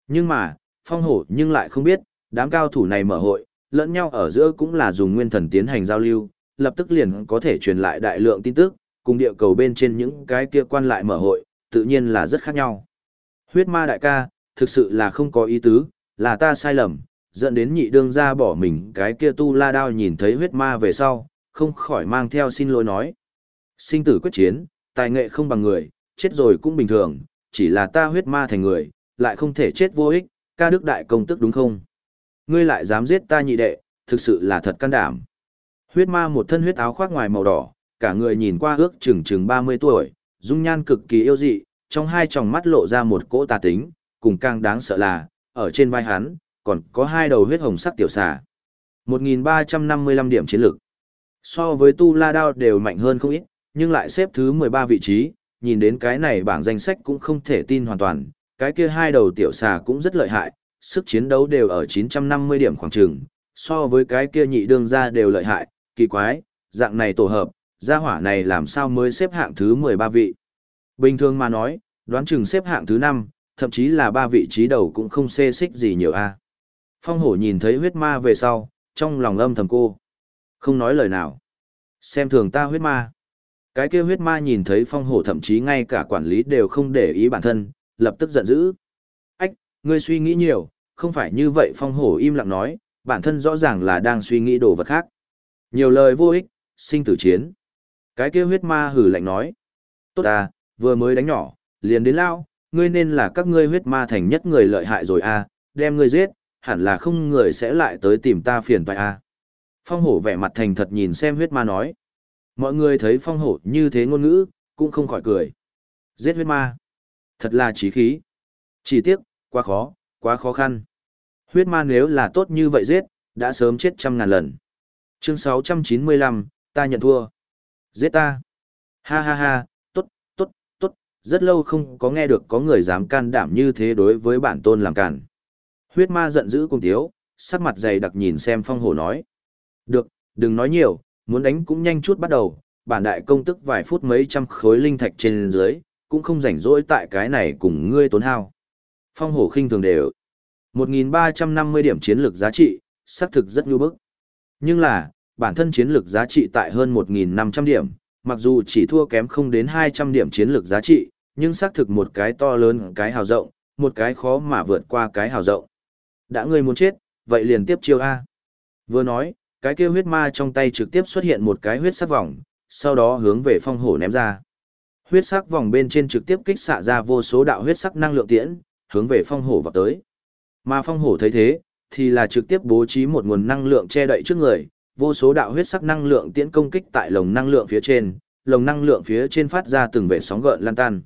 Nhưng mà, phong hổ nhưng lại không biết, đám cao thủ này mở hội, lẫn nhau ở giữa cũng là dùng nguyên thần tiến hành giao lưu, lập tức liền có thể truyền lại đại lượng tin tức, cùng địa cầu bên trên những cái kia quan lại mở hội, tự nhiên là rất khác nhau. Huyết ma đại ca, thực sự là không có ý tứ, là ta sai lầm, dẫn đến nhị đương ra bỏ mình cái kia tu la đao nhìn thấy huyết ma về sau, không khỏi mang theo xin lỗi nói. Sinh tử quyết chiến, tài nghệ không bằng người, chết rồi cũng bình thường, chỉ là ta huyết ma thành người, lại không thể chết vô ích, ca đức đại công tức đúng không? Ngươi lại dám giết ta nhị đệ, thực sự là thật can đảm. Huyết ma một thân huyết áo khoác ngoài màu đỏ, cả người nhìn qua ước chừng chừng 30 tuổi, dung nhan cực kỳ yêu dị, trong hai tròng mắt lộ ra một cỗ tà tính, cùng càng đáng sợ là, ở trên vai hắn, còn có hai đầu huyết hồng sắc tiểu xà. 1.355 điểm chiến lược. So với Tu La Đao đều mạnh hơn không ít, nhưng lại xếp thứ 13 vị trí, nhìn đến cái này bảng danh sách cũng không thể tin hoàn toàn, cái kia hai đầu tiểu xà cũng rất lợi hại, sức chiến đấu đều ở 950 điểm khoảng trường, so với cái kia nhị đương ra đều lợi hại, kỳ quái, dạng này tổ hợp, gia hỏa này làm sao mới xếp hạng thứ 13 vị. Bình thường mà nói, đoán chừng xếp hạng thứ 5, thậm chí là ba vị trí đầu cũng không xê xích gì nhiều a. Phong hổ nhìn thấy huyết ma về sau, trong lòng âm thầm cô. Không nói lời nào. Xem thường ta huyết ma. Cái kia huyết ma nhìn thấy phong hổ thậm chí ngay cả quản lý đều không để ý bản thân, lập tức giận dữ. Ách, ngươi suy nghĩ nhiều, không phải như vậy phong hổ im lặng nói, bản thân rõ ràng là đang suy nghĩ đồ vật khác. Nhiều lời vô ích, sinh tử chiến. Cái kia huyết ma hử lạnh nói. Tốt à, vừa mới đánh nhỏ, liền đến lao, ngươi nên là các ngươi huyết ma thành nhất người lợi hại rồi à, đem ngươi giết, hẳn là không người sẽ lại tới tìm ta phiền toái à. Phong hổ vẻ mặt thành thật nhìn xem huyết ma nói. Mọi người thấy phong hổ như thế ngôn ngữ, cũng không khỏi cười. Giết huyết ma. Thật là trí khí. Chỉ tiếc, quá khó, quá khó khăn. Huyết ma nếu là tốt như vậy giết, đã sớm chết trăm ngàn lần. Chương 695, ta nhận thua. Giết ta. Ha ha ha, tốt, tốt, tốt, rất lâu không có nghe được có người dám can đảm như thế đối với bản tôn làm cản. Huyết ma giận dữ cùng tiếu, sắc mặt dày đặc nhìn xem phong hổ nói. Được, đừng nói nhiều, muốn đánh cũng nhanh chút bắt đầu, bản đại công tức vài phút mấy trăm khối linh thạch trên dưới, cũng không rảnh rỗi tại cái này cùng ngươi tốn hao. Phong hổ khinh thường đều. 1.350 điểm chiến lược giá trị, xác thực rất nhu bức. Nhưng là, bản thân chiến lược giá trị tại hơn 1.500 điểm, mặc dù chỉ thua kém không đến 200 điểm chiến lược giá trị, nhưng xác thực một cái to lớn cái hào rộng, một cái khó mà vượt qua cái hào rộng. Đã ngươi muốn chết, vậy liền tiếp chiêu A. Vừa nói, cái kia huyết ma trong tay trực tiếp xuất hiện một cái huyết sắc vòng, sau đó hướng về phong hổ ném ra. Huyết sắc vòng bên trên trực tiếp kích xạ ra vô số đạo huyết sắc năng lượng tiễn, hướng về phong hổ vào tới. Mà phong hổ thấy thế, thì là trực tiếp bố trí một nguồn năng lượng che đậy trước người, vô số đạo huyết sắc năng lượng tiễn công kích tại lồng năng lượng phía trên, lồng năng lượng phía trên phát ra từng vệ sóng gợn lan tan.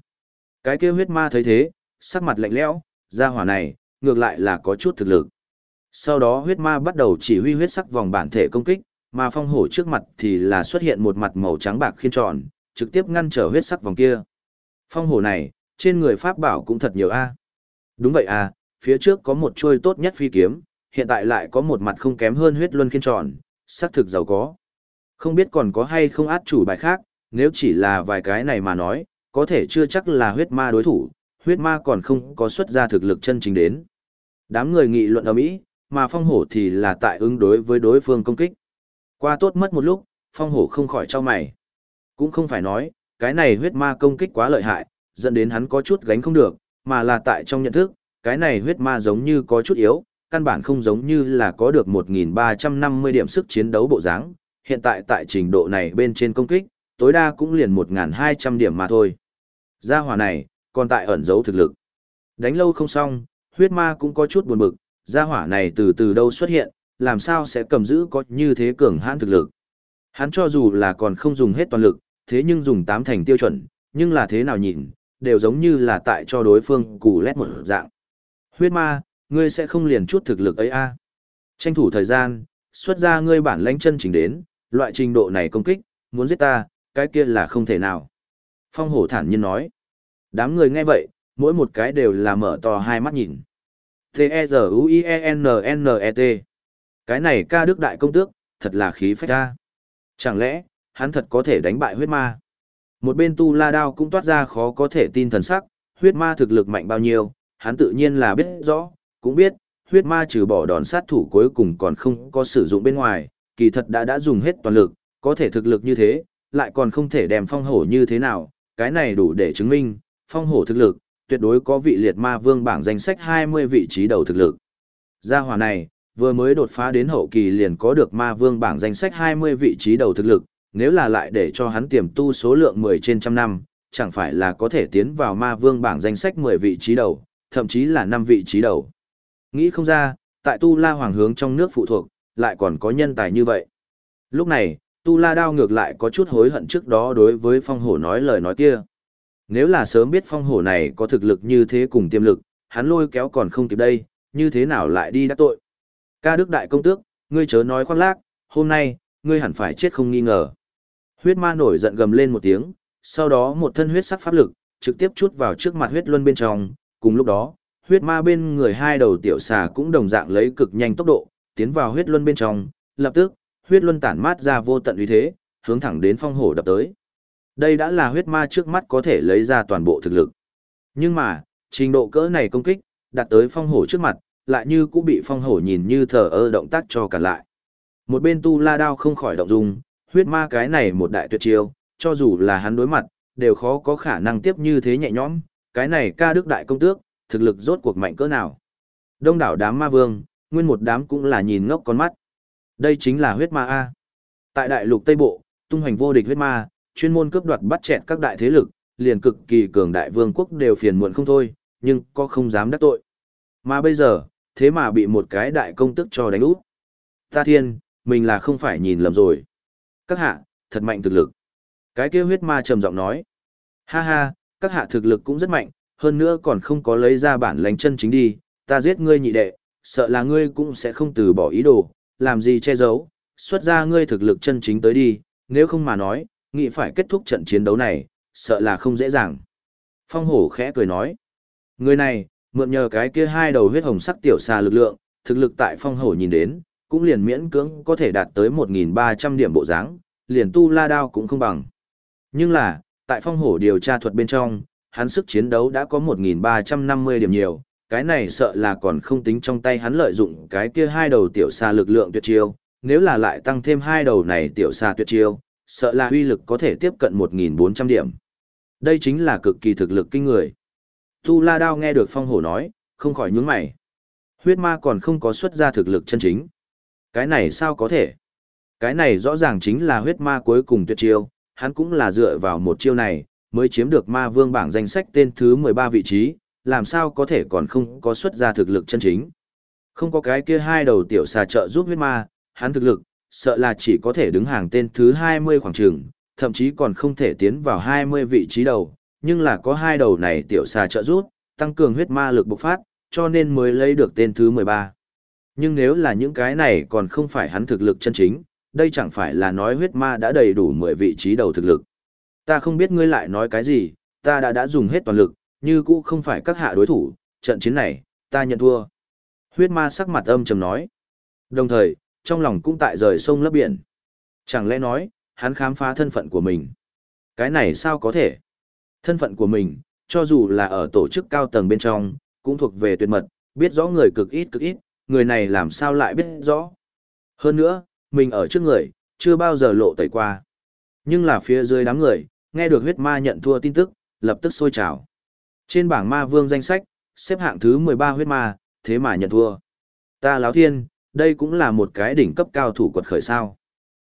Cái kia huyết ma thấy thế, sắc mặt lạnh lẽo, ra hỏa này, ngược lại là có chút thực lực. Sau đó huyết ma bắt đầu chỉ huy huyết sắc vòng bản thể công kích, mà phong hổ trước mặt thì là xuất hiện một mặt màu trắng bạc khiên tròn, trực tiếp ngăn trở huyết sắc vòng kia. Phong hổ này, trên người pháp bảo cũng thật nhiều a. Đúng vậy à, phía trước có một chuôi tốt nhất phi kiếm, hiện tại lại có một mặt không kém hơn huyết luân khiên tròn, xác thực giàu có. Không biết còn có hay không át chủ bài khác, nếu chỉ là vài cái này mà nói, có thể chưa chắc là huyết ma đối thủ, huyết ma còn không có xuất ra thực lực chân chính đến. Đám người nghị luận ở Mỹ, mà phong hổ thì là tại ứng đối với đối phương công kích. Qua tốt mất một lúc, phong hổ không khỏi cho mày. Cũng không phải nói, cái này huyết ma công kích quá lợi hại, dẫn đến hắn có chút gánh không được, mà là tại trong nhận thức, cái này huyết ma giống như có chút yếu, căn bản không giống như là có được 1.350 điểm sức chiến đấu bộ dáng. hiện tại tại trình độ này bên trên công kích, tối đa cũng liền 1.200 điểm mà thôi. Gia hỏa này, còn tại ẩn giấu thực lực. Đánh lâu không xong, huyết ma cũng có chút buồn bực, gia hỏa này từ từ đâu xuất hiện, làm sao sẽ cầm giữ có như thế cường hãn thực lực. Hắn cho dù là còn không dùng hết toàn lực, thế nhưng dùng tám thành tiêu chuẩn, nhưng là thế nào nhìn, đều giống như là tại cho đối phương cù lét một dạng. Huyết ma, ngươi sẽ không liền chút thực lực ấy a à? Tranh thủ thời gian, xuất ra ngươi bản lãnh chân chính đến, loại trình độ này công kích, muốn giết ta, cái kia là không thể nào. Phong hổ thản nhiên nói. Đám người nghe vậy, mỗi một cái đều là mở to hai mắt nhìn. T-E-Z-U-I-E-N-N-E-T. Cái này ca đức đại công tước, thật là khí phách ta. Chẳng lẽ, hắn thật có thể đánh bại huyết ma? Một bên tu la đao cũng toát ra khó có thể tin thần sắc, huyết ma thực lực mạnh bao nhiêu, hắn tự nhiên là biết rõ, cũng biết, huyết ma trừ bỏ đòn sát thủ cuối cùng còn không có sử dụng bên ngoài, kỳ thật đã đã dùng hết toàn lực, có thể thực lực như thế, lại còn không thể đem phong hổ như thế nào, cái này đủ để chứng minh, phong hổ thực lực, tuyệt đối có vị liệt ma vương bảng danh sách 20 vị trí đầu thực lực. Gia hỏa này, vừa mới đột phá đến hậu kỳ liền có được ma vương bảng danh sách 20 vị trí đầu thực lực, nếu là lại để cho hắn tiềm tu số lượng 10 trên trăm năm, chẳng phải là có thể tiến vào ma vương bảng danh sách 10 vị trí đầu, thậm chí là 5 vị trí đầu. Nghĩ không ra, tại Tu La Hoàng hướng trong nước phụ thuộc, lại còn có nhân tài như vậy. Lúc này, Tu La Đao ngược lại có chút hối hận trước đó đối với phong hổ nói lời nói kia. Nếu là sớm biết phong hổ này có thực lực như thế cùng tiềm lực, hắn lôi kéo còn không kịp đây, như thế nào lại đi đắc tội. Ca Đức Đại Công Tước, ngươi chớ nói khoác lác, hôm nay, ngươi hẳn phải chết không nghi ngờ. Huyết ma nổi giận gầm lên một tiếng, sau đó một thân huyết sắc pháp lực, trực tiếp chút vào trước mặt huyết luân bên trong, cùng lúc đó, huyết ma bên người hai đầu tiểu xà cũng đồng dạng lấy cực nhanh tốc độ, tiến vào huyết luân bên trong, lập tức, huyết luân tản mát ra vô tận uy thế, hướng thẳng đến phong hổ đập tới. Đây đã là huyết ma trước mắt có thể lấy ra toàn bộ thực lực. Nhưng mà, trình độ cỡ này công kích, đặt tới phong hổ trước mặt, lại như cũng bị phong hổ nhìn như thờ ơ động tác cho cả lại. Một bên tu la đao không khỏi động dung, huyết ma cái này một đại tuyệt chiêu, cho dù là hắn đối mặt, đều khó có khả năng tiếp như thế nhẹ nhõm, cái này ca đức đại công tước, thực lực rốt cuộc mạnh cỡ nào. Đông đảo đám ma vương, nguyên một đám cũng là nhìn ngốc con mắt. Đây chính là huyết ma A. Tại đại lục Tây Bộ, tung hoành vô địch huyết ma, chuyên môn cướp đoạt bắt chẹt các đại thế lực, liền cực kỳ cường đại vương quốc đều phiền muộn không thôi, nhưng có không dám đắc tội. Mà bây giờ, thế mà bị một cái đại công tức cho đánh út. Ta thiên, mình là không phải nhìn lầm rồi. Các hạ, thật mạnh thực lực. Cái kia huyết ma trầm giọng nói. Ha ha, các hạ thực lực cũng rất mạnh, hơn nữa còn không có lấy ra bản lãnh chân chính đi, ta giết ngươi nhị đệ, sợ là ngươi cũng sẽ không từ bỏ ý đồ, làm gì che giấu, xuất ra ngươi thực lực chân chính tới đi, nếu không mà nói, nghĩ phải kết thúc trận chiến đấu này, sợ là không dễ dàng. Phong hổ khẽ cười nói, người này, mượn nhờ cái kia hai đầu huyết hồng sắc tiểu xà lực lượng, thực lực tại phong hổ nhìn đến, cũng liền miễn cưỡng có thể đạt tới 1.300 điểm bộ dáng, liền tu la đao cũng không bằng. Nhưng là, tại phong hổ điều tra thuật bên trong, hắn sức chiến đấu đã có 1.350 điểm nhiều, cái này sợ là còn không tính trong tay hắn lợi dụng cái kia hai đầu tiểu xà lực lượng tuyệt chiêu, nếu là lại tăng thêm hai đầu này tiểu xà tuyệt chiêu, sợ là uy lực có thể tiếp cận 1.400 điểm. Đây chính là cực kỳ thực lực kinh người. Tu La Đao nghe được phong hổ nói, không khỏi nhướng mày. Huyết ma còn không có xuất ra thực lực chân chính. Cái này sao có thể? Cái này rõ ràng chính là huyết ma cuối cùng tuyệt chiêu, hắn cũng là dựa vào một chiêu này, mới chiếm được ma vương bảng danh sách tên thứ 13 vị trí, làm sao có thể còn không có xuất ra thực lực chân chính. Không có cái kia hai đầu tiểu xà trợ giúp huyết ma, hắn thực lực, sợ là chỉ có thể đứng hàng tên thứ 20 khoảng trường, thậm chí còn không thể tiến vào 20 vị trí đầu, nhưng là có hai đầu này tiểu xà trợ giúp, tăng cường huyết ma lực bộc phát, cho nên mới lấy được tên thứ 13. Nhưng nếu là những cái này còn không phải hắn thực lực chân chính, đây chẳng phải là nói huyết ma đã đầy đủ 10 vị trí đầu thực lực. Ta không biết ngươi lại nói cái gì, ta đã đã dùng hết toàn lực, như cũ không phải các hạ đối thủ, trận chiến này, ta nhận thua. Huyết ma sắc mặt âm trầm nói. Đồng thời, trong lòng cũng tại rời sông lấp biển. Chẳng lẽ nói, hắn khám phá thân phận của mình. Cái này sao có thể? Thân phận của mình, cho dù là ở tổ chức cao tầng bên trong, cũng thuộc về tuyệt mật, biết rõ người cực ít cực ít, người này làm sao lại biết rõ. Hơn nữa, mình ở trước người, chưa bao giờ lộ tẩy qua. Nhưng là phía dưới đám người, nghe được huyết ma nhận thua tin tức, lập tức sôi trào. Trên bảng ma vương danh sách, xếp hạng thứ 13 huyết ma, thế mà nhận thua. Ta láo thiên, đây cũng là một cái đỉnh cấp cao thủ quật khởi sao.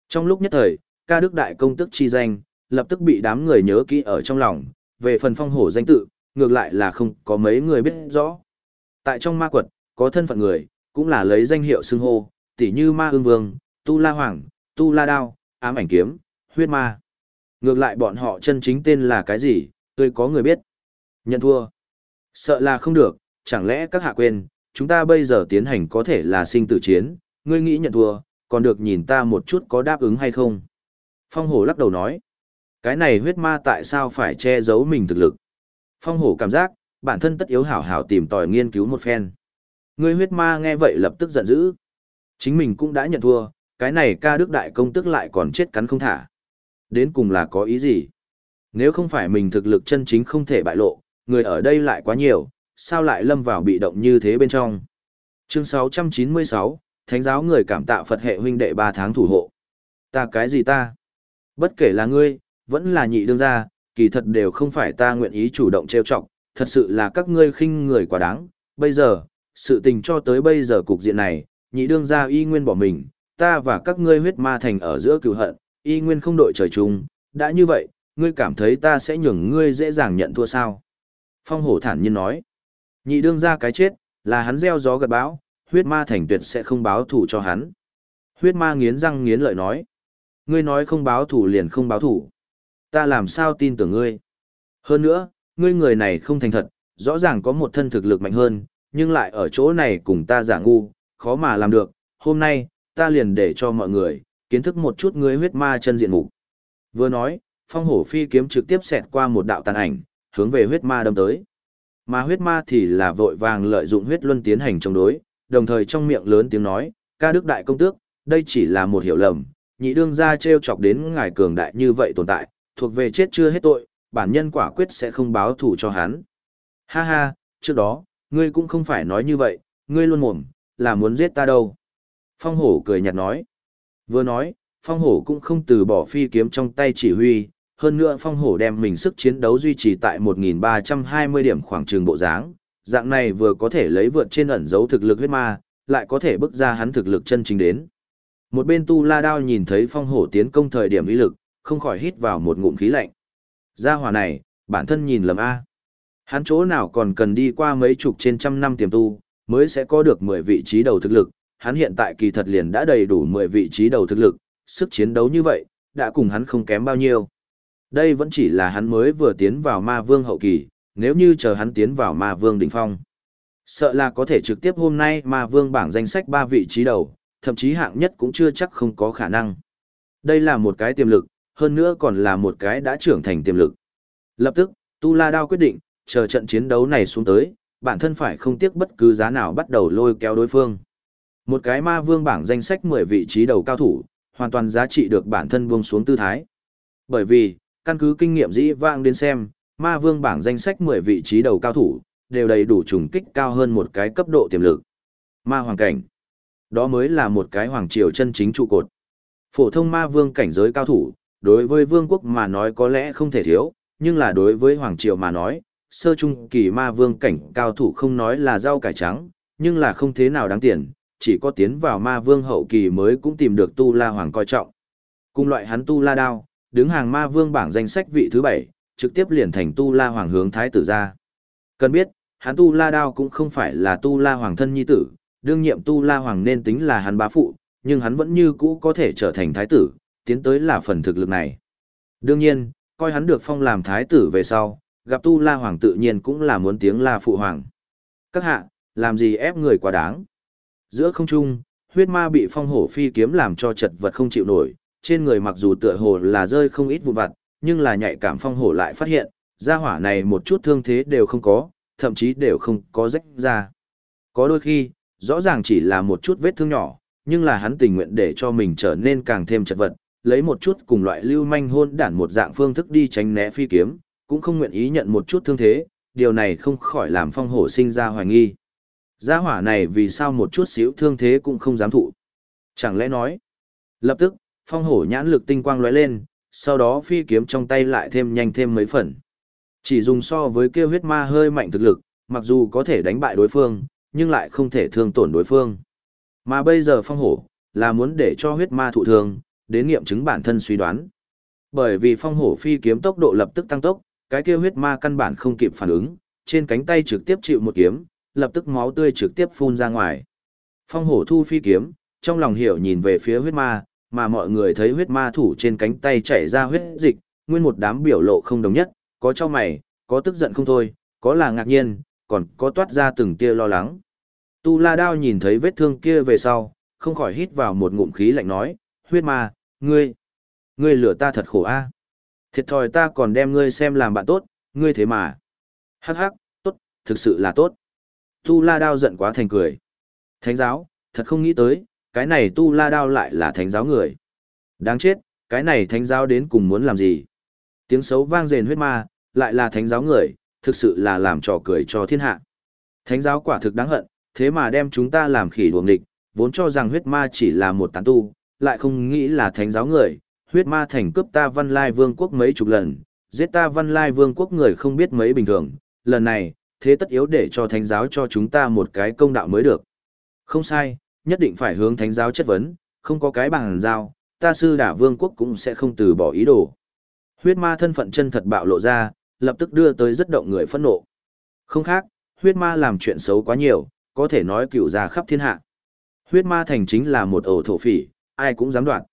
Trong lúc nhất thời, ca đức đại công tức chi danh, lập tức bị đám người nhớ kỹ ở trong lòng, về phần phong hổ danh tự, ngược lại là không có mấy người biết rõ. Tại trong ma quật, có thân phận người, cũng là lấy danh hiệu xưng hô, tỉ như ma ương vương, tu la hoàng, tu la đao, ám ảnh kiếm, huyết ma. Ngược lại bọn họ chân chính tên là cái gì, tôi có người biết. Nhận thua. Sợ là không được, chẳng lẽ các hạ quên, chúng ta bây giờ tiến hành có thể là sinh tử chiến, ngươi nghĩ nhận thua, còn được nhìn ta một chút có đáp ứng hay không. Phong hổ lắc đầu nói, cái này huyết ma tại sao phải che giấu mình thực lực. Phong hổ cảm giác, bản thân tất yếu hảo hảo tìm tòi nghiên cứu một phen. Ngươi huyết ma nghe vậy lập tức giận dữ. Chính mình cũng đã nhận thua, cái này ca đức đại công tức lại còn chết cắn không thả. Đến cùng là có ý gì? Nếu không phải mình thực lực chân chính không thể bại lộ, người ở đây lại quá nhiều, sao lại lâm vào bị động như thế bên trong. Chương 696, Thánh giáo người cảm tạ Phật hệ huynh đệ 3 tháng thủ hộ. Ta cái gì ta? Bất kể là ngươi, vẫn là nhị đương gia, kỳ thật đều không phải ta nguyện ý chủ động trêu chọc, thật sự là các ngươi khinh người quá đáng. Bây giờ, sự tình cho tới bây giờ cục diện này, nhị đương gia y nguyên bỏ mình, ta và các ngươi huyết ma thành ở giữa cựu hận, y nguyên không đội trời chung, đã như vậy, ngươi cảm thấy ta sẽ nhường ngươi dễ dàng nhận thua sao? Phong hổ thản nhiên nói, nhị đương gia cái chết, là hắn gieo gió gật bão, huyết ma thành tuyệt sẽ không báo thủ cho hắn. Huyết ma nghiến răng nghiến lợi nói, ngươi nói không báo thủ liền không báo thủ. Ta làm sao tin tưởng ngươi? Hơn nữa, ngươi người này không thành thật, rõ ràng có một thân thực lực mạnh hơn, nhưng lại ở chỗ này cùng ta giả ngu, khó mà làm được. Hôm nay, ta liền để cho mọi người, kiến thức một chút ngươi huyết ma chân diện mục. Vừa nói, phong hổ phi kiếm trực tiếp xẹt qua một đạo tàn ảnh, hướng về huyết ma đâm tới. Mà huyết ma thì là vội vàng lợi dụng huyết luân tiến hành chống đối, đồng thời trong miệng lớn tiếng nói, ca đức đại công tước, đây chỉ là một hiểu lầm, nhị đương gia treo chọc đến ngài cường đại như vậy tồn tại, thuộc về chết chưa hết tội, bản nhân quả quyết sẽ không báo thủ cho hắn. Ha ha, trước đó, ngươi cũng không phải nói như vậy, ngươi luôn mồm, là muốn giết ta đâu. Phong hổ cười nhạt nói. Vừa nói, phong hổ cũng không từ bỏ phi kiếm trong tay chỉ huy, hơn nữa phong hổ đem mình sức chiến đấu duy trì tại 1.320 điểm khoảng trường bộ dáng, dạng này vừa có thể lấy vượt trên ẩn dấu thực lực huyết ma, lại có thể bước ra hắn thực lực chân chính đến. Một bên tu la đao nhìn thấy phong hổ tiến công thời điểm ý lực, không khỏi hít vào một ngụm khí lạnh. Gia hỏa này, bản thân nhìn lầm A. Hắn chỗ nào còn cần đi qua mấy chục trên trăm năm tiềm tu, mới sẽ có được 10 vị trí đầu thực lực, hắn hiện tại kỳ thật liền đã đầy đủ 10 vị trí đầu thực lực, sức chiến đấu như vậy, đã cùng hắn không kém bao nhiêu. Đây vẫn chỉ là hắn mới vừa tiến vào ma vương hậu kỳ, nếu như chờ hắn tiến vào ma vương đỉnh phong. Sợ là có thể trực tiếp hôm nay ma vương bảng danh sách ba vị trí đầu, thậm chí hạng nhất cũng chưa chắc không có khả năng. Đây là một cái tiềm lực, hơn nữa còn là một cái đã trưởng thành tiềm lực. Lập tức, Tu La Đao quyết định, chờ trận chiến đấu này xuống tới, bản thân phải không tiếc bất cứ giá nào bắt đầu lôi kéo đối phương. Một cái ma vương bảng danh sách 10 vị trí đầu cao thủ, hoàn toàn giá trị được bản thân buông xuống tư thái. Bởi vì, căn cứ kinh nghiệm dĩ vãng đến xem, ma vương bảng danh sách 10 vị trí đầu cao thủ, đều đầy đủ trùng kích cao hơn một cái cấp độ tiềm lực. Ma hoàng cảnh. Đó mới là một cái hoàng triều chân chính trụ cột. Phổ thông ma vương cảnh giới cao thủ, đối với vương quốc mà nói có lẽ không thể thiếu, nhưng là đối với hoàng triều mà nói, sơ trung kỳ ma vương cảnh cao thủ không nói là rau cải trắng, nhưng là không thế nào đáng tiền, chỉ có tiến vào ma vương hậu kỳ mới cũng tìm được tu la hoàng coi trọng. Cùng loại hắn tu la đao, đứng hàng ma vương bảng danh sách vị thứ bảy, trực tiếp liền thành tu la hoàng hướng thái tử ra. Cần biết, hắn tu la đao cũng không phải là tu la hoàng thân nhi tử, đương nhiệm tu la hoàng nên tính là hắn bá phụ, nhưng hắn vẫn như cũ có thể trở thành thái tử, tiến tới là phần thực lực này. Đương nhiên, coi hắn được phong làm thái tử về sau, gặp tu la hoàng tự nhiên cũng là muốn tiếng la phụ hoàng. Các hạ, làm gì ép người quá đáng. Giữa không trung, huyết ma bị phong hổ phi kiếm làm cho chật vật không chịu nổi, trên người mặc dù tựa hồ là rơi không ít vụn vặt, nhưng là nhạy cảm phong hổ lại phát hiện, gia hỏa này một chút thương thế đều không có, thậm chí đều không có rách ra. Có đôi khi, rõ ràng chỉ là một chút vết thương nhỏ, nhưng là hắn tình nguyện để cho mình trở nên càng thêm chật vật, lấy một chút cùng loại lưu manh hôn đản một dạng phương thức đi tránh né phi kiếm, cũng không nguyện ý nhận một chút thương thế, điều này không khỏi làm phong hổ sinh ra hoài nghi. Gia hỏa này vì sao một chút xíu thương thế cũng không dám thụ. Chẳng lẽ nói. Lập tức, phong hổ nhãn lực tinh quang lóe lên, sau đó phi kiếm trong tay lại thêm nhanh thêm mấy phần. Chỉ dùng so với kêu huyết ma hơi mạnh thực lực, mặc dù có thể đánh bại đối phương, nhưng lại không thể thương tổn đối phương. Mà bây giờ phong hổ, là muốn để cho huyết ma thụ thương, đến nghiệm chứng bản thân suy đoán. Bởi vì phong hổ phi kiếm tốc độ lập tức tăng tốc, cái kia huyết ma căn bản không kịp phản ứng, trên cánh tay trực tiếp chịu một kiếm, lập tức máu tươi trực tiếp phun ra ngoài. Phong hổ thu phi kiếm, trong lòng hiểu nhìn về phía huyết ma, mà mọi người thấy huyết ma thủ trên cánh tay chảy ra huyết dịch, nguyên một đám biểu lộ không đồng nhất, có cho mày, có tức giận không thôi, có là ngạc nhiên, còn có toát ra từng tia lo lắng. Tu La Đao nhìn thấy vết thương kia về sau, không khỏi hít vào một ngụm khí lạnh nói, huyết ma, ngươi, ngươi lừa ta thật khổ a. Thiệt thòi ta còn đem ngươi xem làm bạn tốt, ngươi thế mà. Hắc hắc, tốt, thực sự là tốt. Tu La Đao giận quá thành cười. Thánh giáo, thật không nghĩ tới, cái này Tu La Đao lại là thánh giáo người. Đáng chết, cái này thánh giáo đến cùng muốn làm gì? Tiếng xấu vang rền huyết ma, lại là thánh giáo người, thực sự là làm trò cười cho thiên hạ. Thánh giáo quả thực đáng hận, thế mà đem chúng ta làm khỉ đuồng địch, vốn cho rằng huyết ma chỉ là một tán tu, lại không nghĩ là thánh giáo người, huyết ma thành cướp ta văn lai vương quốc mấy chục lần, giết ta văn lai vương quốc người không biết mấy bình thường, lần này, thế tất yếu để cho thánh giáo cho chúng ta một cái công đạo mới được. Không sai, nhất định phải hướng thánh giáo chất vấn, không có cái bằng giao, ta sư đả vương quốc cũng sẽ không từ bỏ ý đồ. Huyết ma thân phận chân thật bạo lộ ra, lập tức đưa tới rất động người phẫn nộ. Không khác, huyết ma làm chuyện xấu quá nhiều, có thể nói cựu ra khắp thiên hạ. Huyết ma thành chính là một ổ thổ phỉ, ai cũng dám đoạn.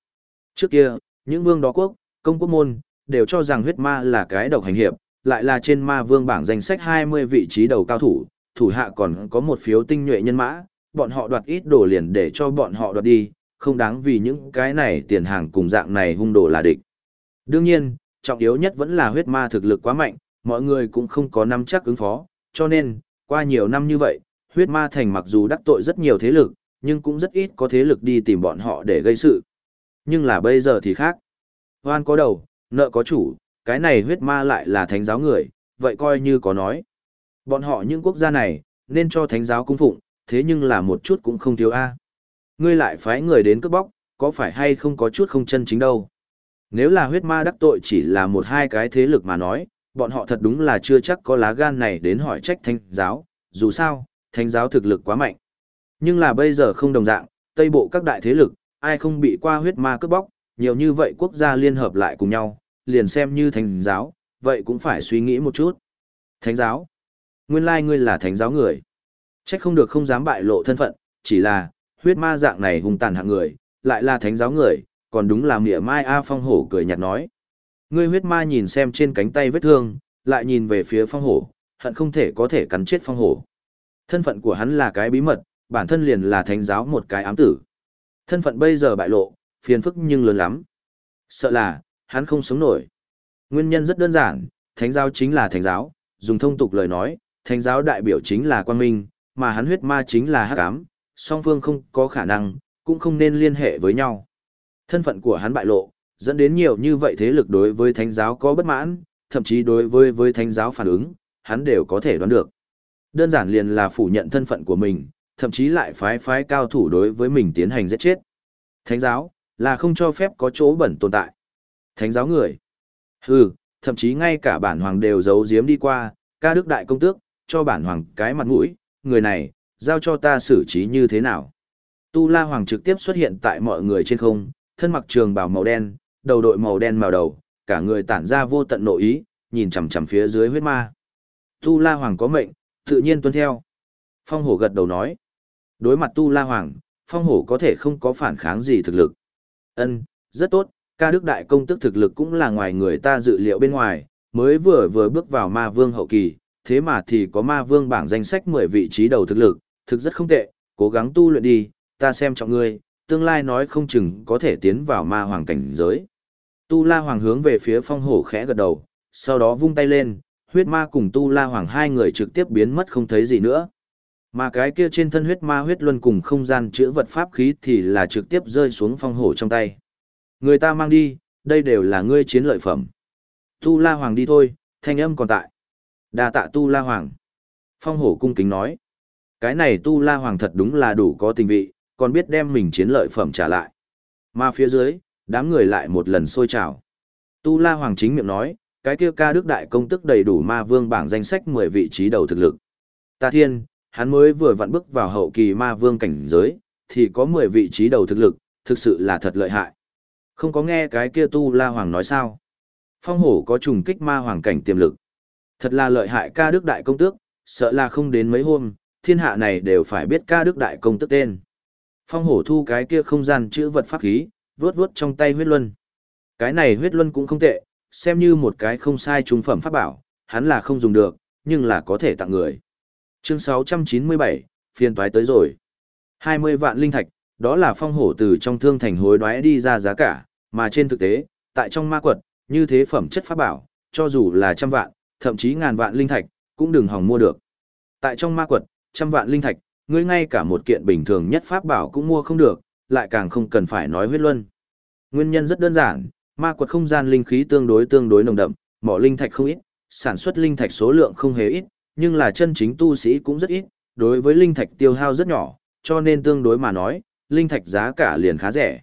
Trước kia, những vương đó quốc, công quốc môn, đều cho rằng huyết ma là cái độc hành hiệp, lại là trên ma vương bảng danh sách 20 vị trí đầu cao thủ, thủ hạ còn có một phiếu tinh nhuệ nhân mã, bọn họ đoạt ít đồ liền để cho bọn họ đoạt đi, không đáng vì những cái này tiền hàng cùng dạng này hung đồ là địch. Đương nhiên, trọng yếu nhất vẫn là huyết ma thực lực quá mạnh, mọi người cũng không có nắm chắc ứng phó, cho nên, qua nhiều năm như vậy, huyết ma thành mặc dù đắc tội rất nhiều thế lực, nhưng cũng rất ít có thế lực đi tìm bọn họ để gây sự. Nhưng là bây giờ thì khác. Hoan có đầu, nợ có chủ, cái này huyết ma lại là thánh giáo người, vậy coi như có nói. Bọn họ những quốc gia này, nên cho thánh giáo cung phụng, thế nhưng là một chút cũng không thiếu a. Ngươi lại phái người đến cướp bóc, có phải hay không có chút không chân chính đâu. Nếu là huyết ma đắc tội chỉ là một hai cái thế lực mà nói, bọn họ thật đúng là chưa chắc có lá gan này đến hỏi trách thánh giáo, dù sao, thánh giáo thực lực quá mạnh. Nhưng là bây giờ không đồng dạng, tây bộ các đại thế lực, ai không bị qua huyết ma cướp bóc, nhiều như vậy quốc gia liên hợp lại cùng nhau, liền xem như thánh giáo, vậy cũng phải suy nghĩ một chút. Thánh giáo? Nguyên lai ngươi là thánh giáo người. Trách không được không dám bại lộ thân phận, chỉ là, huyết ma dạng này hung tàn hạng người, lại là thánh giáo người, còn đúng là mỉa mai A Phong Hổ cười nhạt nói. Ngươi huyết ma nhìn xem trên cánh tay vết thương, lại nhìn về phía Phong Hổ, hận không thể có thể cắn chết Phong Hổ. Thân phận của hắn là cái bí mật, bản thân liền là thánh giáo một cái ám tử. Thân phận bây giờ bại lộ, phiền phức nhưng lớn lắm. Sợ là, hắn không sống nổi. Nguyên nhân rất đơn giản, thánh giáo chính là thánh giáo, dùng thông tục lời nói, thánh giáo đại biểu chính là quang minh, mà hắn huyết ma chính là hắc ám, song phương không có khả năng, cũng không nên liên hệ với nhau. Thân phận của hắn bại lộ, dẫn đến nhiều như vậy thế lực đối với thánh giáo có bất mãn, thậm chí đối với với thánh giáo phản ứng, hắn đều có thể đoán được. Đơn giản liền là phủ nhận thân phận của mình, thậm chí lại phái phái cao thủ đối với mình tiến hành giết chết. Thánh giáo, là không cho phép có chỗ bẩn tồn tại. Thánh giáo người. Hừ, thậm chí ngay cả bản hoàng đều giấu giếm đi qua, ca đức đại công tước, cho bản hoàng cái mặt mũi, người này, giao cho ta xử trí như thế nào. Tu La Hoàng trực tiếp xuất hiện tại mọi người trên không, thân mặc trường bào màu đen, đầu đội màu đen màu đầu, cả người tản ra vô tận nội ý, nhìn chằm chằm phía dưới huyết ma. Tu La Hoàng có mệnh, tự nhiên tuân theo. Phong hổ gật đầu nói. Đối mặt Tu La Hoàng, Phong hổ có thể không có phản kháng gì thực lực. Ân, rất tốt, ca đức đại công tức thực lực cũng là ngoài người ta dự liệu bên ngoài, mới vừa vừa bước vào ma vương hậu kỳ, thế mà thì có ma vương bảng danh sách 10 vị trí đầu thực lực, thực rất không tệ, cố gắng tu luyện đi, ta xem trọng ngươi, tương lai nói không chừng có thể tiến vào ma hoàng cảnh giới. Tu La Hoàng hướng về phía phong hổ khẽ gật đầu, sau đó vung tay lên, huyết ma cùng Tu La Hoàng hai người trực tiếp biến mất không thấy gì nữa. Mà cái kia trên thân huyết ma huyết luân cùng không gian chữa vật pháp khí thì là trực tiếp rơi xuống phong hổ trong tay. Người ta mang đi, đây đều là ngươi chiến lợi phẩm. Tu La Hoàng đi thôi, thanh âm còn tại đa tạ Tu La Hoàng. Phong hổ cung kính nói. Cái này Tu La Hoàng thật đúng là đủ có tình vị, còn biết đem mình chiến lợi phẩm trả lại. Mà phía dưới, đám người lại một lần sôi trào. Tu La Hoàng chính miệng nói, cái kia ca đức đại công tức đầy đủ ma vương bảng danh sách 10 vị trí đầu thực lực. Ta thiên, hắn mới vừa vặn bước vào hậu kỳ ma vương cảnh giới, thì có 10 vị trí đầu thực lực, thực sự là thật lợi hại. Không có nghe cái kia Tu La Hoàng nói sao? Phong hổ có trùng kích ma hoàng cảnh tiềm lực. Thật là lợi hại ca đức đại công tước, sợ là không đến mấy hôm, thiên hạ này đều phải biết ca đức đại công tước tên. Phong hổ thu cái kia không gian chữ vật pháp khí, vướt vướt trong tay huyết luân. Cái này huyết luân cũng không tệ, xem như một cái không sai trung phẩm pháp bảo, hắn là không dùng được, nhưng là có thể tặng người. Chương 697, phiên toái tới rồi. 20 vạn linh thạch, đó là phong hổ từ trong thương thành hối đoái đi ra giá cả, mà trên thực tế, tại trong ma quật, như thế phẩm chất pháp bảo, cho dù là trăm vạn, thậm chí ngàn vạn linh thạch, cũng đừng hòng mua được. Tại trong ma quật, trăm vạn linh thạch, ngươi ngay cả một kiện bình thường nhất pháp bảo cũng mua không được, lại càng không cần phải nói huyết luân. Nguyên nhân rất đơn giản, ma quật không gian linh khí tương đối tương đối nồng đậm, mỏ linh thạch không ít, sản xuất linh thạch số lượng không hề ít, nhưng là chân chính tu sĩ cũng rất ít, đối với linh thạch tiêu hao rất nhỏ, cho nên tương đối mà nói, linh thạch giá cả liền khá rẻ.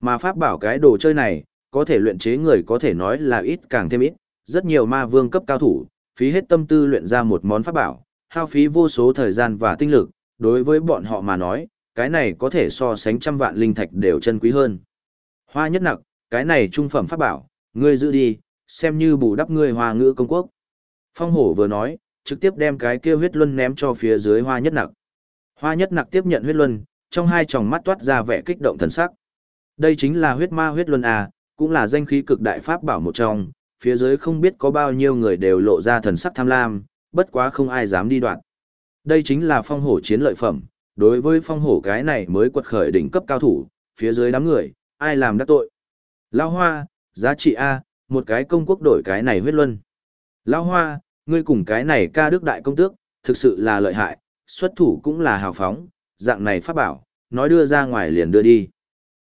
Mà pháp bảo cái đồ chơi này, có thể luyện chế người có thể nói là ít càng thêm ít, rất nhiều ma vương cấp cao thủ, phí hết tâm tư luyện ra một món pháp bảo, hao phí vô số thời gian và tinh lực, đối với bọn họ mà nói, cái này có thể so sánh trăm vạn linh thạch đều chân quý hơn. Hoa nhất nặc, cái này trung phẩm pháp bảo, ngươi giữ đi, xem như bù đắp ngươi hoa ngữ công quốc. Phong hổ vừa nói, trực tiếp đem cái kia huyết luân ném cho phía dưới hoa nhất nặc. Hoa nhất nặc tiếp nhận huyết luân, trong hai tròng mắt toát ra vẻ kích động thần sắc. Đây chính là huyết ma huyết luân à, cũng là danh khí cực đại pháp bảo một trong, phía dưới không biết có bao nhiêu người đều lộ ra thần sắc tham lam, bất quá không ai dám đi đoạn. Đây chính là phong hổ chiến lợi phẩm, đối với phong hổ cái này mới quật khởi đỉnh cấp cao thủ, phía dưới đám người, ai làm đắc tội. Lao hoa, giá trị A, một cái công quốc đổi cái này huyết luân. Lao hoa, ngươi cùng cái này ca đức đại công tước, thực sự là lợi hại, xuất thủ cũng là hào phóng, dạng này pháp bảo, nói đưa ra ngoài liền đưa đi.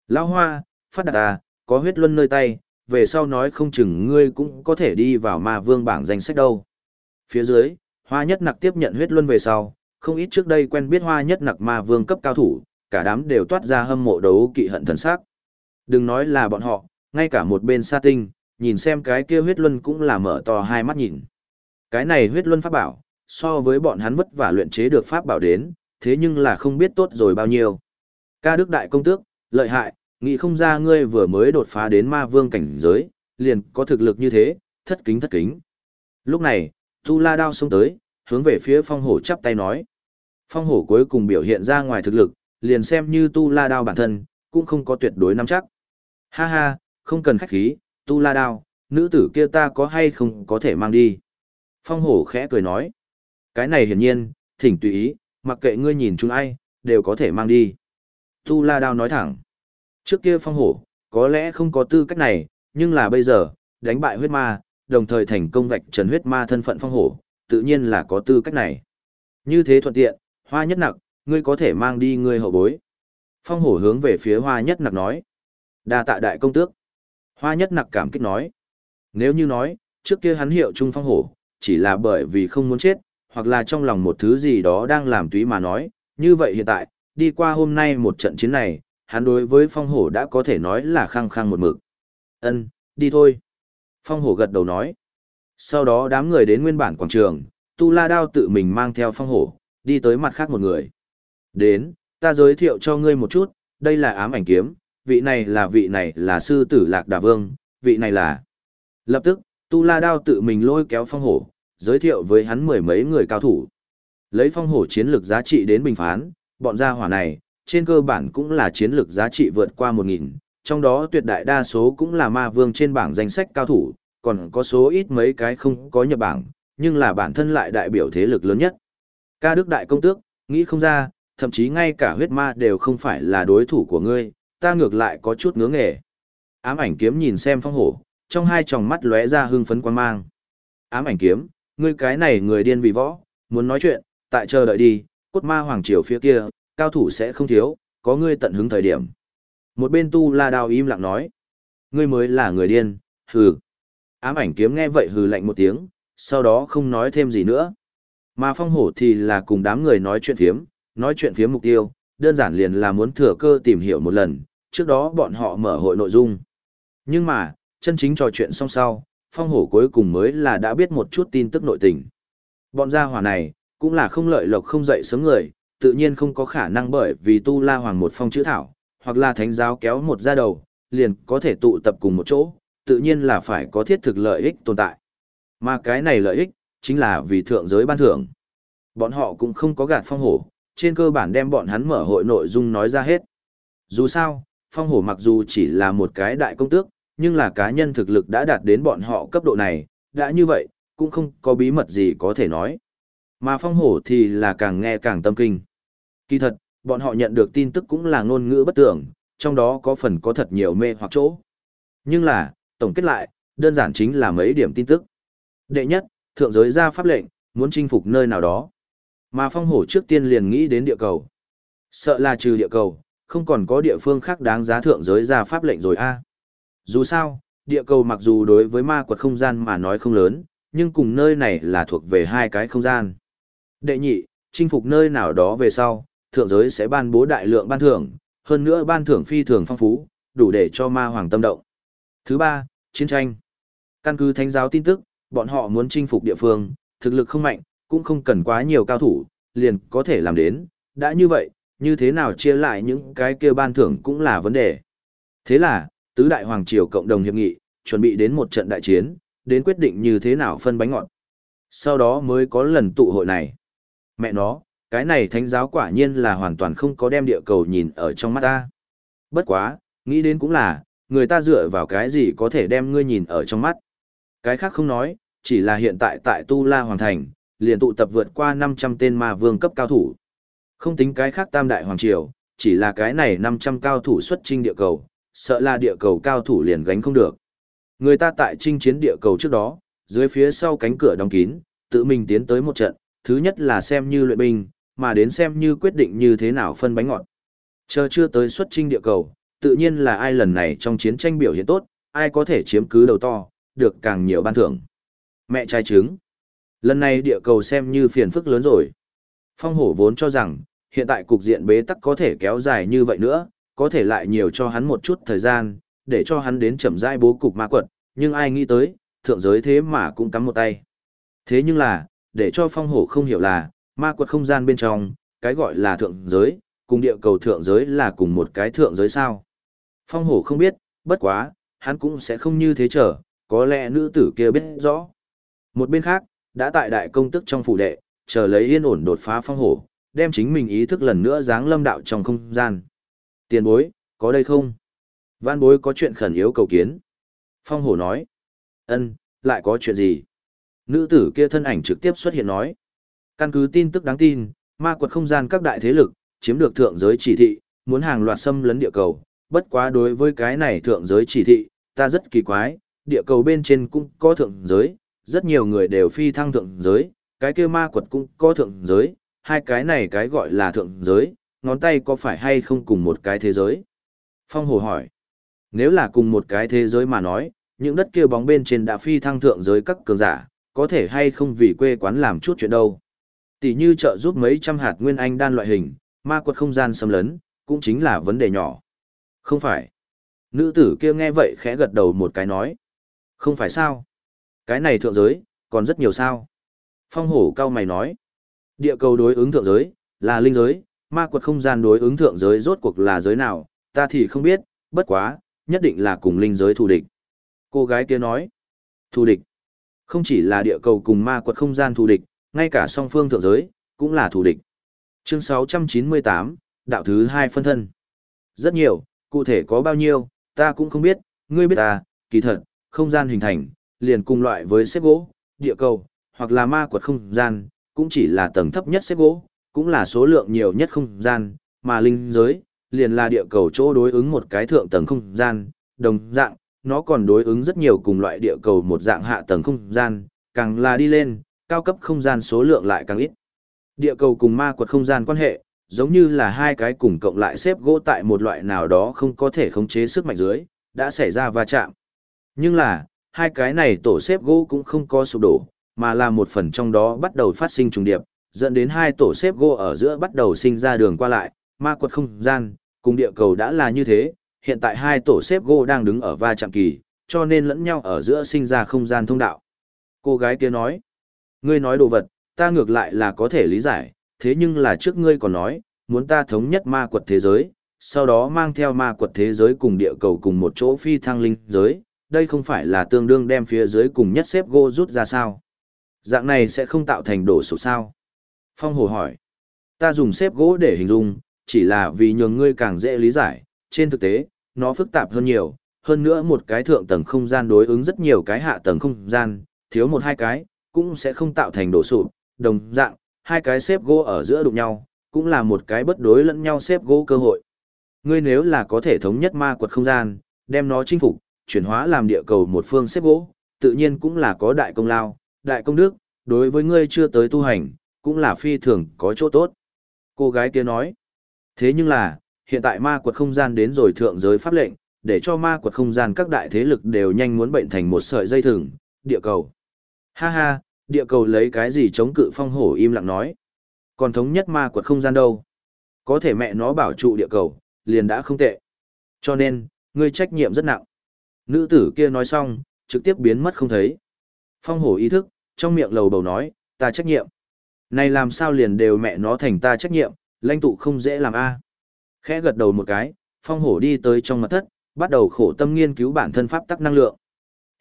Lao hoa, phát đạt A, có huyết luân nơi tay, về sau nói không chừng ngươi cũng có thể đi vào ma vương bảng danh sách đâu. Phía dưới, hoa nhất nặc tiếp nhận huyết luân về sau, không ít trước đây quen biết hoa nhất nặc ma vương cấp cao thủ, cả đám đều toát ra hâm mộ đấu kỵ hận thần sắc. Đừng nói là bọn họ, ngay cả một bên sa tinh, nhìn xem cái kia huyết luân cũng là mở to hai mắt nhìn. Cái này huyết luân pháp bảo, so với bọn hắn vất vả luyện chế được pháp bảo đến, thế nhưng là không biết tốt rồi bao nhiêu. Ca Đức Đại Công Tước, lợi hại, nghĩ không ra ngươi vừa mới đột phá đến ma vương cảnh giới, liền có thực lực như thế, thất kính thất kính. Lúc này, Tu La Đao xông tới, hướng về phía phong hổ chắp tay nói. Phong hổ cuối cùng biểu hiện ra ngoài thực lực, liền xem như Tu La Đao bản thân, cũng không có tuyệt đối nắm chắc. Ha ha, không cần khách khí, Tu La Đao, nữ tử kia ta có hay không có thể mang đi. Phong hổ khẽ cười nói. Cái này hiển nhiên, thỉnh tùy ý, mặc kệ ngươi nhìn chúng ai, đều có thể mang đi. Tu La Đao nói thẳng. Trước kia phong hổ, có lẽ không có tư cách này, nhưng là bây giờ, đánh bại huyết ma, đồng thời thành công vạch trần huyết ma thân phận phong hổ, tự nhiên là có tư cách này. Như thế thuận tiện, hoa nhất nặc, ngươi có thể mang đi ngươi hậu bối. Phong hổ hướng về phía hoa nhất nặc nói. đa tạ đại công tước. Hoa nhất nặc cảm kích nói. Nếu như nói, trước kia hắn hiệu trung phong hổ, chỉ là bởi vì không muốn chết, hoặc là trong lòng một thứ gì đó đang làm túy mà nói, như vậy hiện tại, đi qua hôm nay một trận chiến này, hắn đối với phong hổ đã có thể nói là khăng khăng một mực. Ân, đi thôi. Phong hổ gật đầu nói. Sau đó đám người đến nguyên bản quảng trường, Tu La Đao tự mình mang theo phong hổ, đi tới mặt khác một người. Đến, ta giới thiệu cho ngươi một chút, đây là ám ảnh kiếm, vị này là vị này là sư tử lạc đà vương, vị này là... Lập tức, Tu La Đao tự mình lôi kéo phong hổ, giới thiệu với hắn mười mấy người cao thủ. Lấy phong hổ chiến lược giá trị đến bình phán, bọn gia hỏa này, trên cơ bản cũng là chiến lược giá trị vượt qua một nghìn trong đó tuyệt đại đa số cũng là ma vương trên bảng danh sách cao thủ, còn có số ít mấy cái không có nhập bảng, nhưng là bản thân lại đại biểu thế lực lớn nhất. Ca Đức Đại Công Tước, nghĩ không ra, thậm chí ngay cả huyết ma đều không phải là đối thủ của ngươi, ta ngược lại có chút ngứa nghề. Ám ảnh kiếm nhìn xem phong hổ, trong hai tròng mắt lóe ra hưng phấn quan mang. Ám ảnh kiếm, ngươi cái này người điên vì võ, muốn nói chuyện, tại chờ đợi đi, cốt ma hoàng triều phía kia, cao thủ sẽ không thiếu, có ngươi tận hứng thời điểm. Một bên tu la đao im lặng nói. Ngươi mới là người điên, hừ. Ám ảnh kiếm nghe vậy hừ lạnh một tiếng, sau đó không nói thêm gì nữa. Mà phong hổ thì là cùng đám người nói chuyện phiếm, nói chuyện phiếm mục tiêu, đơn giản liền là muốn thừa cơ tìm hiểu một lần, trước đó bọn họ mở hội nội dung. Nhưng mà, chân chính trò chuyện xong sau, phong hổ cuối cùng mới là đã biết một chút tin tức nội tình. Bọn gia hỏa này, cũng là không lợi lộc không dậy sớm người, tự nhiên không có khả năng bởi vì tu la hoàng một phong chữ thảo, hoặc là thánh giáo kéo một ra đầu, liền có thể tụ tập cùng một chỗ, tự nhiên là phải có thiết thực lợi ích tồn tại. Mà cái này lợi ích, chính là vì thượng giới ban thưởng. Bọn họ cũng không có gạt phong hổ, trên cơ bản đem bọn hắn mở hội nội dung nói ra hết. Dù sao, phong hổ mặc dù chỉ là một cái đại công tước, nhưng là cá nhân thực lực đã đạt đến bọn họ cấp độ này, đã như vậy, cũng không có bí mật gì có thể nói. Mà phong hổ thì là càng nghe càng tâm kinh. Kỳ thật, bọn họ nhận được tin tức cũng là ngôn ngữ bất tưởng, trong đó có phần có thật nhiều mê hoặc chỗ. Nhưng là, tổng kết lại, đơn giản chính là mấy điểm tin tức. Đệ nhất, thượng giới ra pháp lệnh, muốn chinh phục nơi nào đó. Mà phong hổ trước tiên liền nghĩ đến địa cầu. Sợ là trừ địa cầu, không còn có địa phương khác đáng giá thượng giới ra pháp lệnh rồi a. Dù sao, địa cầu mặc dù đối với ma quật không gian mà nói không lớn, nhưng cùng nơi này là thuộc về hai cái không gian. Đệ nhị, chinh phục nơi nào đó về sau, thượng giới sẽ ban bố đại lượng ban thưởng, hơn nữa ban thưởng phi thường phong phú, đủ để cho ma hoàng tâm động. Thứ ba, chiến tranh. Căn cứ thánh giáo tin tức, bọn họ muốn chinh phục địa phương, thực lực không mạnh, cũng không cần quá nhiều cao thủ, liền có thể làm đến. Đã như vậy, như thế nào chia lại những cái kia ban thưởng cũng là vấn đề. Thế là, tứ đại hoàng triều cộng đồng hiệp nghị, chuẩn bị đến một trận đại chiến, đến quyết định như thế nào phân bánh ngọt. Sau đó mới có lần tụ hội này. Mẹ nó, cái này thánh giáo quả nhiên là hoàn toàn không có đem địa cầu nhìn ở trong mắt ta. Bất quá, nghĩ đến cũng là, người ta dựa vào cái gì có thể đem ngươi nhìn ở trong mắt. Cái khác không nói, chỉ là hiện tại tại Tu La Hoàng Thành, liền tụ tập vượt qua 500 tên ma vương cấp cao thủ. Không tính cái khác tam đại hoàng triều, chỉ là cái này 500 cao thủ xuất trinh địa cầu, sợ là địa cầu cao thủ liền gánh không được. Người ta tại chinh chiến địa cầu trước đó, dưới phía sau cánh cửa đóng kín, tự mình tiến tới một trận, thứ nhất là xem như luyện binh, mà đến xem như quyết định như thế nào phân bánh ngọt. Chờ chưa tới xuất trinh địa cầu, tự nhiên là ai lần này trong chiến tranh biểu hiện tốt, ai có thể chiếm cứ đầu to, được càng nhiều ban thưởng. Mẹ trai trứng. Lần này địa cầu xem như phiền phức lớn rồi. Phong hổ vốn cho rằng, hiện tại cục diện bế tắc có thể kéo dài như vậy nữa, có thể lại nhiều cho hắn một chút thời gian, để cho hắn đến chậm rãi bố cục ma quật, nhưng ai nghĩ tới, thượng giới thế mà cũng cắm một tay. Thế nhưng là, để cho phong hổ không hiểu là, ma quật không gian bên trong, cái gọi là thượng giới, cùng địa cầu thượng giới là cùng một cái thượng giới sao. Phong hổ không biết, bất quá, hắn cũng sẽ không như thế trở, có lẽ nữ tử kia biết rõ. Một bên khác, đã tại đại công tức trong phủ đệ, chờ lấy yên ổn đột phá phong hổ, đem chính mình ý thức lần nữa giáng lâm đạo trong không gian. Tiền bối, có đây không? Văn bối có chuyện khẩn yếu cầu kiến. Phong hổ nói. ân lại có chuyện gì? Nữ tử kia thân ảnh trực tiếp xuất hiện nói. Căn cứ tin tức đáng tin, ma quật không gian các đại thế lực, chiếm được thượng giới chỉ thị, muốn hàng loạt xâm lấn địa cầu. Bất quá đối với cái này thượng giới chỉ thị, ta rất kỳ quái, địa cầu bên trên cũng có thượng giới, rất nhiều người đều phi thăng thượng giới, cái kia ma quật cũng có thượng giới, hai cái này cái gọi là thượng giới, ngón tay có phải hay không cùng một cái thế giới? Phong Hồ hỏi, nếu là cùng một cái thế giới mà nói, những đất kia bóng bên trên đã phi thăng thượng giới các cường giả, có thể hay không vì quê quán làm chút chuyện đâu. Tỷ như trợ giúp mấy trăm hạt nguyên anh đan loại hình, ma quật không gian xâm lấn, cũng chính là vấn đề nhỏ. Không phải. Nữ tử kia nghe vậy khẽ gật đầu một cái nói. Không phải sao. Cái này thượng giới, còn rất nhiều sao. Phong hổ cao mày nói. Địa cầu đối ứng thượng giới, là linh giới, ma quật không gian đối ứng thượng giới rốt cuộc là giới nào, ta thì không biết, bất quá, nhất định là cùng linh giới thù địch. Cô gái kia nói. Thù địch. Không chỉ là địa cầu cùng ma quật không gian thù địch, ngay cả song phương thượng giới, cũng là thù địch. Chương 698, đạo thứ hai phân thân. Rất nhiều, cụ thể có bao nhiêu, ta cũng không biết, ngươi biết ta, kỳ thật, không gian hình thành, liền cùng loại với xếp gỗ, địa cầu, hoặc là ma quật không gian, cũng chỉ là tầng thấp nhất xếp gỗ, cũng là số lượng nhiều nhất không gian, mà linh giới, liền là địa cầu chỗ đối ứng một cái thượng tầng không gian, đồng dạng, nó còn đối ứng rất nhiều cùng loại địa cầu một dạng hạ tầng không gian, càng là đi lên, cao cấp không gian số lượng lại càng ít. Địa cầu cùng ma quật không gian quan hệ, giống như là hai cái cùng cộng lại xếp gỗ tại một loại nào đó không có thể khống chế sức mạnh dưới, đã xảy ra va chạm. Nhưng là, hai cái này tổ xếp gỗ cũng không có sụp đổ, mà là một phần trong đó bắt đầu phát sinh trùng điệp, dẫn đến hai tổ xếp gỗ ở giữa bắt đầu sinh ra đường qua lại, ma quật không gian, cùng địa cầu đã là như thế, hiện tại hai tổ xếp gỗ đang đứng ở va chạm kỳ, cho nên lẫn nhau ở giữa sinh ra không gian thông đạo. Cô gái kia nói, ngươi nói đồ vật, ta ngược lại là có thể lý giải, thế nhưng là trước ngươi còn nói, muốn ta thống nhất ma quật thế giới, sau đó mang theo ma quật thế giới cùng địa cầu cùng một chỗ phi thăng linh giới, đây không phải là tương đương đem phía dưới cùng nhất xếp gỗ rút ra sao. Dạng này sẽ không tạo thành đổ sụp sao. Phong Hồ hỏi, ta dùng xếp gỗ để hình dung, chỉ là vì nhường ngươi càng dễ lý giải, trên thực tế, nó phức tạp hơn nhiều, hơn nữa một cái thượng tầng không gian đối ứng rất nhiều cái hạ tầng không gian, thiếu một hai cái, cũng sẽ không tạo thành đổ sụp, đồng dạng, hai cái xếp gỗ ở giữa đụng nhau, cũng là một cái bất đối lẫn nhau xếp gỗ cơ hội. Ngươi nếu là có thể thống nhất ma quật không gian, đem nó chinh phục, chuyển hóa làm địa cầu một phương xếp gỗ, tự nhiên cũng là có đại công lao, đại công đức, đối với ngươi chưa tới tu hành, cũng là phi thường có chỗ tốt. Cô gái kia nói, thế nhưng là, hiện tại ma quật không gian đến rồi thượng giới pháp lệnh, để cho ma quật không gian các đại thế lực đều nhanh muốn bệnh thành một sợi dây thừng, địa cầu. Ha ha, địa cầu lấy cái gì chống cự phong hổ im lặng nói. Còn thống nhất ma quật không gian đâu? Có thể mẹ nó bảo trụ địa cầu, liền đã không tệ. Cho nên, ngươi trách nhiệm rất nặng. Nữ tử kia nói xong, trực tiếp biến mất không thấy. Phong hổ ý thức, trong miệng lầu bầu nói, ta trách nhiệm. Này làm sao liền đều mẹ nó thành ta trách nhiệm, lãnh tụ không dễ làm a. Khẽ gật đầu một cái, phong hổ đi tới trong mật thất, bắt đầu khổ tâm nghiên cứu bản thân pháp tắc năng lượng.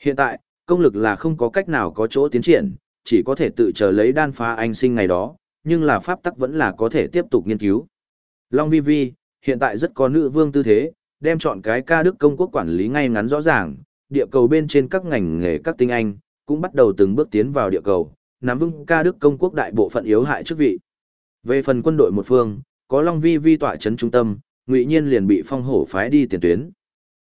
Hiện tại, công lực là không có cách nào có chỗ tiến triển, chỉ có thể tự chờ lấy đan phá anh sinh ngày đó, nhưng là pháp tắc vẫn là có thể tiếp tục nghiên cứu. Long Vi Vi, hiện tại rất có nữ vương tư thế, đem chọn cái ca đức công quốc quản lý ngay ngắn rõ ràng, địa cầu bên trên các ngành nghề các tinh anh, cũng bắt đầu từng bước tiến vào địa cầu, nắm vững ca đức công quốc đại bộ phận yếu hại chức vị. Về phần quân đội một phương, có Long Vi Vi tọa chấn trung tâm, ngụy nhiên liền bị phong hổ phái đi tiền tuyến.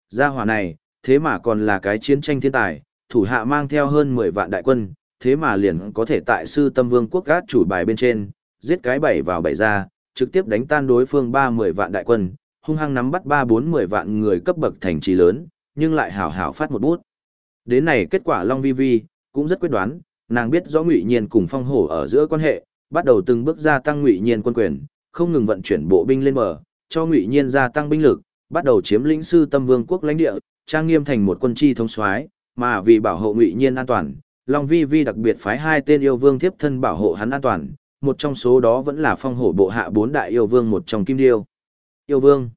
Gia hỏa này, thế mà còn là cái chiến tranh thiên tài, thủ hạ mang theo hơn 10 vạn đại quân, thế mà liền có thể tại sư tâm vương quốc gát chủ bài bên trên, giết cái bảy vào bảy ra, trực tiếp đánh tan đối phương 30 vạn đại quân, hung hăng nắm bắt 3-4-10 vạn người cấp bậc thành trì lớn, nhưng lại hảo hảo phát một bút. Đến này kết quả Long Vi Vi, cũng rất quyết đoán, nàng biết rõ ngụy nhiên cùng phong hổ ở giữa quan hệ, bắt đầu từng bước gia tăng ngụy nhiên quân quyền, không ngừng vận chuyển bộ binh lên bờ, cho ngụy nhiên gia tăng binh lực, bắt đầu chiếm lĩnh sư tâm vương quốc lãnh địa, trang nghiêm thành một quân chi thống soái, mà vì bảo hộ Ngụy Nhiên an toàn, Long Vi Vi đặc biệt phái hai tên yêu vương thiếp thân bảo hộ hắn an toàn, một trong số đó vẫn là phong hổ bộ hạ bốn đại yêu vương một trong kim điêu. Yêu vương.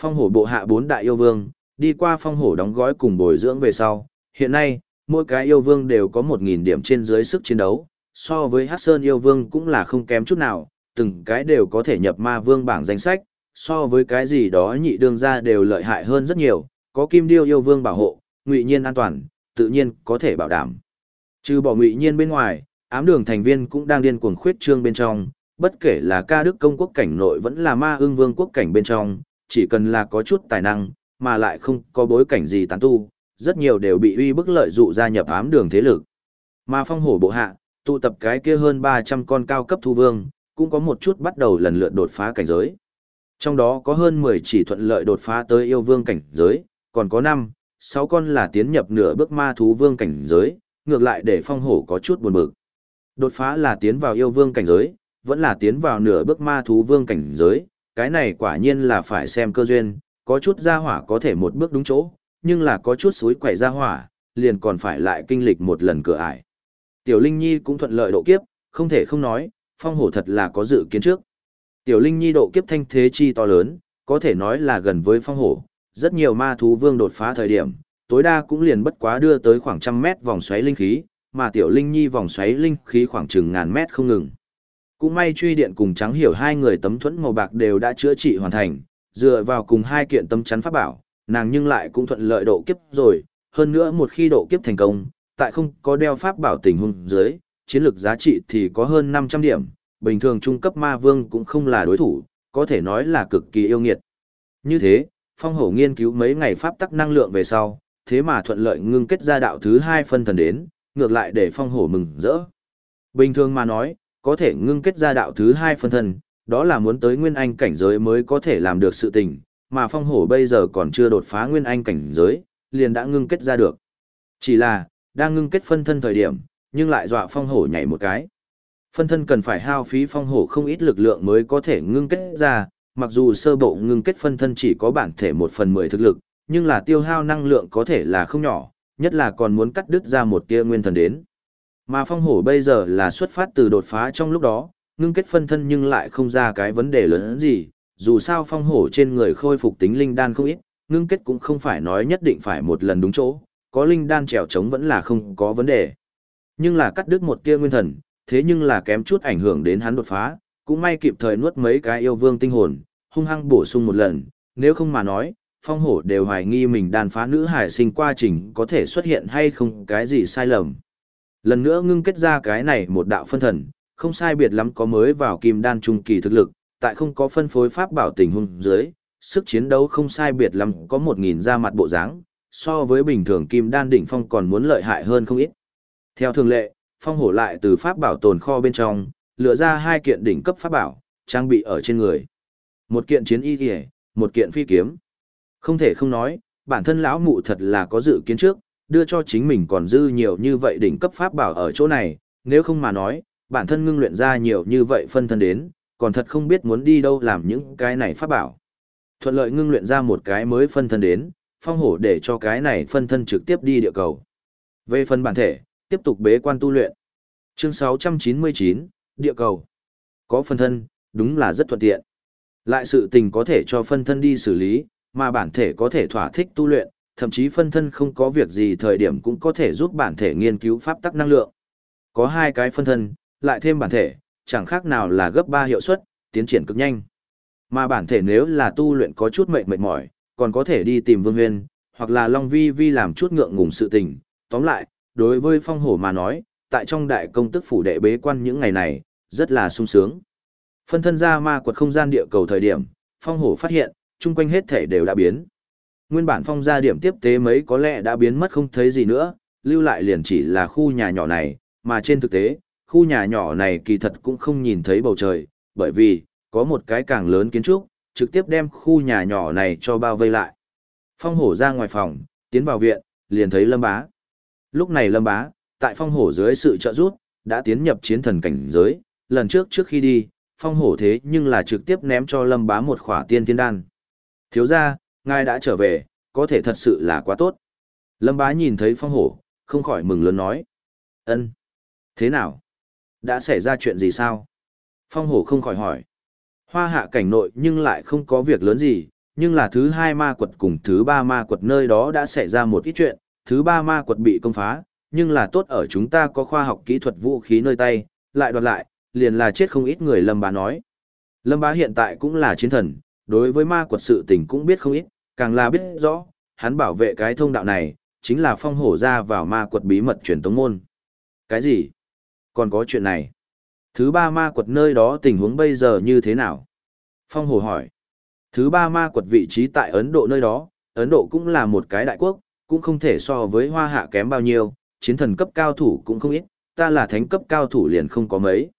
Phong hổ bộ hạ bốn đại yêu vương, đi qua phong hổ đóng gói cùng bồi dưỡng về sau, hiện nay, mỗi cái yêu vương đều có một nghìn điểm trên dưới sức chiến đấu, so với Hát Sơn yêu vương cũng là không kém chút nào, từng cái đều có thể nhập ma vương bảng danh sách, so với cái gì đó nhị đương ra đều lợi hại hơn rất nhiều, có kim điêu yêu vương bảo hộ, ngụy nhiên an toàn, tự nhiên có thể bảo đảm. Trừ bỏ ngụy nhiên bên ngoài, ám đường thành viên cũng đang điên cuồng khuyết trương bên trong, bất kể là ca đức công quốc cảnh nội vẫn là ma ương vương quốc cảnh bên trong, chỉ cần là có chút tài năng, mà lại không có bối cảnh gì tán tu, rất nhiều đều bị uy bức lợi dụ gia nhập ám đường thế lực. Mà phong hổ bộ hạ, tụ tập cái kia hơn 300 con cao cấp thu vương, cũng có một chút bắt đầu lần lượt đột phá cảnh giới. Trong đó có hơn 10 chỉ thuận lợi đột phá tới yêu vương cảnh giới, còn có 5, 6 con là tiến nhập nửa bước ma thú vương cảnh giới, ngược lại để phong hổ có chút buồn bực. Đột phá là tiến vào yêu vương cảnh giới, vẫn là tiến vào nửa bước ma thú vương cảnh giới, cái này quả nhiên là phải xem cơ duyên, có chút gia hỏa có thể một bước đúng chỗ, nhưng là có chút suối quẩy gia hỏa, liền còn phải lại kinh lịch một lần cửa ải. Tiểu Linh Nhi cũng thuận lợi độ kiếp, không thể không nói, phong hổ thật là có dự kiến trước. Tiểu Linh Nhi độ kiếp thanh thế chi to lớn, có thể nói là gần với phong hổ, rất nhiều ma thú vương đột phá thời điểm, tối đa cũng liền bất quá đưa tới khoảng trăm mét vòng xoáy linh khí, mà Tiểu Linh Nhi vòng xoáy linh khí khoảng chừng ngàn mét không ngừng. Cũng may truy điện cùng trắng hiểu hai người tấm thuẫn màu bạc đều đã chữa trị hoàn thành, dựa vào cùng hai kiện tấm chắn pháp bảo, nàng nhưng lại cũng thuận lợi độ kiếp rồi, hơn nữa một khi độ kiếp thành công, tại không có đeo pháp bảo tình huống dưới, chiến lược giá trị thì có hơn 500 điểm, bình thường trung cấp ma vương cũng không là đối thủ, có thể nói là cực kỳ yêu nghiệt. Như thế, phong hổ nghiên cứu mấy ngày pháp tắc năng lượng về sau, thế mà thuận lợi ngưng kết ra đạo thứ hai phân thần đến, ngược lại để phong hổ mừng rỡ. Bình thường mà nói, có thể ngưng kết ra đạo thứ hai phân thần, đó là muốn tới nguyên anh cảnh giới mới có thể làm được sự tình, mà phong hổ bây giờ còn chưa đột phá nguyên anh cảnh giới, liền đã ngưng kết ra được. Chỉ là, đang ngưng kết phân thân thời điểm, nhưng lại dọa phong hổ nhảy một cái. Phân thân cần phải hao phí phong hổ không ít lực lượng mới có thể ngưng kết ra, mặc dù sơ bộ ngưng kết phân thân chỉ có bản thể một phần mười thực lực, nhưng là tiêu hao năng lượng có thể là không nhỏ, nhất là còn muốn cắt đứt ra một tia nguyên thần đến. Mà phong hổ bây giờ là xuất phát từ đột phá trong lúc đó, ngưng kết phân thân nhưng lại không ra cái vấn đề lớn gì, dù sao phong hổ trên người khôi phục tính linh đan không ít, ngưng kết cũng không phải nói nhất định phải một lần đúng chỗ, có linh đan trèo trống vẫn là không có vấn đề. Nhưng là cắt đứt một tia nguyên thần, thế nhưng là kém chút ảnh hưởng đến hắn đột phá, cũng may kịp thời nuốt mấy cái yêu vương tinh hồn, hung hăng bổ sung một lần, nếu không mà nói, phong hổ đều hoài nghi mình đàn phá nữ hải sinh quá trình có thể xuất hiện hay không cái gì sai lầm. Lần nữa ngưng kết ra cái này một đạo phân thần, không sai biệt lắm có mới vào kim đan trung kỳ thực lực, tại không có phân phối pháp bảo tình huống dưới, sức chiến đấu không sai biệt lắm có một nghìn ra mặt bộ dáng, so với bình thường kim đan đỉnh phong còn muốn lợi hại hơn không ít. Theo thường lệ, phong hổ lại từ pháp bảo tồn kho bên trong, lựa ra hai kiện đỉnh cấp pháp bảo, trang bị ở trên người. Một kiện chiến y kìa, một kiện phi kiếm. Không thể không nói, bản thân lão mụ thật là có dự kiến trước, đưa cho chính mình còn dư nhiều như vậy đỉnh cấp pháp bảo ở chỗ này, nếu không mà nói, bản thân ngưng luyện ra nhiều như vậy phân thân đến, còn thật không biết muốn đi đâu làm những cái này pháp bảo. Thuận lợi ngưng luyện ra một cái mới phân thân đến, phong hổ để cho cái này phân thân trực tiếp đi địa cầu. Về phần bản thể, tiếp tục bế quan tu luyện. Chương 699, địa cầu. Có phân thân, đúng là rất thuận tiện. Lại sự tình có thể cho phân thân đi xử lý, mà bản thể có thể thỏa thích tu luyện, thậm chí phân thân không có việc gì thời điểm cũng có thể giúp bản thể nghiên cứu pháp tắc năng lượng. Có hai cái phân thân, lại thêm bản thể, chẳng khác nào là gấp 3 hiệu suất, tiến triển cực nhanh. Mà bản thể nếu là tu luyện có chút mệt mệt mỏi, còn có thể đi tìm Vương Huyên, hoặc là Long Vi Vi làm chút ngượng ngùng sự tình. Tóm lại, đối với phong hổ mà nói, tại trong đại công tức phủ đệ bế quan những ngày này, rất là sung sướng. Phân thân ra ma quật không gian địa cầu thời điểm, phong hổ phát hiện, chung quanh hết thể đều đã biến. Nguyên bản phong gia điểm tiếp tế mấy có lẽ đã biến mất không thấy gì nữa, lưu lại liền chỉ là khu nhà nhỏ này, mà trên thực tế, khu nhà nhỏ này kỳ thật cũng không nhìn thấy bầu trời, bởi vì, có một cái càng lớn kiến trúc, trực tiếp đem khu nhà nhỏ này cho bao vây lại. Phong hổ ra ngoài phòng, tiến vào viện, liền thấy lâm bá. Lúc này lâm bá, tại phong hổ dưới sự trợ giúp, đã tiến nhập chiến thần cảnh giới, lần trước trước khi đi, phong hổ thế nhưng là trực tiếp ném cho lâm bá một khỏa tiên thiên đan. Thiếu ra, ngài đã trở về, có thể thật sự là quá tốt. Lâm bá nhìn thấy phong hổ, không khỏi mừng lớn nói. ân Thế nào? Đã xảy ra chuyện gì sao? Phong hổ không khỏi hỏi. Hoa hạ cảnh nội nhưng lại không có việc lớn gì, nhưng là thứ hai ma quật cùng thứ ba ma quật nơi đó đã xảy ra một ít chuyện, thứ ba ma quật bị công phá, nhưng là tốt ở chúng ta có khoa học kỹ thuật vũ khí nơi tay, lại đoạt lại, liền là chết không ít người Lâm bá nói. Lâm bá hiện tại cũng là chiến thần, đối với ma quật sự tình cũng biết không ít, càng là biết rõ, hắn bảo vệ cái thông đạo này, chính là phong hổ ra vào ma quật bí mật truyền tống môn. Cái gì? Còn có chuyện này? Thứ ba ma quật nơi đó tình huống bây giờ như thế nào? Phong hổ hỏi. Thứ ba ma quật vị trí tại Ấn Độ nơi đó, Ấn Độ cũng là một cái đại quốc, cũng không thể so với hoa hạ kém bao nhiêu, chiến thần cấp cao thủ cũng không ít, ta là thánh cấp cao thủ liền không có mấy.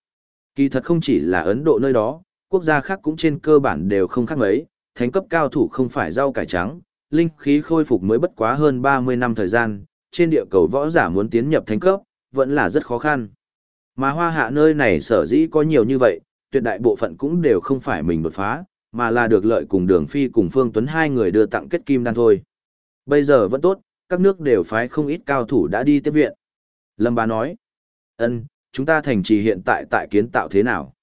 Kỳ thật không chỉ là Ấn Độ nơi đó, quốc gia khác cũng trên cơ bản đều không khác mấy, thánh cấp cao thủ không phải rau cải trắng, linh khí khôi phục mới bất quá hơn 30 năm thời gian, trên địa cầu võ giả muốn tiến nhập thánh cấp, vẫn là rất khó khăn. Mà hoa hạ nơi này sở dĩ có nhiều như vậy, tuyệt đại bộ phận cũng đều không phải mình đột phá, mà là được lợi cùng đường phi cùng Phương Tuấn hai người đưa tặng kết kim đan thôi. Bây giờ vẫn tốt, các nước đều phái không ít cao thủ đã đi tiếp viện. Lâm Bá nói, ân, chúng ta thành trì hiện tại tại kiến tạo thế nào?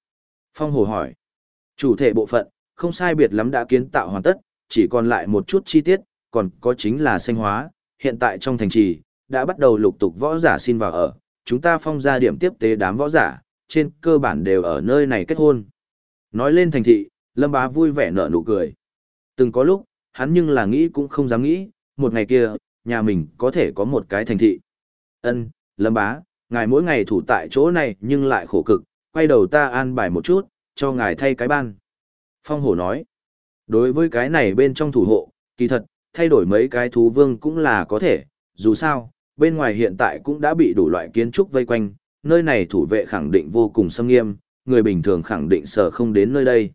Phong Hồ hỏi, chủ thể bộ phận, không sai biệt lắm đã kiến tạo hoàn tất, chỉ còn lại một chút chi tiết, còn có chính là sinh hóa, hiện tại trong thành trì, đã bắt đầu lục tục võ giả xin vào ở, chúng ta phong ra điểm tiếp tế đám võ giả, trên cơ bản đều ở nơi này kết hôn. Nói lên thành thị, Lâm Bá vui vẻ nở nụ cười. Từng có lúc, hắn nhưng là nghĩ cũng không dám nghĩ, một ngày kia, nhà mình có thể có một cái thành thị. Ân, Lâm Bá, ngài mỗi ngày thủ tại chỗ này nhưng lại khổ cực, quay đầu ta an bài một chút, cho ngài thay cái ban. Phong hổ nói, đối với cái này bên trong thủ hộ, kỳ thật, thay đổi mấy cái thú vương cũng là có thể, dù sao, bên ngoài hiện tại cũng đã bị đủ loại kiến trúc vây quanh, nơi này thủ vệ khẳng định vô cùng xâm nghiêm, người bình thường khẳng định sợ không đến nơi đây.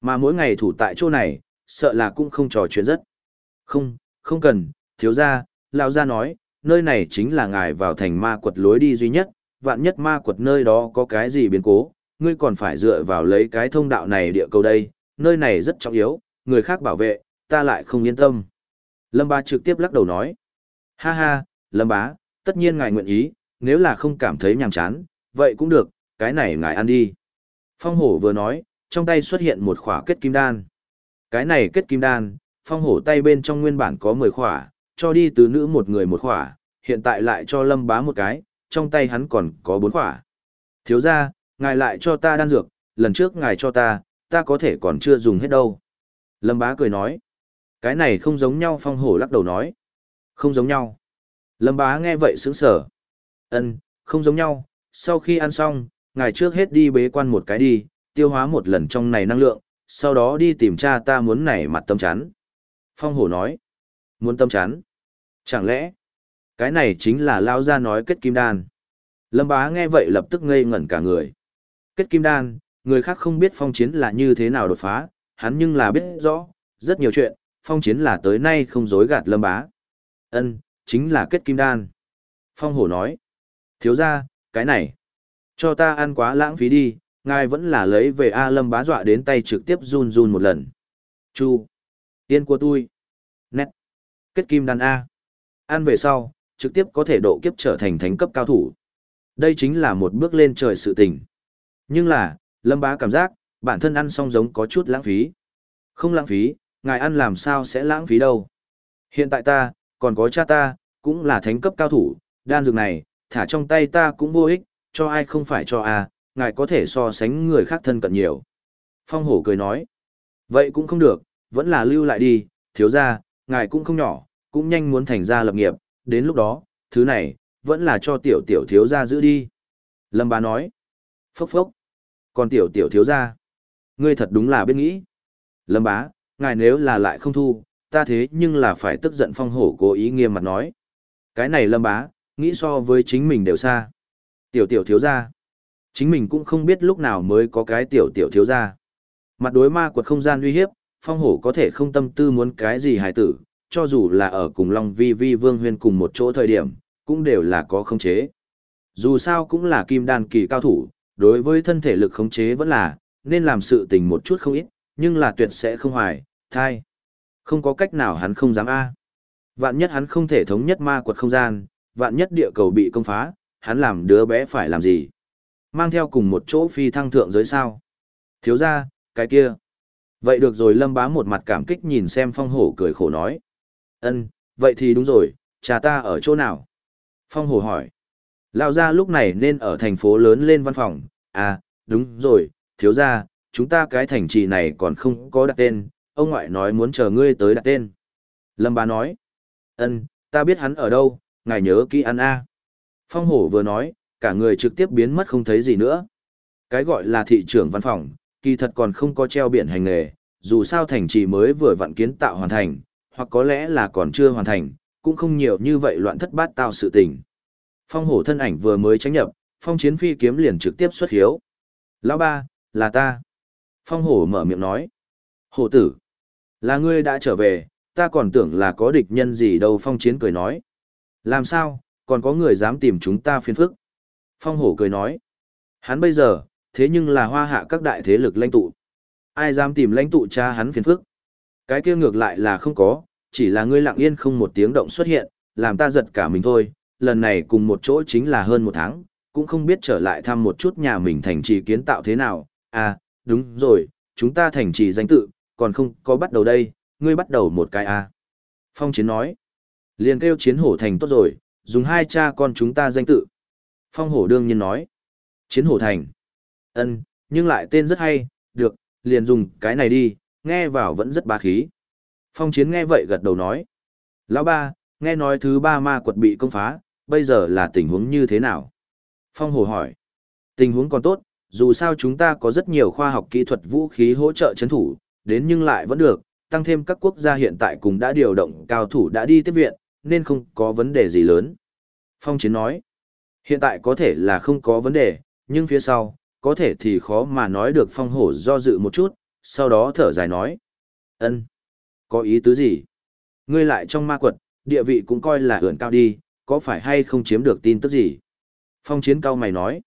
Mà mỗi ngày thủ tại chỗ này, sợ là cũng không trò chuyện rất. Không, không cần, thiếu gia, lão gia nói, nơi này chính là ngài vào thành ma quật lối đi duy nhất, vạn nhất ma quật nơi đó có cái gì biến cố, ngươi còn phải dựa vào lấy cái thông đạo này địa cầu đây, nơi này rất trọng yếu, người khác bảo vệ, ta lại không yên tâm. Lâm Bá trực tiếp lắc đầu nói, ha ha, Lâm Bá, tất nhiên ngài nguyện ý, nếu là không cảm thấy nhàm chán, vậy cũng được, cái này ngài ăn đi. Phong hổ vừa nói, trong tay xuất hiện một khỏa kết kim đan. Cái này kết kim đan, phong hổ tay bên trong nguyên bản có 10 khỏa, cho đi từ nữ một người một khỏa, hiện tại lại cho lâm bá một cái, trong tay hắn còn có 4 khỏa. Thiếu ra, ngài lại cho ta đan dược, lần trước ngài cho ta, ta có thể còn chưa dùng hết đâu. Lâm bá cười nói, cái này không giống nhau phong hổ lắc đầu nói. Không giống nhau. Lâm bá nghe vậy sướng sở. ân không giống nhau, sau khi ăn xong, ngài trước hết đi bế quan một cái đi, tiêu hóa một lần trong này năng lượng, sau đó đi tìm cha ta muốn nảy mặt tâm chán. Phong hổ nói, muốn tâm chán? Chẳng lẽ, cái này chính là lao ra nói kết kim đan. Lâm bá nghe vậy lập tức ngây ngẩn cả người. Kết kim đan, người khác không biết phong chiến là như thế nào đột phá, hắn nhưng là biết rõ, rất nhiều chuyện, phong chiến là tới nay không dối gạt lâm bá. ân chính là kết kim đan. Phong hổ nói, thiếu ra, cái này, cho ta ăn quá lãng phí đi, ngài vẫn là lấy về A Lâm bá dọa đến tay trực tiếp run run một lần. Chu. Tiên của tôi. Nét. Kết kim đan A. Ăn về sau, trực tiếp có thể độ kiếp trở thành thánh cấp cao thủ. Đây chính là một bước lên trời sự tình. Nhưng là, Lâm bá cảm giác, bản thân ăn xong giống có chút lãng phí. Không lãng phí, ngài ăn làm sao sẽ lãng phí đâu. Hiện tại ta, còn có cha ta, cũng là thánh cấp cao thủ, đan dược này, thả trong tay ta cũng vô ích, cho ai không phải cho a, ngài có thể so sánh người khác thân cận nhiều. Phong hổ cười nói, vậy cũng không được, vẫn là lưu lại đi, thiếu ra, ngài cũng không nhỏ, cũng nhanh muốn thành gia lập nghiệp, đến lúc đó, thứ này, vẫn là cho tiểu tiểu thiếu ra giữ đi. Lâm bá nói, phốc phốc, còn tiểu tiểu thiếu ra, ngươi thật đúng là biết nghĩ. Lâm bá, ngài nếu là lại không thu, ta thế nhưng là phải tức giận phong hổ cố ý nghiêm mặt nói. Cái này lâm bá, nghĩ so với chính mình đều xa. Tiểu tiểu thiếu ra. Chính mình cũng không biết lúc nào mới có cái tiểu tiểu thiếu ra. Mặt đối ma quật không gian uy hiếp, phong hổ có thể không tâm tư muốn cái gì hài tử, cho dù là ở cùng Long Vi Vi Vương Huyên cùng một chỗ thời điểm, cũng đều là có không chế. Dù sao cũng là kim đan kỳ cao thủ, đối với thân thể lực khống chế vẫn là, nên làm sự tình một chút không ít, nhưng là tuyệt sẽ không hoài, thai. Không có cách nào hắn không dám A. Vạn nhất hắn không thể thống nhất ma quật không gian, vạn nhất địa cầu bị công phá, hắn làm đứa bé phải làm gì? Mang theo cùng một chỗ phi thăng thượng giới sao? Thiếu ra, cái kia. Vậy được rồi lâm bá một mặt cảm kích nhìn xem phong hổ cười khổ nói. ân vậy thì đúng rồi, cha ta ở chỗ nào? Phong hổ hỏi. Lao ra lúc này nên ở thành phố lớn lên văn phòng, à, đúng rồi, thiếu ra, chúng ta cái thành trì này còn không có đặt tên, ông ngoại nói muốn chờ ngươi tới đặt tên. Lâm bá nói. ân ta biết hắn ở đâu, ngài nhớ kỹ ăn a Phong hổ vừa nói, cả người trực tiếp biến mất không thấy gì nữa. Cái gọi là thị trưởng văn phòng, kỳ thật còn không có treo biển hành nghề, dù sao thành trì mới vừa vặn kiến tạo hoàn thành, hoặc có lẽ là còn chưa hoàn thành, cũng không nhiều như vậy loạn thất bát tạo sự tình. Phong hổ thân ảnh vừa mới tránh nhập, phong chiến phi kiếm liền trực tiếp xuất hiếu. Lão ba, là ta. Phong hổ mở miệng nói. Hổ tử, là ngươi đã trở về, ta còn tưởng là có địch nhân gì đâu phong chiến cười nói. Làm sao, còn có người dám tìm chúng ta phiền phức. Phong hổ cười nói. Hắn bây giờ, thế nhưng là hoa hạ các đại thế lực lãnh tụ. Ai dám tìm lãnh tụ cha hắn phiền phức. Cái kia ngược lại là không có, chỉ là ngươi lặng yên không một tiếng động xuất hiện, làm ta giật cả mình thôi. Lần này cùng một chỗ chính là hơn một tháng, cũng không biết trở lại thăm một chút nhà mình thành trì kiến tạo thế nào. À, đúng rồi, chúng ta thành trì danh tự, còn không có bắt đầu đây, ngươi bắt đầu một cái à. Phong chiến nói, liền kêu chiến hổ thành tốt rồi, dùng hai cha con chúng ta danh tự. Phong hổ đương nhiên nói, chiến hổ thành. ân nhưng lại tên rất hay, được, liền dùng cái này đi, nghe vào vẫn rất bá khí. Phong chiến nghe vậy gật đầu nói, lão ba, nghe nói thứ ba ma quật bị công phá, bây giờ là tình huống như thế nào? Phong Hồ hỏi, tình huống còn tốt, dù sao chúng ta có rất nhiều khoa học kỹ thuật vũ khí hỗ trợ chấn thủ, đến nhưng lại vẫn được, tăng thêm các quốc gia hiện tại cũng đã điều động cao thủ đã đi tiếp viện, nên không có vấn đề gì lớn. Phong Chiến nói, hiện tại có thể là không có vấn đề, nhưng phía sau, có thể thì khó mà nói được phong hổ do dự một chút, sau đó thở dài nói. ân có ý tứ gì? Ngươi lại trong ma quật, địa vị cũng coi là ưỡn cao đi, có phải hay không chiếm được tin tức gì? Phong Chiến cao mày nói,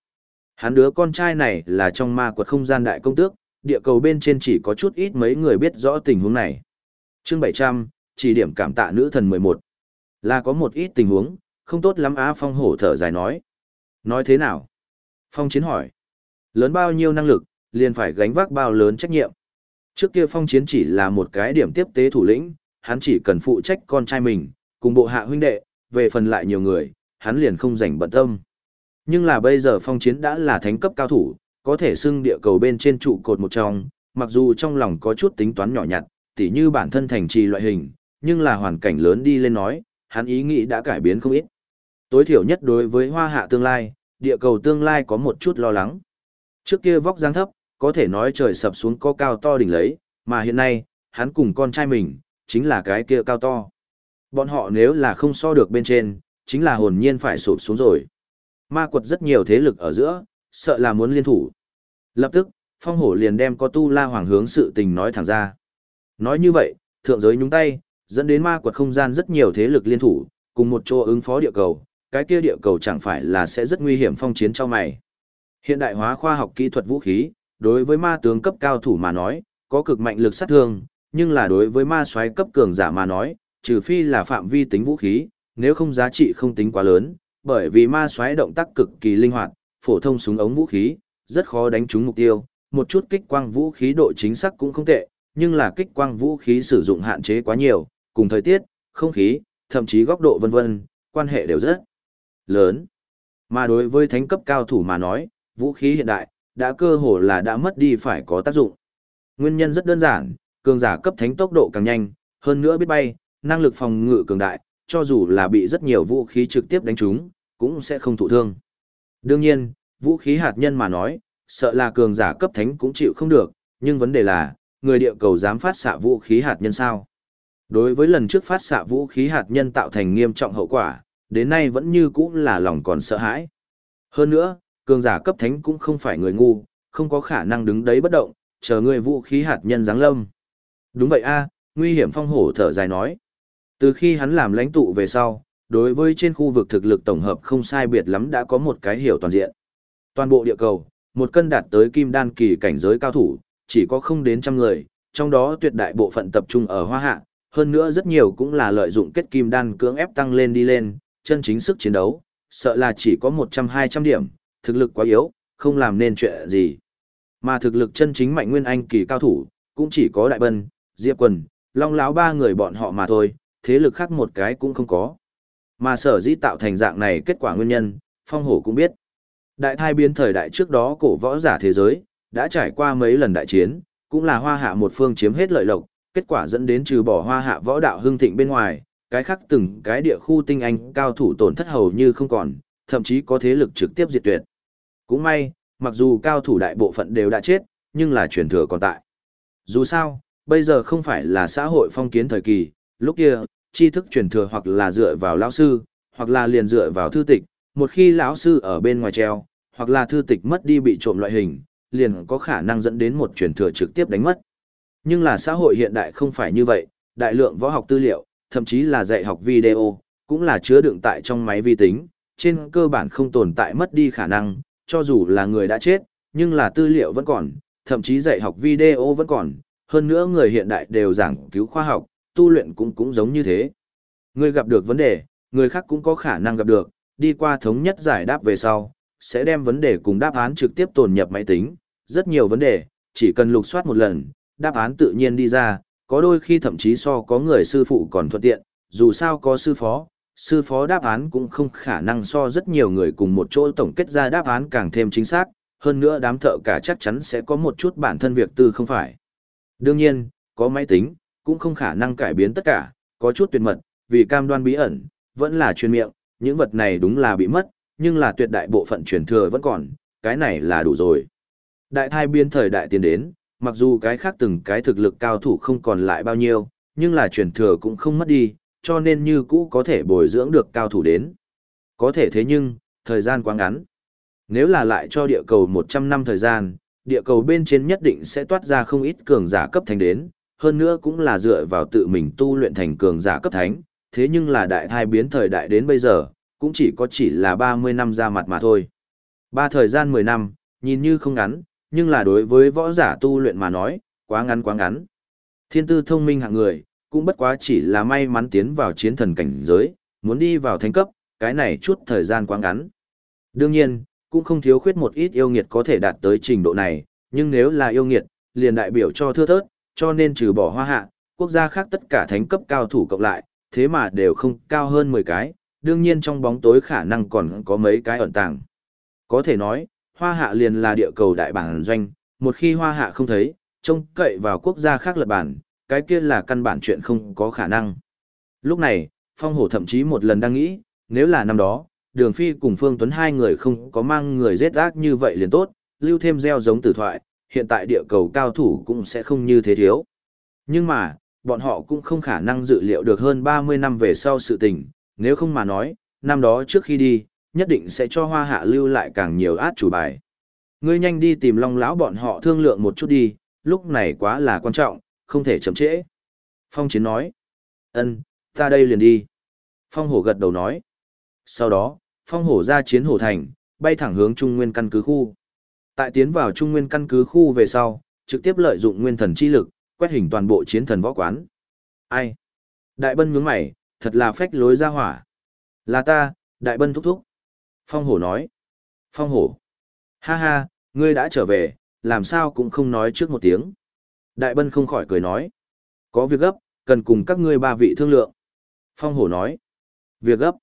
hắn đứa con trai này là trong ma quật không gian đại công tước, địa cầu bên trên chỉ có chút ít mấy người biết rõ tình huống này. Chương 700, chỉ điểm cảm tạ nữ thần 11. Là có một ít tình huống, không tốt lắm Á Phong hổ thở dài nói. Nói thế nào? Phong chiến hỏi. Lớn bao nhiêu năng lực, liền phải gánh vác bao lớn trách nhiệm. Trước kia Phong chiến chỉ là một cái điểm tiếp tế thủ lĩnh, hắn chỉ cần phụ trách con trai mình, cùng bộ hạ huynh đệ, về phần lại nhiều người, hắn liền không rảnh bận tâm. Nhưng là bây giờ Phong chiến đã là thánh cấp cao thủ, có thể xưng địa cầu bên trên trụ cột một trong, mặc dù trong lòng có chút tính toán nhỏ nhặt, tỉ như bản thân thành trì loại hình, nhưng là hoàn cảnh lớn đi lên nói, hắn ý nghĩ đã cải biến không ít. Tối thiểu nhất đối với hoa hạ tương lai, địa cầu tương lai có một chút lo lắng. Trước kia vóc dáng thấp, có thể nói trời sập xuống có cao to đỉnh lấy, mà hiện nay, hắn cùng con trai mình, chính là cái kia cao to. Bọn họ nếu là không so được bên trên, chính là hồn nhiên phải sụp xuống rồi. Ma quật rất nhiều thế lực ở giữa, sợ là muốn liên thủ. Lập tức, phong hổ liền đem có tu la hoàng hướng sự tình nói thẳng ra. Nói như vậy, thượng giới nhúng tay, dẫn đến ma quật không gian rất nhiều thế lực liên thủ, cùng một chỗ ứng phó địa cầu, cái kia địa cầu chẳng phải là sẽ rất nguy hiểm phong chiến cho mày. Hiện đại hóa khoa học kỹ thuật vũ khí, đối với ma tướng cấp cao thủ mà nói, có cực mạnh lực sát thương, nhưng là đối với ma soái cấp cường giả mà nói, trừ phi là phạm vi tính vũ khí, nếu không giá trị không tính quá lớn, bởi vì ma xoáy động tác cực kỳ linh hoạt, phổ thông súng ống vũ khí, rất khó đánh trúng mục tiêu, một chút kích quang vũ khí độ chính xác cũng không tệ, nhưng là kích quang vũ khí sử dụng hạn chế quá nhiều, cùng thời tiết, không khí, thậm chí góc độ vân vân, quan hệ đều rất lớn. Mà đối với thánh cấp cao thủ mà nói, vũ khí hiện đại, đã cơ hồ là đã mất đi phải có tác dụng. Nguyên nhân rất đơn giản, cường giả cấp thánh tốc độ càng nhanh, hơn nữa biết bay, năng lực phòng ngự cường đại, cho dù là bị rất nhiều vũ khí trực tiếp đánh trúng, cũng sẽ không thụ thương. Đương nhiên, vũ khí hạt nhân mà nói, sợ là cường giả cấp thánh cũng chịu không được, nhưng vấn đề là, người địa cầu dám phát xạ vũ khí hạt nhân sao? Đối với lần trước phát xạ vũ khí hạt nhân tạo thành nghiêm trọng hậu quả, đến nay vẫn như cũ là lòng còn sợ hãi. Hơn nữa, cường giả cấp thánh cũng không phải người ngu, không có khả năng đứng đấy bất động, chờ người vũ khí hạt nhân giáng lâm. Đúng vậy a, nguy hiểm phong hổ thở dài nói. Từ khi hắn làm lãnh tụ về sau, đối với trên khu vực thực lực tổng hợp không sai biệt lắm đã có một cái hiểu toàn diện. Toàn bộ địa cầu, một cân đạt tới kim đan kỳ cảnh giới cao thủ, chỉ có không đến trăm người, trong đó tuyệt đại bộ phận tập trung ở Hoa Hạ, hơn nữa rất nhiều cũng là lợi dụng kết kim đan cưỡng ép tăng lên đi lên, chân chính sức chiến đấu, sợ là chỉ có 100-200 điểm, thực lực quá yếu, không làm nên chuyện gì. Mà thực lực chân chính mạnh nguyên anh kỳ cao thủ, cũng chỉ có Đại Bân, Diệp Quần, Long Láo ba người bọn họ mà thôi, thế lực khác một cái cũng không có. Mà sở dĩ tạo thành dạng này kết quả nguyên nhân, Phong Hổ cũng biết. Đại thai biến thời đại trước đó cổ võ giả thế giới, đã trải qua mấy lần đại chiến, cũng là hoa hạ một phương chiếm hết lợi lộc, kết quả dẫn đến trừ bỏ hoa hạ võ đạo hưng thịnh bên ngoài, cái khác từng cái địa khu tinh anh cao thủ tổn thất hầu như không còn, thậm chí có thế lực trực tiếp diệt tuyệt. Cũng may, mặc dù cao thủ đại bộ phận đều đã chết, nhưng là truyền thừa còn tại. Dù sao, bây giờ không phải là xã hội phong kiến thời kỳ, lúc kia, tri thức truyền thừa hoặc là dựa vào lão sư, hoặc là liền dựa vào thư tịch, một khi lão sư ở bên ngoài treo, hoặc là thư tịch mất đi bị trộm loại hình, liền có khả năng dẫn đến một truyền thừa trực tiếp đánh mất. Nhưng là xã hội hiện đại không phải như vậy, đại lượng võ học tư liệu, thậm chí là dạy học video, cũng là chứa đựng tại trong máy vi tính, trên cơ bản không tồn tại mất đi khả năng, cho dù là người đã chết, nhưng là tư liệu vẫn còn, thậm chí dạy học video vẫn còn, hơn nữa người hiện đại đều giảng cứu khoa học, tu luyện cũng cũng giống như thế. Người gặp được vấn đề, người khác cũng có khả năng gặp được, đi qua thống nhất giải đáp về sau, sẽ đem vấn đề cùng đáp án trực tiếp tồn nhập máy tính, rất nhiều vấn đề, chỉ cần lục soát một lần, đáp án tự nhiên đi ra, có đôi khi thậm chí so có người sư phụ còn thuận tiện, dù sao có sư phó, sư phó đáp án cũng không khả năng so rất nhiều người cùng một chỗ tổng kết ra đáp án càng thêm chính xác, hơn nữa đám thợ cả chắc chắn sẽ có một chút bản thân việc tư không phải. Đương nhiên, có máy tính, cũng không khả năng cải biến tất cả, có chút tuyệt mật, vì cam đoan bí ẩn, vẫn là truyền miệng, những vật này đúng là bị mất, nhưng là tuyệt đại bộ phận truyền thừa vẫn còn, cái này là đủ rồi. Đại thai biên thời đại tiến đến, mặc dù cái khác từng cái thực lực cao thủ không còn lại bao nhiêu, nhưng là truyền thừa cũng không mất đi, cho nên như cũ có thể bồi dưỡng được cao thủ đến. Có thể thế nhưng, thời gian quá ngắn. Nếu là lại cho địa cầu 100 năm thời gian, địa cầu bên trên nhất định sẽ toát ra không ít cường giả cấp thành đến, hơn nữa cũng là dựa vào tự mình tu luyện thành cường giả cấp thánh, thế nhưng là đại thai biến thời đại đến bây giờ, cũng chỉ có chỉ là 30 năm ra mặt mà thôi. Ba thời gian 10 năm, nhìn như không ngắn, nhưng là đối với võ giả tu luyện mà nói, quá ngắn quá ngắn. Thiên tư thông minh hạng người, cũng bất quá chỉ là may mắn tiến vào chiến thần cảnh giới, muốn đi vào thánh cấp, cái này chút thời gian quá ngắn. Đương nhiên, cũng không thiếu khuyết một ít yêu nghiệt có thể đạt tới trình độ này, nhưng nếu là yêu nghiệt, liền đại biểu cho thưa thớt, cho nên trừ bỏ hoa hạ, quốc gia khác tất cả thánh cấp cao thủ cộng lại, thế mà đều không cao hơn 10 cái, đương nhiên trong bóng tối khả năng còn có mấy cái ẩn tàng. Có thể nói, hoa hạ liền là địa cầu đại bản doanh, một khi hoa hạ không thấy, trông cậy vào quốc gia khác lật bản, cái kia là căn bản chuyện không có khả năng. Lúc này, Phong Hổ thậm chí một lần đang nghĩ, nếu là năm đó, Đường Phi cùng Phương Tuấn hai người không có mang người giết ác như vậy liền tốt, lưu thêm gieo giống tử thoại, hiện tại địa cầu cao thủ cũng sẽ không như thế thiếu. Nhưng mà, bọn họ cũng không khả năng dự liệu được hơn 30 năm về sau sự tình, nếu không mà nói, năm đó trước khi đi, nhất định sẽ cho hoa hạ lưu lại càng nhiều át chủ bài. Ngươi nhanh đi tìm long lão bọn họ thương lượng một chút đi, lúc này quá là quan trọng, không thể chậm trễ. Phong chiến nói, ân, ta đây liền đi. Phong hổ gật đầu nói. Sau đó, phong hổ ra chiến hổ thành, bay thẳng hướng trung nguyên căn cứ khu. Tại tiến vào trung nguyên căn cứ khu về sau, trực tiếp lợi dụng nguyên thần chi lực, quét hình toàn bộ chiến thần võ quán. Ai? Đại bân nhướng mày, thật là phách lối ra hỏa. Là ta, đại bân thúc thúc. Phong hổ nói. Phong hổ. Ha ha, ngươi đã trở về, làm sao cũng không nói trước một tiếng. Đại bân không khỏi cười nói. Có việc gấp, cần cùng các ngươi ba vị thương lượng. Phong hổ nói. Việc gấp.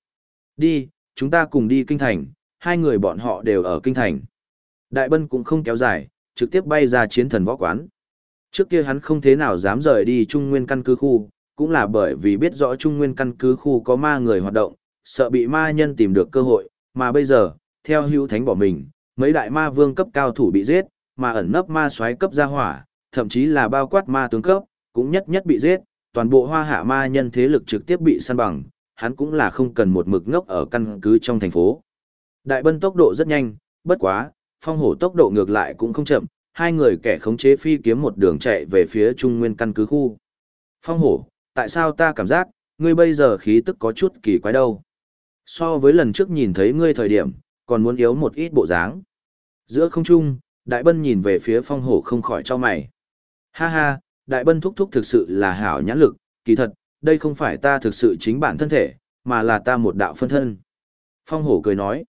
Đi, chúng ta cùng đi kinh thành, hai người bọn họ đều ở kinh thành. Đại bân cũng không kéo dài, trực tiếp bay ra chiến thần võ quán. Trước kia hắn không thế nào dám rời đi Trung Nguyên căn cứ khu, cũng là bởi vì biết rõ Trung Nguyên căn cứ khu có ma người hoạt động, sợ bị ma nhân tìm được cơ hội, mà bây giờ, theo hữu thánh bỏ mình, mấy đại ma vương cấp cao thủ bị giết, mà ẩn nấp ma xoáy cấp gia hỏa, thậm chí là bao quát ma tướng cấp, cũng nhất nhất bị giết, toàn bộ hoa hạ ma nhân thế lực trực tiếp bị săn bằng, hắn cũng là không cần một mực ngốc ở căn cứ trong thành phố. Đại bân tốc độ rất nhanh, bất quá, phong hổ tốc độ ngược lại cũng không chậm, hai người kẻ khống chế phi kiếm một đường chạy về phía trung nguyên căn cứ khu. Phong hổ, tại sao ta cảm giác, ngươi bây giờ khí tức có chút kỳ quái đâu? So với lần trước nhìn thấy ngươi thời điểm, còn muốn yếu một ít bộ dáng. Giữa không trung, đại bân nhìn về phía phong hổ không khỏi cho mày. Ha ha, đại bân thúc thúc thực sự là hảo nhãn lực, kỳ thật, đây không phải ta thực sự chính bản thân thể, mà là ta một đạo phân thân. Phong hổ cười nói,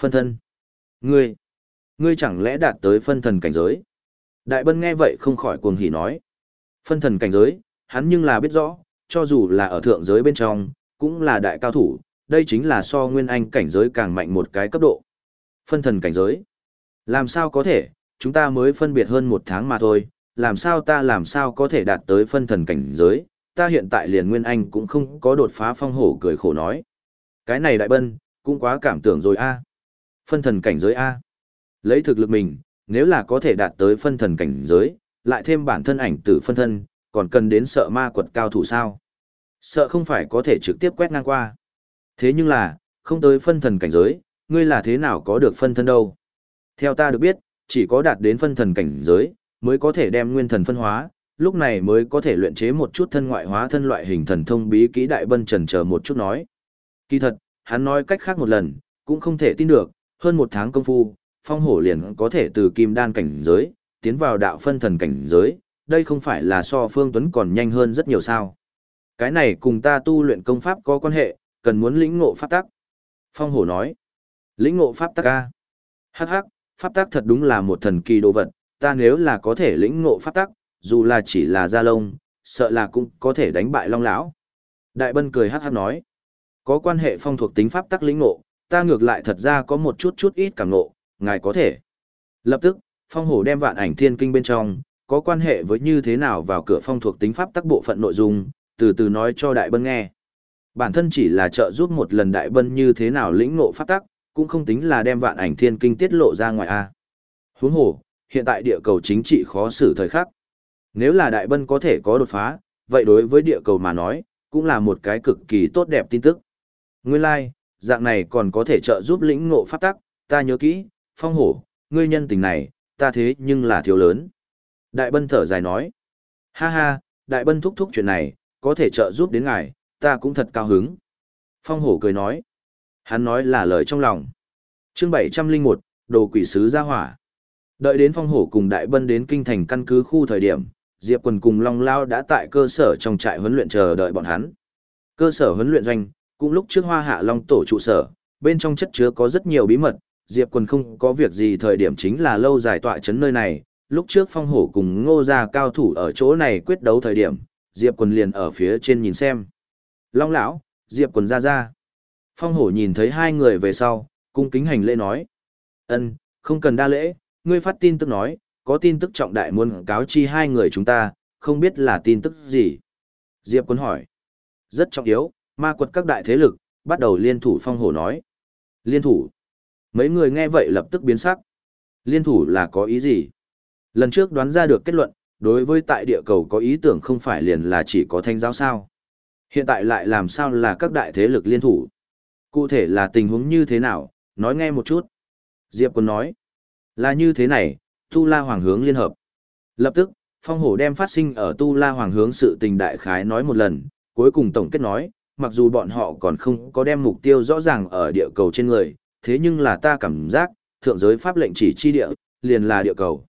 phân thân, ngươi, ngươi chẳng lẽ đạt tới phân thần cảnh giới? Đại bân nghe vậy không khỏi cuồng hỉ nói, phân thần cảnh giới, hắn nhưng là biết rõ, cho dù là ở thượng giới bên trong, cũng là đại cao thủ, đây chính là so nguyên anh cảnh giới càng mạnh một cái cấp độ. Phân thần cảnh giới. Làm sao có thể, chúng ta mới phân biệt hơn một tháng mà thôi, làm sao ta làm sao có thể đạt tới phân thần cảnh giới, ta hiện tại liền nguyên anh cũng không có đột phá phong hổ cười khổ nói. Cái này đại bân, cũng quá cảm tưởng rồi a. Phân thần cảnh giới a. Lấy thực lực mình, nếu là có thể đạt tới phân thần cảnh giới, lại thêm bản thân ảnh tử phân thân, còn cần đến sợ ma quật cao thủ sao. Sợ không phải có thể trực tiếp quét ngang qua. Thế nhưng là, không tới phân thần cảnh giới, ngươi là thế nào có được phân thân đâu. Theo ta được biết, chỉ có đạt đến phân thần cảnh giới, mới có thể đem nguyên thần phân hóa, lúc này mới có thể luyện chế một chút thân ngoại hóa thân loại hình thần thông bí kỹ đại bân trần chờ một chút nói. Kỳ thật, hắn nói cách khác một lần, cũng không thể tin được, hơn một tháng công phu, phong hổ liền có thể từ kim đan cảnh giới, tiến vào đạo phân thần cảnh giới, đây không phải là so phương tuấn còn nhanh hơn rất nhiều sao. Cái này cùng ta tu luyện công pháp có quan hệ, cần muốn lĩnh ngộ pháp tắc. Phong hổ nói, lĩnh ngộ pháp tắc a Hắc hắc, pháp tắc thật đúng là một thần kỳ đồ vật, ta nếu là có thể lĩnh ngộ pháp tắc, dù là chỉ là da lông, sợ là cũng có thể đánh bại long lão. Đại bân cười hắc hắc nói, có quan hệ phong thuộc tính pháp tắc lĩnh ngộ, ta ngược lại thật ra có một chút chút ít cảm ngộ, ngài có thể. Lập tức, phong hổ đem vạn ảnh thiên kinh bên trong, có quan hệ với như thế nào vào cửa phong thuộc tính pháp tắc bộ phận nội dung, từ từ nói cho đại bân nghe. Bản thân chỉ là trợ giúp một lần đại bân như thế nào lĩnh ngộ pháp tắc, cũng không tính là đem vạn ảnh thiên kinh tiết lộ ra ngoài a. Huống hồ, hiện tại địa cầu chính trị khó xử thời khắc. Nếu là đại bân có thể có đột phá, vậy đối với địa cầu mà nói, cũng là một cái cực kỳ tốt đẹp tin tức. Nguyên lai, like, dạng này còn có thể trợ giúp lĩnh ngộ pháp tắc, ta nhớ kỹ, phong hổ, ngươi nhân tình này, ta thế nhưng là thiếu lớn. Đại bân thở dài nói, ha ha, đại bân thúc thúc chuyện này, có thể trợ giúp đến ngài, ta cũng thật cao hứng. Phong hổ cười nói, hắn nói là lời trong lòng. chương 701, đồ quỷ sứ ra hỏa. Đợi đến phong hổ cùng đại bân đến kinh thành căn cứ khu thời điểm, Diệp quần cùng Long Lao đã tại cơ sở trong trại huấn luyện chờ đợi bọn hắn. Cơ sở huấn luyện doanh, cũng lúc trước hoa hạ Long tổ trụ sở, bên trong chất chứa có rất nhiều bí mật, Diệp quần không có việc gì thời điểm chính là lâu dài tọa chấn nơi này, lúc trước phong hổ cùng ngô gia cao thủ ở chỗ này quyết đấu thời điểm, Diệp quần liền ở phía trên nhìn xem. Long lão, Diệp quần ra ra. Phong hổ nhìn thấy hai người về sau, cung kính hành lễ nói. ân không cần đa lễ, ngươi phát tin tức nói, có tin tức trọng đại muốn cáo chi hai người chúng ta, không biết là tin tức gì. Diệp quân hỏi. Rất trọng yếu, ma quật các đại thế lực, bắt đầu liên thủ phong hổ nói. Liên thủ. Mấy người nghe vậy lập tức biến sắc. Liên thủ là có ý gì? Lần trước đoán ra được kết luận, đối với tại địa cầu có ý tưởng không phải liền là chỉ có thanh giáo sao. Hiện tại lại làm sao là các đại thế lực liên thủ. Cụ thể là tình huống như thế nào, nói nghe một chút. Diệp quân nói. Là như thế này, Tu La Hoàng hướng liên hợp. Lập tức, Phong Hổ đem phát sinh ở Tu La Hoàng hướng sự tình đại khái nói một lần, cuối cùng tổng kết nói, mặc dù bọn họ còn không có đem mục tiêu rõ ràng ở địa cầu trên người, thế nhưng là ta cảm giác, thượng giới pháp lệnh chỉ chi địa, liền là địa cầu.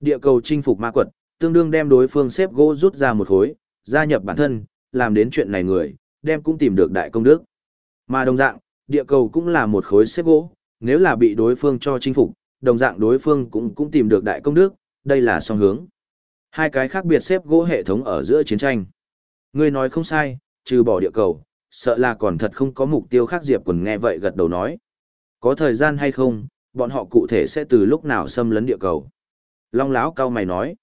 Địa cầu chinh phục ma quật, tương đương đem đối phương xếp gỗ rút ra một khối, gia nhập bản thân, làm đến chuyện này người, đem cũng tìm được đại công đức. Mà đồng dạng, địa cầu cũng là một khối xếp gỗ, nếu là bị đối phương cho chinh phục, đồng dạng đối phương cũng cũng tìm được đại công đức, đây là song hướng. Hai cái khác biệt xếp gỗ hệ thống ở giữa chiến tranh. Ngươi nói không sai, trừ bỏ địa cầu, sợ là còn thật không có mục tiêu khác Diệp Quần nghe vậy gật đầu nói. Có thời gian hay không, bọn họ cụ thể sẽ từ lúc nào xâm lấn địa cầu. Long Lão cao mày nói.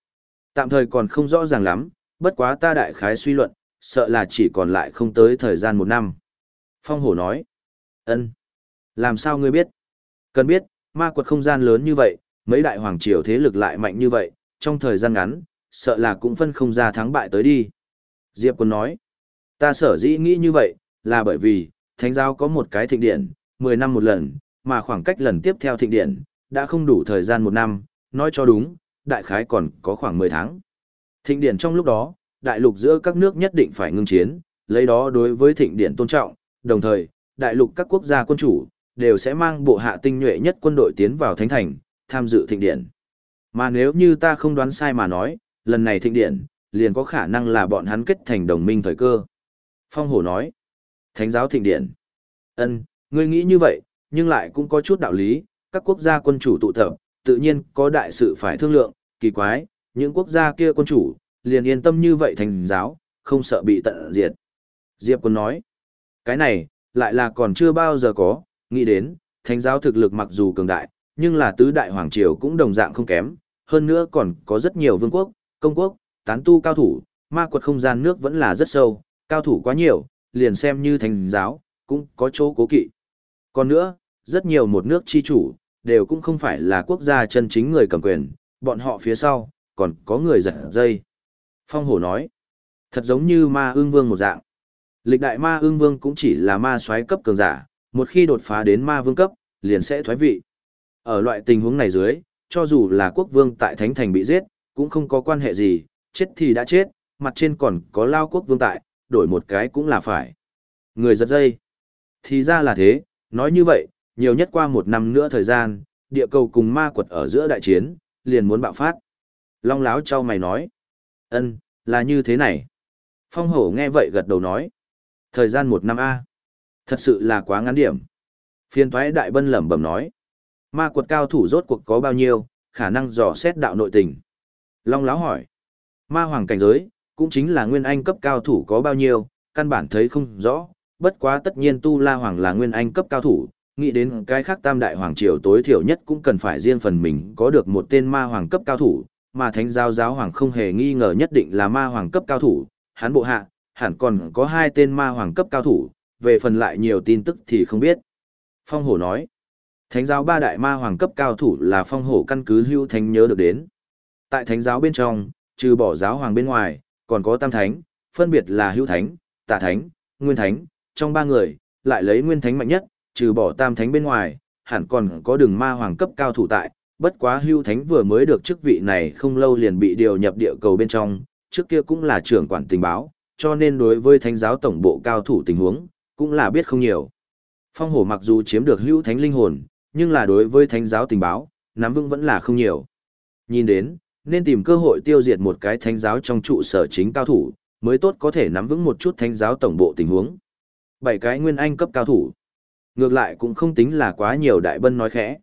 Tạm thời còn không rõ ràng lắm, bất quá ta đại khái suy luận, sợ là chỉ còn lại không tới thời gian một năm. Phong hổ nói. ân Làm sao ngươi biết? Cần biết, Ma quật không gian lớn như vậy, mấy đại hoàng triều thế lực lại mạnh như vậy, trong thời gian ngắn, sợ là cũng phân không ra thắng bại tới đi. Diệp Quân nói, ta sở dĩ nghĩ như vậy, là bởi vì, thánh giáo có một cái thịnh điện, 10 năm một lần, mà khoảng cách lần tiếp theo thịnh điện, đã không đủ thời gian một năm, nói cho đúng, đại khái còn có khoảng 10 tháng. Thịnh điện trong lúc đó, đại lục giữa các nước nhất định phải ngưng chiến, lấy đó đối với thịnh điện tôn trọng, đồng thời, đại lục các quốc gia quân chủ, đều sẽ mang bộ hạ tinh nhuệ nhất quân đội tiến vào thánh thành, tham dự thịnh điện. Mà nếu như ta không đoán sai mà nói, lần này thịnh điện, liền có khả năng là bọn hắn kết thành đồng minh thời cơ. Phong hổ nói, thánh giáo thịnh điện. ân ngươi nghĩ như vậy, nhưng lại cũng có chút đạo lý, các quốc gia quân chủ tụ tập, tự nhiên có đại sự phải thương lượng, kỳ quái, những quốc gia kia quân chủ, liền yên tâm như vậy thành giáo, không sợ bị tận diệt. Diệp quân nói, cái này, lại là còn chưa bao giờ có, nghĩ đến, thánh giáo thực lực mặc dù cường đại, nhưng là tứ đại hoàng triều cũng đồng dạng không kém, hơn nữa còn có rất nhiều vương quốc, công quốc, tán tu cao thủ, ma quật không gian nước vẫn là rất sâu, cao thủ quá nhiều, liền xem như thánh giáo, cũng có chỗ cố kỵ. Còn nữa, rất nhiều một nước chi chủ, đều cũng không phải là quốc gia chân chính người cầm quyền, bọn họ phía sau, còn có người giật dây. Phong hổ nói, thật giống như ma ương vương một dạng. Lịch đại ma ương vương cũng chỉ là ma soái cấp cường giả, một khi đột phá đến ma vương cấp, liền sẽ thoái vị. Ở loại tình huống này dưới, cho dù là quốc vương tại Thánh Thành bị giết, cũng không có quan hệ gì, chết thì đã chết, mặt trên còn có lao quốc vương tại, đổi một cái cũng là phải. Người giật dây. Thì ra là thế, nói như vậy, nhiều nhất qua một năm nữa thời gian, địa cầu cùng ma quật ở giữa đại chiến, liền muốn bạo phát. Long láo trao mày nói. ân là như thế này. Phong hổ nghe vậy gật đầu nói. Thời gian một năm A. Thật sự là quá ngắn điểm. Phiên thoái đại bân lẩm bẩm nói. Ma quật cao thủ rốt cuộc có bao nhiêu, khả năng dò xét đạo nội tình. Long láo hỏi. Ma hoàng cảnh giới, cũng chính là nguyên anh cấp cao thủ có bao nhiêu, căn bản thấy không rõ, bất quá tất nhiên tu la hoàng là nguyên anh cấp cao thủ, nghĩ đến cái khác tam đại hoàng triều tối thiểu nhất cũng cần phải riêng phần mình có được một tên ma hoàng cấp cao thủ, mà thánh giáo giáo hoàng không hề nghi ngờ nhất định là ma hoàng cấp cao thủ, hắn bộ hạ, hẳn còn có hai tên ma hoàng cấp cao thủ, về phần lại nhiều tin tức thì không biết. Phong hổ nói, thánh giáo ba đại ma hoàng cấp cao thủ là phong hổ căn cứ hưu thánh nhớ được đến. Tại thánh giáo bên trong, trừ bỏ giáo hoàng bên ngoài, còn có tam thánh, phân biệt là hưu thánh, tà thánh, nguyên thánh, trong ba người, lại lấy nguyên thánh mạnh nhất, trừ bỏ tam thánh bên ngoài, hẳn còn có đường ma hoàng cấp cao thủ tại, bất quá hưu thánh vừa mới được chức vị này không lâu liền bị điều nhập địa cầu bên trong, trước kia cũng là trưởng quản tình báo, cho nên đối với thánh giáo tổng bộ cao thủ tình huống, cũng là biết không nhiều. Phong hổ mặc dù chiếm được hưu thánh linh hồn, nhưng là đối với thánh giáo tình báo, nắm vững vẫn là không nhiều. Nhìn đến, nên tìm cơ hội tiêu diệt một cái thánh giáo trong trụ sở chính cao thủ, mới tốt có thể nắm vững một chút thánh giáo tổng bộ tình huống. Bảy cái nguyên anh cấp cao thủ. Ngược lại cũng không tính là quá nhiều đại bân nói khẽ.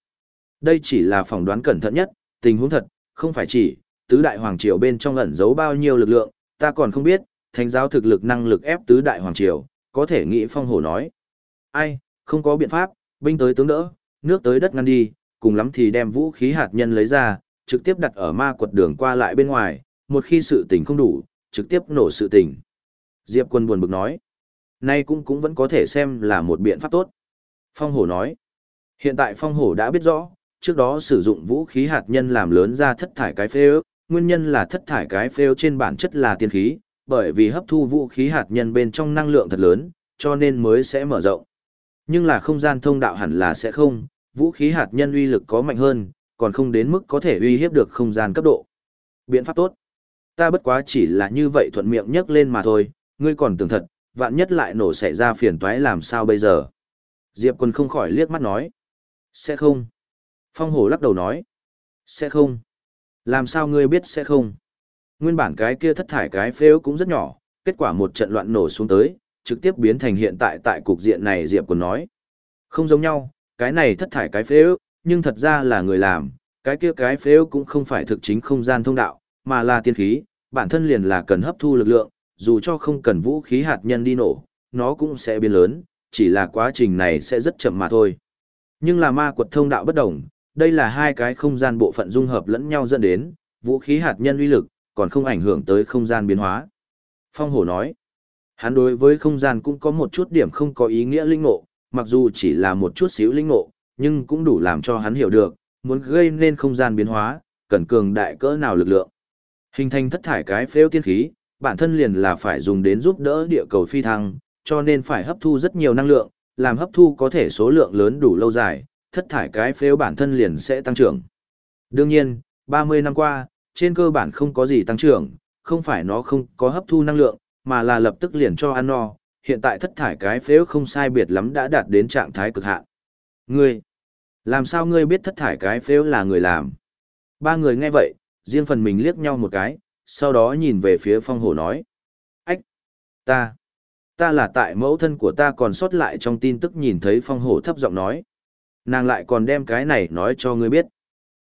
Đây chỉ là phỏng đoán cẩn thận nhất, tình huống thật, không phải chỉ, tứ đại hoàng triều bên trong ẩn giấu bao nhiêu lực lượng, ta còn không biết, thánh giáo thực lực năng lực ép tứ đại hoàng triều, có thể nghĩ phong hổ nói. Ai, không có biện pháp, binh tới tướng đỡ, nước tới đất ngăn đi, cùng lắm thì đem vũ khí hạt nhân lấy ra, trực tiếp đặt ở ma quật đường qua lại bên ngoài, một khi sự tình không đủ, trực tiếp nổ sự tình. Diệp quân buồn bực nói, nay cũng cũng vẫn có thể xem là một biện pháp tốt. Phong hổ nói, hiện tại phong hổ đã biết rõ, trước đó sử dụng vũ khí hạt nhân làm lớn ra thất thải cái phêu, nguyên nhân là thất thải cái phêu trên bản chất là tiên khí, bởi vì hấp thu vũ khí hạt nhân bên trong năng lượng thật lớn, cho nên mới sẽ mở rộng. Nhưng là không gian thông đạo hẳn là sẽ không, vũ khí hạt nhân uy lực có mạnh hơn, còn không đến mức có thể uy hiếp được không gian cấp độ. Biện pháp tốt. Ta bất quá chỉ là như vậy thuận miệng nhắc lên mà thôi, ngươi còn tưởng thật, vạn nhất lại nổ xảy ra phiền toái làm sao bây giờ. Diệp quân không khỏi liếc mắt nói. Sẽ không. Phong hổ lắc đầu nói. Sẽ không. Làm sao ngươi biết sẽ không? Nguyên bản cái kia thất thải cái phêu cũng rất nhỏ, kết quả một trận loạn nổ xuống tới, trực tiếp biến thành hiện tại tại cục diện này Diệp quân nói. Không giống nhau, cái này thất thải cái phêu, nhưng thật ra là người làm, cái kia cái phêu cũng không phải thực chính không gian thông đạo, mà là tiên khí, bản thân liền là cần hấp thu lực lượng, dù cho không cần vũ khí hạt nhân đi nổ, nó cũng sẽ biến lớn, chỉ là quá trình này sẽ rất chậm mà thôi. Nhưng là ma quật thông đạo bất đồng, đây là hai cái không gian bộ phận dung hợp lẫn nhau dẫn đến, vũ khí hạt nhân uy lực, còn không ảnh hưởng tới không gian biến hóa. Phong hổ nói, hắn đối với không gian cũng có một chút điểm không có ý nghĩa linh ngộ, mặc dù chỉ là một chút xíu linh ngộ, nhưng cũng đủ làm cho hắn hiểu được, muốn gây nên không gian biến hóa, cần cường đại cỡ nào lực lượng. Hình thành thất thải cái phêu tiên khí, bản thân liền là phải dùng đến giúp đỡ địa cầu phi thăng, cho nên phải hấp thu rất nhiều năng lượng, làm hấp thu có thể số lượng lớn đủ lâu dài, thất thải cái phếu bản thân liền sẽ tăng trưởng. Đương nhiên, 30 năm qua, trên cơ bản không có gì tăng trưởng, không phải nó không có hấp thu năng lượng, mà là lập tức liền cho ăn no, hiện tại thất thải cái phếu không sai biệt lắm đã đạt đến trạng thái cực hạn. Ngươi, làm sao ngươi biết thất thải cái phếu là người làm? Ba người nghe vậy, riêng phần mình liếc nhau một cái, sau đó nhìn về phía phong hổ nói. Ách! Ta! Ta là tại mẫu thân của ta còn sót lại trong tin tức nhìn thấy phong hổ thấp giọng nói. Nàng lại còn đem cái này nói cho ngươi biết.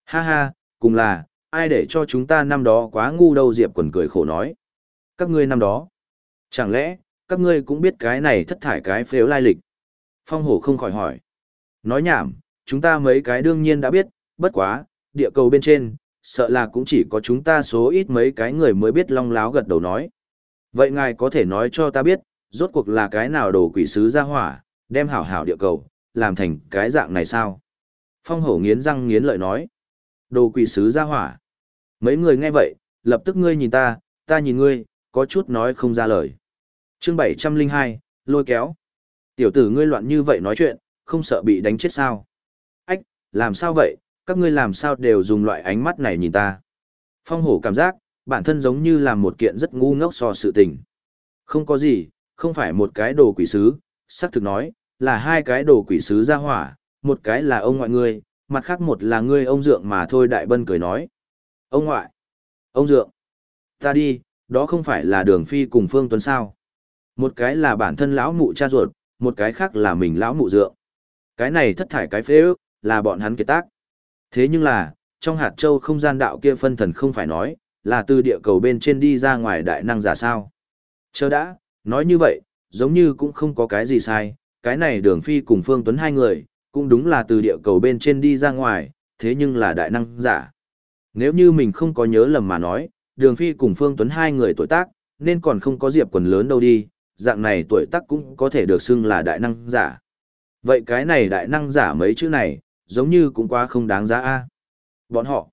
Ha ha, cùng là, ai để cho chúng ta năm đó quá ngu đâu Diệp quần cười khổ nói. Các ngươi năm đó. Chẳng lẽ, các ngươi cũng biết cái này thất thải cái phếu lai lịch? Phong hổ không khỏi hỏi. Nói nhảm, chúng ta mấy cái đương nhiên đã biết, bất quá, địa cầu bên trên, sợ là cũng chỉ có chúng ta số ít mấy cái người mới biết long láo gật đầu nói. Vậy ngài có thể nói cho ta biết, rốt cuộc là cái nào đồ quỷ sứ ra hỏa, đem hảo hảo địa cầu, làm thành cái dạng này sao? Phong hổ nghiến răng nghiến lợi nói. Đồ quỷ sứ ra hỏa. Mấy người nghe vậy, lập tức ngươi nhìn ta, ta nhìn ngươi, có chút nói không ra lời. chương 702, lôi kéo. Tiểu tử ngươi loạn như vậy nói chuyện, không sợ bị đánh chết sao? Ách, làm sao vậy, các ngươi làm sao đều dùng loại ánh mắt này nhìn ta? Phong hổ cảm giác, bản thân giống như là một kiện rất ngu ngốc so sự tình. Không có gì, không phải một cái đồ quỷ sứ, sắc thực nói, là hai cái đồ quỷ sứ ra hỏa, một cái là ông ngoại ngươi, mặt khác một là ngươi ông dượng mà thôi đại bân cười nói. Ông ngoại, ông dượng, ta đi, đó không phải là đường phi cùng phương tuấn sao. Một cái là bản thân lão mụ cha ruột, một cái khác là mình lão mụ dượng. Cái này thất thải cái phế ước, là bọn hắn kế tác. Thế nhưng là, trong hạt châu không gian đạo kia phân thần không phải nói, là từ địa cầu bên trên đi ra ngoài đại năng giả sao. Chờ đã, nói như vậy, giống như cũng không có cái gì sai, cái này đường phi cùng Phương Tuấn hai người, cũng đúng là từ địa cầu bên trên đi ra ngoài, thế nhưng là đại năng giả. Nếu như mình không có nhớ lầm mà nói, đường phi cùng Phương Tuấn hai người tuổi tác, nên còn không có diệp quần lớn đâu đi, dạng này tuổi tác cũng có thể được xưng là đại năng giả. Vậy cái này đại năng giả mấy chữ này, giống như cũng quá không đáng giá a. Bọn họ.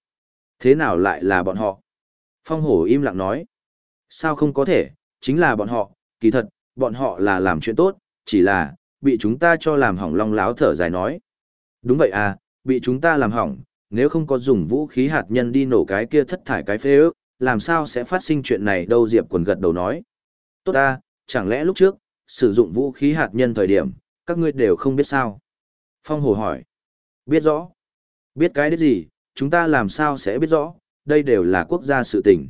Thế nào lại là bọn họ? Phong hổ im lặng nói. Sao không có thể, chính là bọn họ, kỳ thật, bọn họ là làm chuyện tốt, chỉ là, bị chúng ta cho làm hỏng long láo thở dài nói. Đúng vậy à, bị chúng ta làm hỏng, nếu không có dùng vũ khí hạt nhân đi nổ cái kia thất thải cái phê ước, làm sao sẽ phát sinh chuyện này đâu Diệp quần gật đầu nói. Tốt ta, chẳng lẽ lúc trước, sử dụng vũ khí hạt nhân thời điểm, các ngươi đều không biết sao? Phong Hồ hỏi. Biết rõ. Biết cái đấy gì, chúng ta làm sao sẽ biết rõ, đây đều là quốc gia sự tình.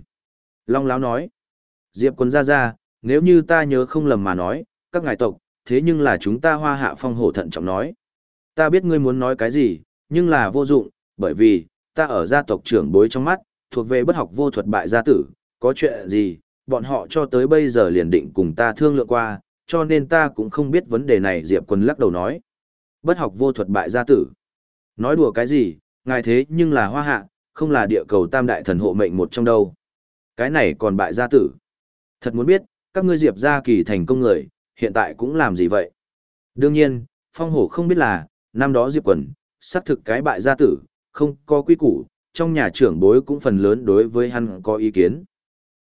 Long Láo nói. Diệp quần ra ra, nếu như ta nhớ không lầm mà nói, các ngài tộc, thế nhưng là chúng ta hoa hạ phong hổ thận trọng nói. Ta biết ngươi muốn nói cái gì, nhưng là vô dụng, bởi vì, ta ở gia tộc trưởng bối trong mắt, thuộc về bất học vô thuật bại gia tử, có chuyện gì, bọn họ cho tới bây giờ liền định cùng ta thương lượng qua, cho nên ta cũng không biết vấn đề này Diệp Quân lắc đầu nói. Bất học vô thuật bại gia tử. Nói đùa cái gì, ngài thế nhưng là hoa hạ, không là địa cầu tam đại thần hộ mệnh một trong đâu. Cái này còn bại gia tử. Thật muốn biết, các ngươi Diệp gia kỳ thành công người, hiện tại cũng làm gì vậy? Đương nhiên, phong hổ không biết là, năm đó Diệp Quần, xác thực cái bại gia tử, không có quy củ, trong nhà trưởng bối cũng phần lớn đối với hắn có ý kiến.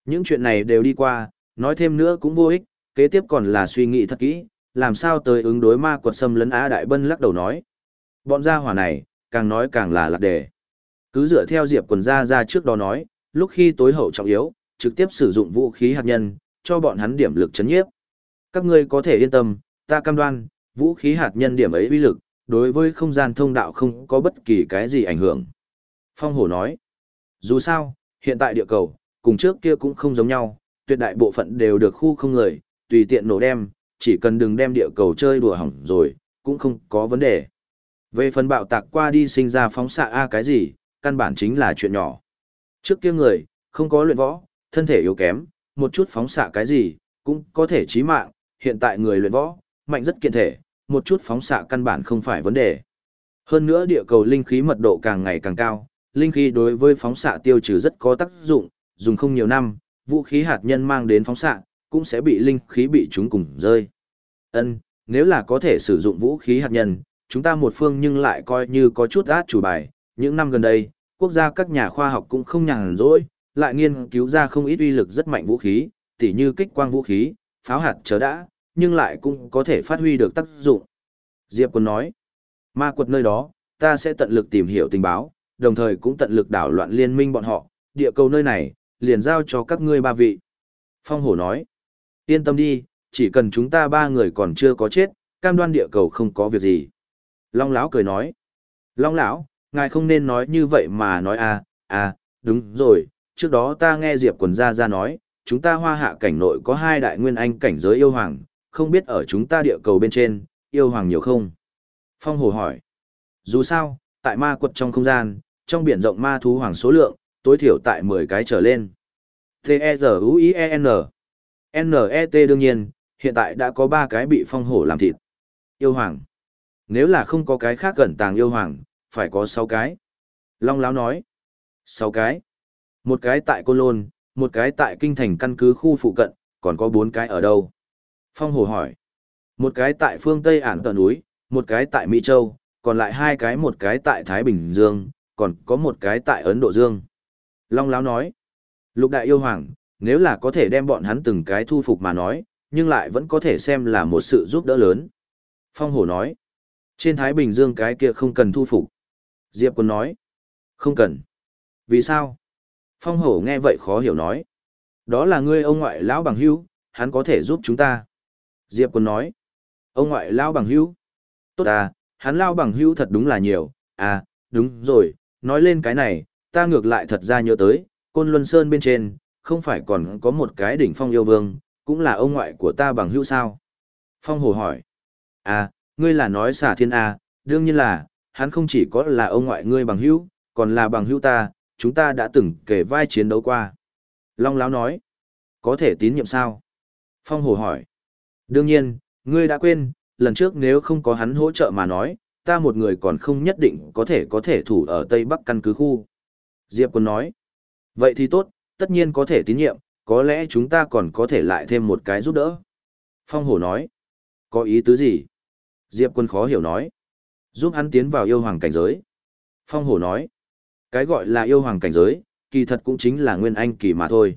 Những chuyện này đều đi qua, nói thêm nữa cũng vô ích, kế tiếp còn là suy nghĩ thật kỹ, làm sao tới ứng đối ma quật xâm lấn Á Đại Bân lắc đầu nói. Bọn gia hỏa này, càng nói càng là lạc đề. Cứ dựa theo Diệp quần gia ra trước đó nói, lúc khi tối hậu trọng yếu, trực tiếp sử dụng vũ khí hạt nhân, cho bọn hắn điểm lực chấn nhiếp. Các ngươi có thể yên tâm, ta cam đoan, vũ khí hạt nhân điểm ấy uy lực, đối với không gian thông đạo không có bất kỳ cái gì ảnh hưởng. Phong Hổ nói, dù sao, hiện tại địa cầu, cùng trước kia cũng không giống nhau, tuyệt đại bộ phận đều được khu không người, tùy tiện nổ đem, chỉ cần đừng đem địa cầu chơi đùa hỏng rồi, cũng không có vấn đề. Về phần bạo tạc qua đi sinh ra phóng xạ A cái gì, căn bản chính là chuyện nhỏ. Trước kia người, không có luyện võ, thân thể yếu kém, một chút phóng xạ cái gì, cũng có thể chí mạng, hiện tại người luyện võ, mạnh rất kiện thể, một chút phóng xạ căn bản không phải vấn đề. Hơn nữa địa cầu linh khí mật độ càng ngày càng cao, linh khí đối với phóng xạ tiêu trừ rất có tác dụng, dùng không nhiều năm, vũ khí hạt nhân mang đến phóng xạ, cũng sẽ bị linh khí bị chúng cùng rơi. Ân, nếu là có thể sử dụng vũ khí hạt nhân, chúng ta một phương nhưng lại coi như có chút át chủ bài. Những năm gần đây, quốc gia các nhà khoa học cũng không nhàn rỗi, lại nghiên cứu ra không ít uy lực rất mạnh vũ khí, tỉ như kích quang vũ khí, pháo hạt chớ đã, nhưng lại cũng có thể phát huy được tác dụng. Diệp Quân nói, ma quật nơi đó, ta sẽ tận lực tìm hiểu tình báo, đồng thời cũng tận lực đảo loạn liên minh bọn họ, địa cầu nơi này, liền giao cho các ngươi ba vị. Phong hổ nói, yên tâm đi, chỉ cần chúng ta ba người còn chưa có chết, cam đoan địa cầu không có việc gì. Long lão cười nói, Long lão, ngài không nên nói như vậy mà nói à, à, đúng rồi, trước đó ta nghe Diệp quần gia ra nói, chúng ta hoa hạ cảnh nội có hai đại nguyên anh cảnh giới yêu hoàng, không biết ở chúng ta địa cầu bên trên, yêu hoàng nhiều không? Phong Hồ hỏi. Dù sao, tại ma quật trong không gian, trong biển rộng ma thú hoàng số lượng, tối thiểu tại 10 cái trở lên. T-E-Z-U-I-E-N N-E-T đương nhiên, hiện tại đã có 3 cái bị phong hổ làm thịt. Yêu hoàng. Nếu là không có cái khác gần tàng yêu hoàng, phải có 6 cái. Long Láo nói. 6 cái. Một cái tại Côn Lôn, một cái tại Kinh Thành căn cứ khu phụ cận, còn có bốn cái ở đâu? Phong hồ hỏi. Một cái tại phương Tây ản tờ núi, một cái tại Mỹ Châu, còn lại hai cái một cái tại Thái Bình Dương, còn có một cái tại Ấn Độ Dương. Long Láo nói. Lục đại yêu hoàng, nếu là có thể đem bọn hắn từng cái thu phục mà nói, nhưng lại vẫn có thể xem là một sự giúp đỡ lớn. Phong hổ nói. Trên Thái Bình Dương cái kia không cần thu phục. Diệp Quân nói. Không cần. Vì sao? Phong hổ nghe vậy khó hiểu nói. Đó là ngươi ông ngoại lão bằng hữu, hắn có thể giúp chúng ta. Diệp Quân nói. Ông ngoại lão bằng hữu. Tốt à, hắn lão bằng hữu thật đúng là nhiều. À, đúng rồi, nói lên cái này, ta ngược lại thật ra nhớ tới, Côn Luân Sơn bên trên, không phải còn có một cái đỉnh phong yêu vương, cũng là ông ngoại của ta bằng hữu sao? Phong Hổ hỏi. À, ngươi là nói xả thiên à? đương nhiên là, hắn không chỉ có là ông ngoại ngươi bằng hữu, còn là bằng hữu ta, chúng ta đã từng kể vai chiến đấu qua. Long Láo nói. Có thể tín nhiệm sao? Phong Hồ hỏi. Đương nhiên, ngươi đã quên, lần trước nếu không có hắn hỗ trợ mà nói, ta một người còn không nhất định có thể có thể thủ ở Tây Bắc căn cứ khu. Diệp Quân nói. Vậy thì tốt, tất nhiên có thể tín nhiệm, có lẽ chúng ta còn có thể lại thêm một cái giúp đỡ. Phong hổ nói. Có ý tứ gì? Diệp quân khó hiểu nói. Giúp hắn tiến vào yêu hoàng cảnh giới. Phong hổ nói. Cái gọi là yêu hoàng cảnh giới, kỳ thật cũng chính là nguyên anh kỳ mà thôi.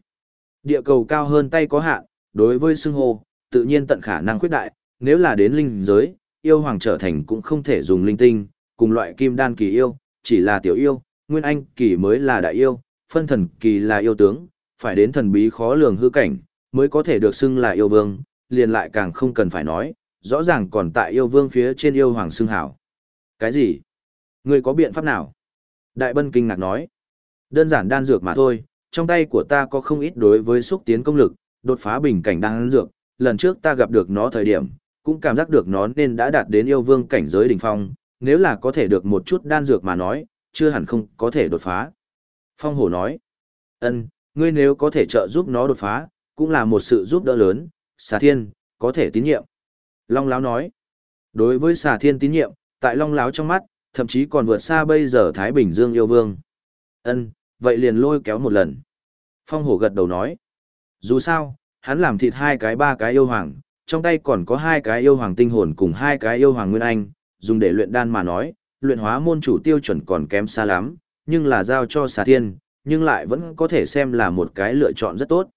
Địa cầu cao hơn tay có hạn, đối với xưng hô, tự nhiên tận khả năng khuyết đại, nếu là đến linh giới, yêu hoàng trở thành cũng không thể dùng linh tinh, cùng loại kim đan kỳ yêu, chỉ là tiểu yêu, nguyên anh kỳ mới là đại yêu, phân thần kỳ là yêu tướng, phải đến thần bí khó lường hư cảnh, mới có thể được xưng là yêu vương, liền lại càng không cần phải nói, rõ ràng còn tại yêu vương phía trên yêu hoàng xưng hảo. Cái gì? người có biện pháp nào? Đại bân kinh ngạc nói. Đơn giản đan dược mà thôi, trong tay của ta có không ít đối với xúc tiến công lực, đột phá bình cảnh đan dược, lần trước ta gặp được nó thời điểm, cũng cảm giác được nó nên đã đạt đến yêu vương cảnh giới đỉnh phong, nếu là có thể được một chút đan dược mà nói, chưa hẳn không có thể đột phá. Phong hổ nói, ân, ngươi nếu có thể trợ giúp nó đột phá, cũng là một sự giúp đỡ lớn, xà thiên, có thể tín nhiệm. Long Láo nói, đối với xà thiên tín nhiệm, tại Long Láo trong mắt, thậm chí còn vượt xa bây giờ Thái Bình Dương yêu vương. Ân, vậy liền lôi kéo một lần. Phong hổ gật đầu nói, dù sao, hắn làm thịt hai cái ba cái yêu hoàng, trong tay còn có hai cái yêu hoàng tinh hồn cùng hai cái yêu hoàng nguyên anh, dùng để luyện đan mà nói, luyện hóa môn chủ tiêu chuẩn còn kém xa lắm, nhưng là giao cho xà thiên, nhưng lại vẫn có thể xem là một cái lựa chọn rất tốt.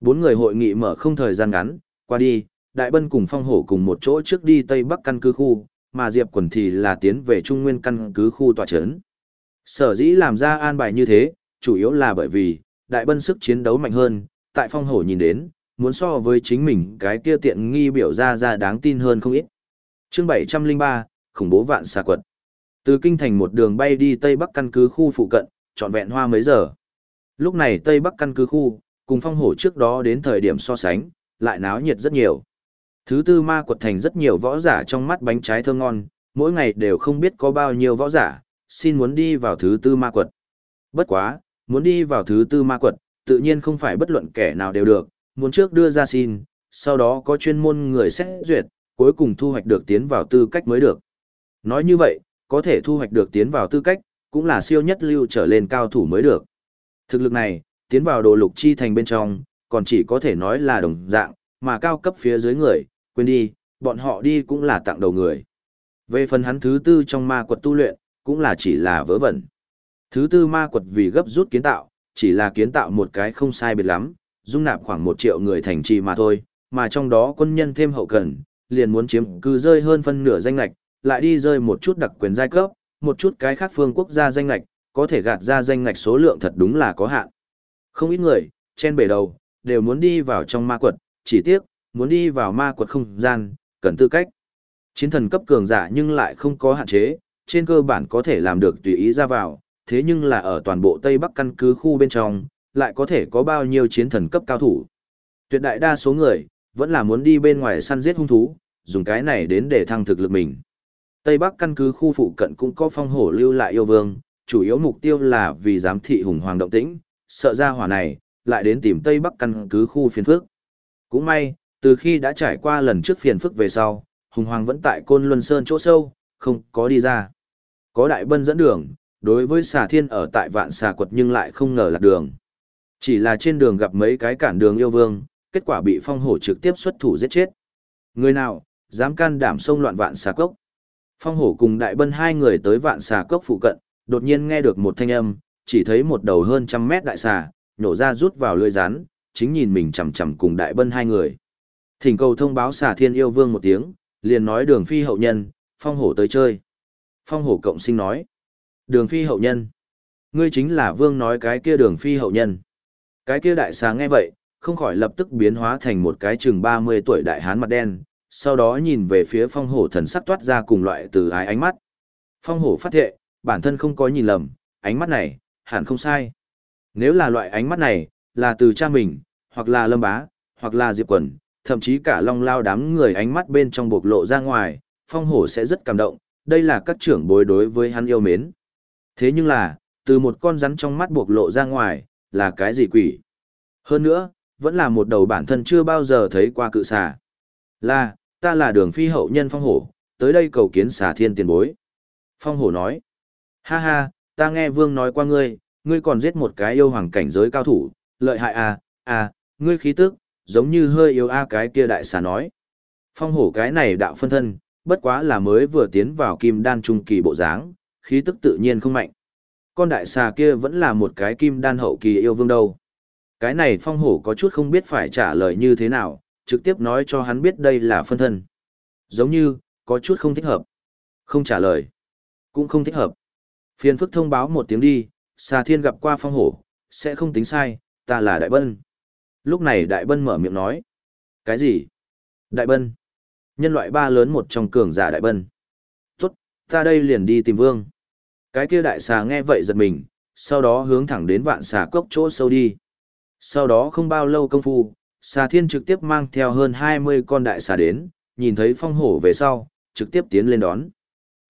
Bốn người hội nghị mở không thời gian ngắn, qua đi, Đại Bân cùng Phong Hổ cùng một chỗ trước đi Tây Bắc căn cứ khu, mà Diệp Quần thì là tiến về Trung Nguyên căn cứ khu tòa chấn. Sở dĩ làm ra an bài như thế, chủ yếu là bởi vì, Đại Bân sức chiến đấu mạnh hơn, tại Phong Hổ nhìn đến, muốn so với chính mình cái kia tiện nghi biểu ra ra đáng tin hơn không ít. Chương 703, khủng bố vạn xà quật. Từ kinh thành một đường bay đi Tây Bắc căn cứ khu phụ cận, trọn vẹn hoa mấy giờ. Lúc này Tây Bắc căn cứ khu, cùng phong hổ trước đó đến thời điểm so sánh, lại náo nhiệt rất nhiều. Thứ tư ma quật thành rất nhiều võ giả trong mắt bánh trái thơm ngon, mỗi ngày đều không biết có bao nhiêu võ giả, xin muốn đi vào thứ tư ma quật. Bất quá, muốn đi vào thứ tư ma quật, tự nhiên không phải bất luận kẻ nào đều được, muốn trước đưa ra xin, sau đó có chuyên môn người xét duyệt, cuối cùng thu hoạch được tiến vào tư cách mới được. Nói như vậy, có thể thu hoạch được tiến vào tư cách, cũng là siêu nhất lưu trở lên cao thủ mới được. Thực lực này, tiến vào đồ lục chi thành bên trong, còn chỉ có thể nói là đồng dạng, mà cao cấp phía dưới người, quên đi, bọn họ đi cũng là tặng đầu người. Về phần hắn thứ tư trong ma quật tu luyện, cũng là chỉ là vớ vẩn. Thứ tư ma quật vì gấp rút kiến tạo, chỉ là kiến tạo một cái không sai biệt lắm, dung nạp khoảng một triệu người thành trì mà thôi, mà trong đó quân nhân thêm hậu cần, liền muốn chiếm cư rơi hơn phân nửa danh lạch, lại đi rơi một chút đặc quyền giai cấp, một chút cái khác phương quốc gia danh lạch, có thể gạt ra danh lạch số lượng thật đúng là có hạn. Không ít người, trên bể đầu, đều muốn đi vào trong ma quật, chỉ tiếc, muốn đi vào ma quật không gian, cần tư cách. Chiến thần cấp cường giả nhưng lại không có hạn chế, trên cơ bản có thể làm được tùy ý ra vào, thế nhưng là ở toàn bộ Tây Bắc căn cứ khu bên trong, lại có thể có bao nhiêu chiến thần cấp cao thủ. Tuyệt đại đa số người, vẫn là muốn đi bên ngoài săn giết hung thú, dùng cái này đến để thăng thực lực mình. Tây Bắc căn cứ khu phụ cận cũng có phong hổ lưu lại yêu vương, chủ yếu mục tiêu là vì giám thị hùng hoàng động tĩnh, sợ ra hỏa này, lại đến tìm Tây Bắc căn cứ khu phiền phước Cũng may, từ khi đã trải qua lần trước phiền phức về sau, hùng hoàng vẫn tại Côn Luân Sơn chỗ sâu, không có đi ra. Có đại bân dẫn đường, đối với xà thiên ở tại vạn xà quật nhưng lại không ngờ lạc đường. Chỉ là trên đường gặp mấy cái cản đường yêu vương, kết quả bị phong hổ trực tiếp xuất thủ giết chết. Người nào, dám can đảm xông loạn vạn xà cốc. Phong hổ cùng đại bân hai người tới vạn xà cốc phụ cận, đột nhiên nghe được một thanh âm, chỉ thấy một đầu hơn trăm mét đại xà, nhổ ra rút vào lưỡi rắn, chính nhìn mình chằm chằm cùng đại bân hai người. Thỉnh cầu thông báo xả thiên yêu vương một tiếng, liền nói đường phi hậu nhân, phong hổ tới chơi. Phong hổ cộng sinh nói, đường phi hậu nhân. Ngươi chính là vương nói cái kia đường phi hậu nhân. Cái kia đại xà nghe vậy, không khỏi lập tức biến hóa thành một cái chừng 30 tuổi đại hán mặt đen, sau đó nhìn về phía phong hổ thần sắc toát ra cùng loại từ ái ánh mắt. Phong hổ phát thệ, bản thân không có nhìn lầm, ánh mắt này, hẳn không sai. Nếu là loại ánh mắt này, là từ cha mình, hoặc là lâm bá, hoặc là diệp quần, thậm chí cả long lao đám người ánh mắt bên trong bộc lộ ra ngoài, phong hổ sẽ rất cảm động, đây là các trưởng bối đối với hắn yêu mến. Thế nhưng là, từ một con rắn trong mắt bộc lộ ra ngoài, là cái gì quỷ? Hơn nữa, vẫn là một đầu bản thân chưa bao giờ thấy qua cự xà. Là, ta là đường phi hậu nhân phong hổ, tới đây cầu kiến xà thiên tiền bối. Phong hổ nói, ha ha, ta nghe vương nói qua ngươi, ngươi còn giết một cái yêu hoàng cảnh giới cao thủ, lợi hại à, à, ngươi khí tức, giống như hơi yếu a cái kia đại xà nói. Phong hổ cái này đạo phân thân, bất quá là mới vừa tiến vào kim đan trung kỳ bộ dáng, khí tức tự nhiên không mạnh. Con đại xà kia vẫn là một cái kim đan hậu kỳ yêu vương đâu. Cái này phong hổ có chút không biết phải trả lời như thế nào, trực tiếp nói cho hắn biết đây là phân thân. Giống như, có chút không thích hợp. Không trả lời. Cũng không thích hợp. Phiền phức thông báo một tiếng đi, xà thiên gặp qua phong hổ, sẽ không tính sai, ta là đại bân. Lúc này đại bân mở miệng nói. Cái gì? Đại bân. Nhân loại ba lớn một trong cường giả đại bân. Tốt, ta đây liền đi tìm vương. Cái kia đại xà nghe vậy giật mình, sau đó hướng thẳng đến vạn xà cốc chỗ sâu đi. Sau đó không bao lâu công phu, xà thiên trực tiếp mang theo hơn 20 con đại xà đến, nhìn thấy phong hổ về sau, trực tiếp tiến lên đón.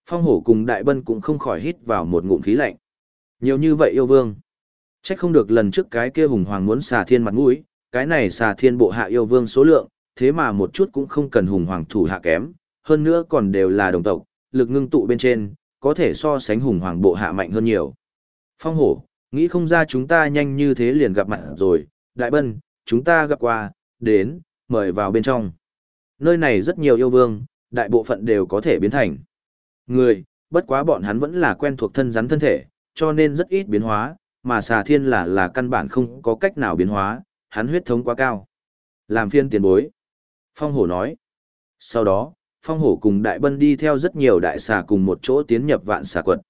Phong hổ cùng đại bân cũng không khỏi hít vào một ngụm khí lạnh. Nhiều như vậy yêu vương. Trách không được lần trước cái kia hùng hoàng muốn xà thiên mặt mũi, cái này xà thiên bộ hạ yêu vương số lượng, thế mà một chút cũng không cần hùng hoàng thủ hạ kém, hơn nữa còn đều là đồng tộc, lực ngưng tụ bên trên, có thể so sánh hùng hoàng bộ hạ mạnh hơn nhiều. Phong hổ, nghĩ không ra chúng ta nhanh như thế liền gặp mặt rồi, đại bân, chúng ta gặp qua, đến, mời vào bên trong. Nơi này rất nhiều yêu vương, đại bộ phận đều có thể biến thành người, bất quá bọn hắn vẫn là quen thuộc thân rắn thân thể, cho nên rất ít biến hóa, mà xà thiên là là căn bản không có cách nào biến hóa, hắn huyết thống quá cao. Làm phiên tiền bối. Phong hổ nói. Sau đó, phong hổ cùng đại bân đi theo rất nhiều đại xà cùng một chỗ tiến nhập vạn xà quật.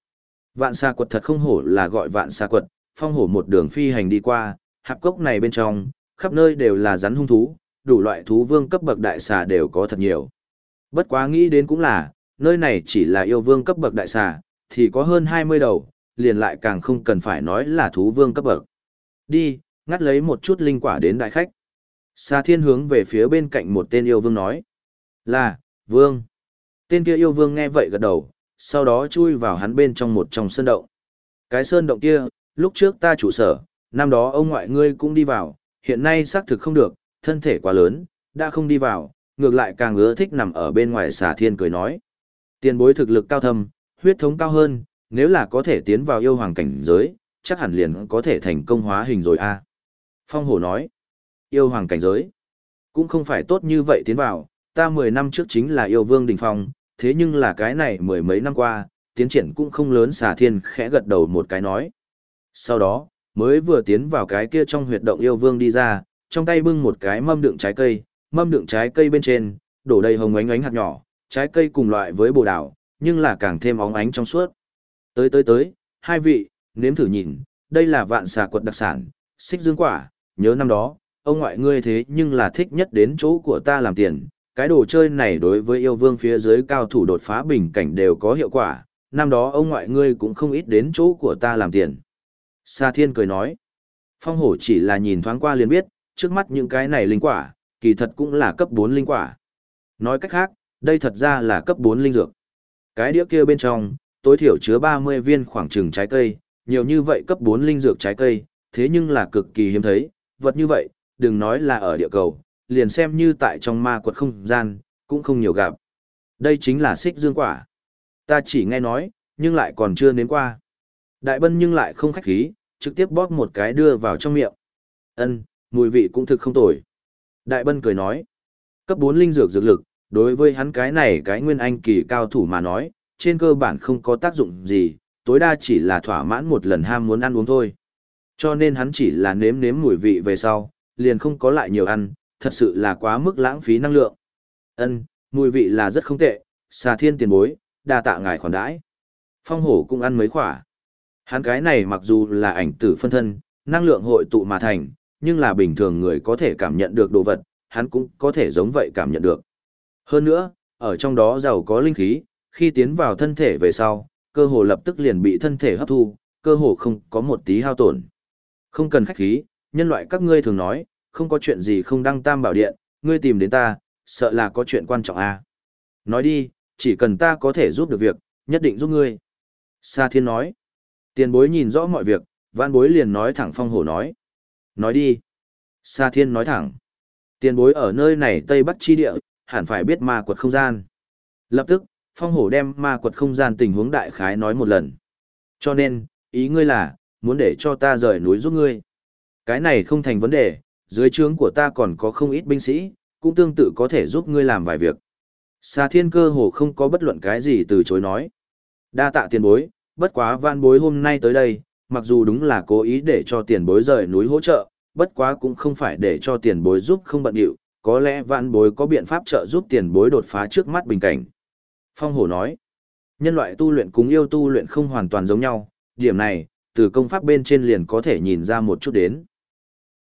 Vạn xà quật thật không hổ là gọi vạn xà quật, phong hổ một đường phi hành đi qua, hạp cốc này bên trong, khắp nơi đều là rắn hung thú, đủ loại thú vương cấp bậc đại xà đều có thật nhiều. Bất quá nghĩ đến cũng là, nơi này chỉ là yêu vương cấp bậc đại xà, thì có hơn 20 đầu, liền lại càng không cần phải nói là thú vương cấp bậc. Đi, ngắt lấy một chút linh quả đến đại khách. Sa thiên hướng về phía bên cạnh một tên yêu vương nói. Là, vương. Tên kia yêu vương nghe vậy gật đầu, sau đó chui vào hắn bên trong một trong sơn động. Cái sơn động kia, lúc trước ta chủ sở, năm đó ông ngoại ngươi cũng đi vào, hiện nay xác thực không được, thân thể quá lớn, đã không đi vào, ngược lại càng ưa thích nằm ở bên ngoài xà thiên cười nói. Tiền bối thực lực cao thâm, huyết thống cao hơn, nếu là có thể tiến vào yêu hoàng cảnh giới, chắc hẳn liền có thể thành công hóa hình rồi a. Phong hổ nói, yêu hoàng cảnh giới, cũng không phải tốt như vậy tiến vào, ta 10 năm trước chính là yêu vương đỉnh phong, thế nhưng là cái này mười mấy năm qua, tiến triển cũng không lớn xà thiên khẽ gật đầu một cái nói. Sau đó, mới vừa tiến vào cái kia trong huyệt động yêu vương đi ra, trong tay bưng một cái mâm đựng trái cây, mâm đựng trái cây bên trên, đổ đầy hồng ánh ánh hạt nhỏ, trái cây cùng loại với bồ đào, nhưng là càng thêm óng ánh trong suốt. Tới tới tới, hai vị, nếm thử nhìn, đây là vạn xà quật đặc sản, xích dương quả, nhớ năm đó, ông ngoại ngươi thế nhưng là thích nhất đến chỗ của ta làm tiền, cái đồ chơi này đối với yêu vương phía dưới cao thủ đột phá bình cảnh đều có hiệu quả, năm đó ông ngoại ngươi cũng không ít đến chỗ của ta làm tiền. Sa Thiên cười nói, Phong hổ chỉ là nhìn thoáng qua liền biết, trước mắt những cái này linh quả, kỳ thật cũng là cấp 4 linh quả. Nói cách khác, đây thật ra là cấp 4 linh dược. Cái đĩa kia bên trong, tối thiểu chứa 30 viên khoảng trừng trái cây, nhiều như vậy cấp 4 linh dược trái cây, thế nhưng là cực kỳ hiếm thấy, vật như vậy, đừng nói là ở địa cầu, liền xem như tại trong ma quật không gian, cũng không nhiều gặp. Đây chính là xích dương quả. Ta chỉ nghe nói, nhưng lại còn chưa nếm qua. Đại bân nhưng lại không khách khí, trực tiếp bóp một cái đưa vào trong miệng. Ân, mùi vị cũng thực không tồi. Đại bân cười nói, cấp 4 linh dược dược lực, đối với hắn cái này cái nguyên anh kỳ cao thủ mà nói, trên cơ bản không có tác dụng gì, tối đa chỉ là thỏa mãn một lần ham muốn ăn uống thôi. Cho nên hắn chỉ là nếm nếm mùi vị về sau, liền không có lại nhiều ăn, thật sự là quá mức lãng phí năng lượng. Ân, mùi vị là rất không tệ, xà thiên tiền bối, đa tạ ngài khoản đãi. Phong hổ cũng ăn mấy khỏa. Hắn cái này mặc dù là ảnh tử phân thân, năng lượng hội tụ mà thành, nhưng là bình thường người có thể cảm nhận được đồ vật, hắn cũng có thể giống vậy cảm nhận được. Hơn nữa, ở trong đó giàu có linh khí, khi tiến vào thân thể về sau, cơ hồ lập tức liền bị thân thể hấp thu, cơ hồ không có một tí hao tổn. Không cần khách khí, nhân loại các ngươi thường nói, không có chuyện gì không đăng tam bảo điện, ngươi tìm đến ta, sợ là có chuyện quan trọng à. Nói đi, chỉ cần ta có thể giúp được việc, nhất định giúp ngươi. Sa thiên nói, tiền bối nhìn rõ mọi việc, văn bối liền nói thẳng phong hổ nói. Nói đi. Sa thiên nói thẳng, tiền bối ở nơi này Tây Bắc chi địa, hẳn phải biết ma quật không gian. Lập tức, phong hổ đem ma quật không gian tình huống đại khái nói một lần. Cho nên, ý ngươi là, muốn để cho ta rời núi giúp ngươi. Cái này không thành vấn đề, dưới trướng của ta còn có không ít binh sĩ, cũng tương tự có thể giúp ngươi làm vài việc. Xà thiên cơ hồ không có bất luận cái gì từ chối nói. Đa tạ tiền bối, bất quá van bối hôm nay tới đây, mặc dù đúng là cố ý để cho tiền bối rời núi hỗ trợ, bất quá cũng không phải để cho tiền bối giúp không bận điệu, có lẽ van bối có biện pháp trợ giúp tiền bối đột phá trước mắt bình cảnh. Phong hổ nói, nhân loại tu luyện cùng yêu tu luyện không hoàn toàn giống nhau, điểm này, từ công pháp bên trên liền có thể nhìn ra một chút đến.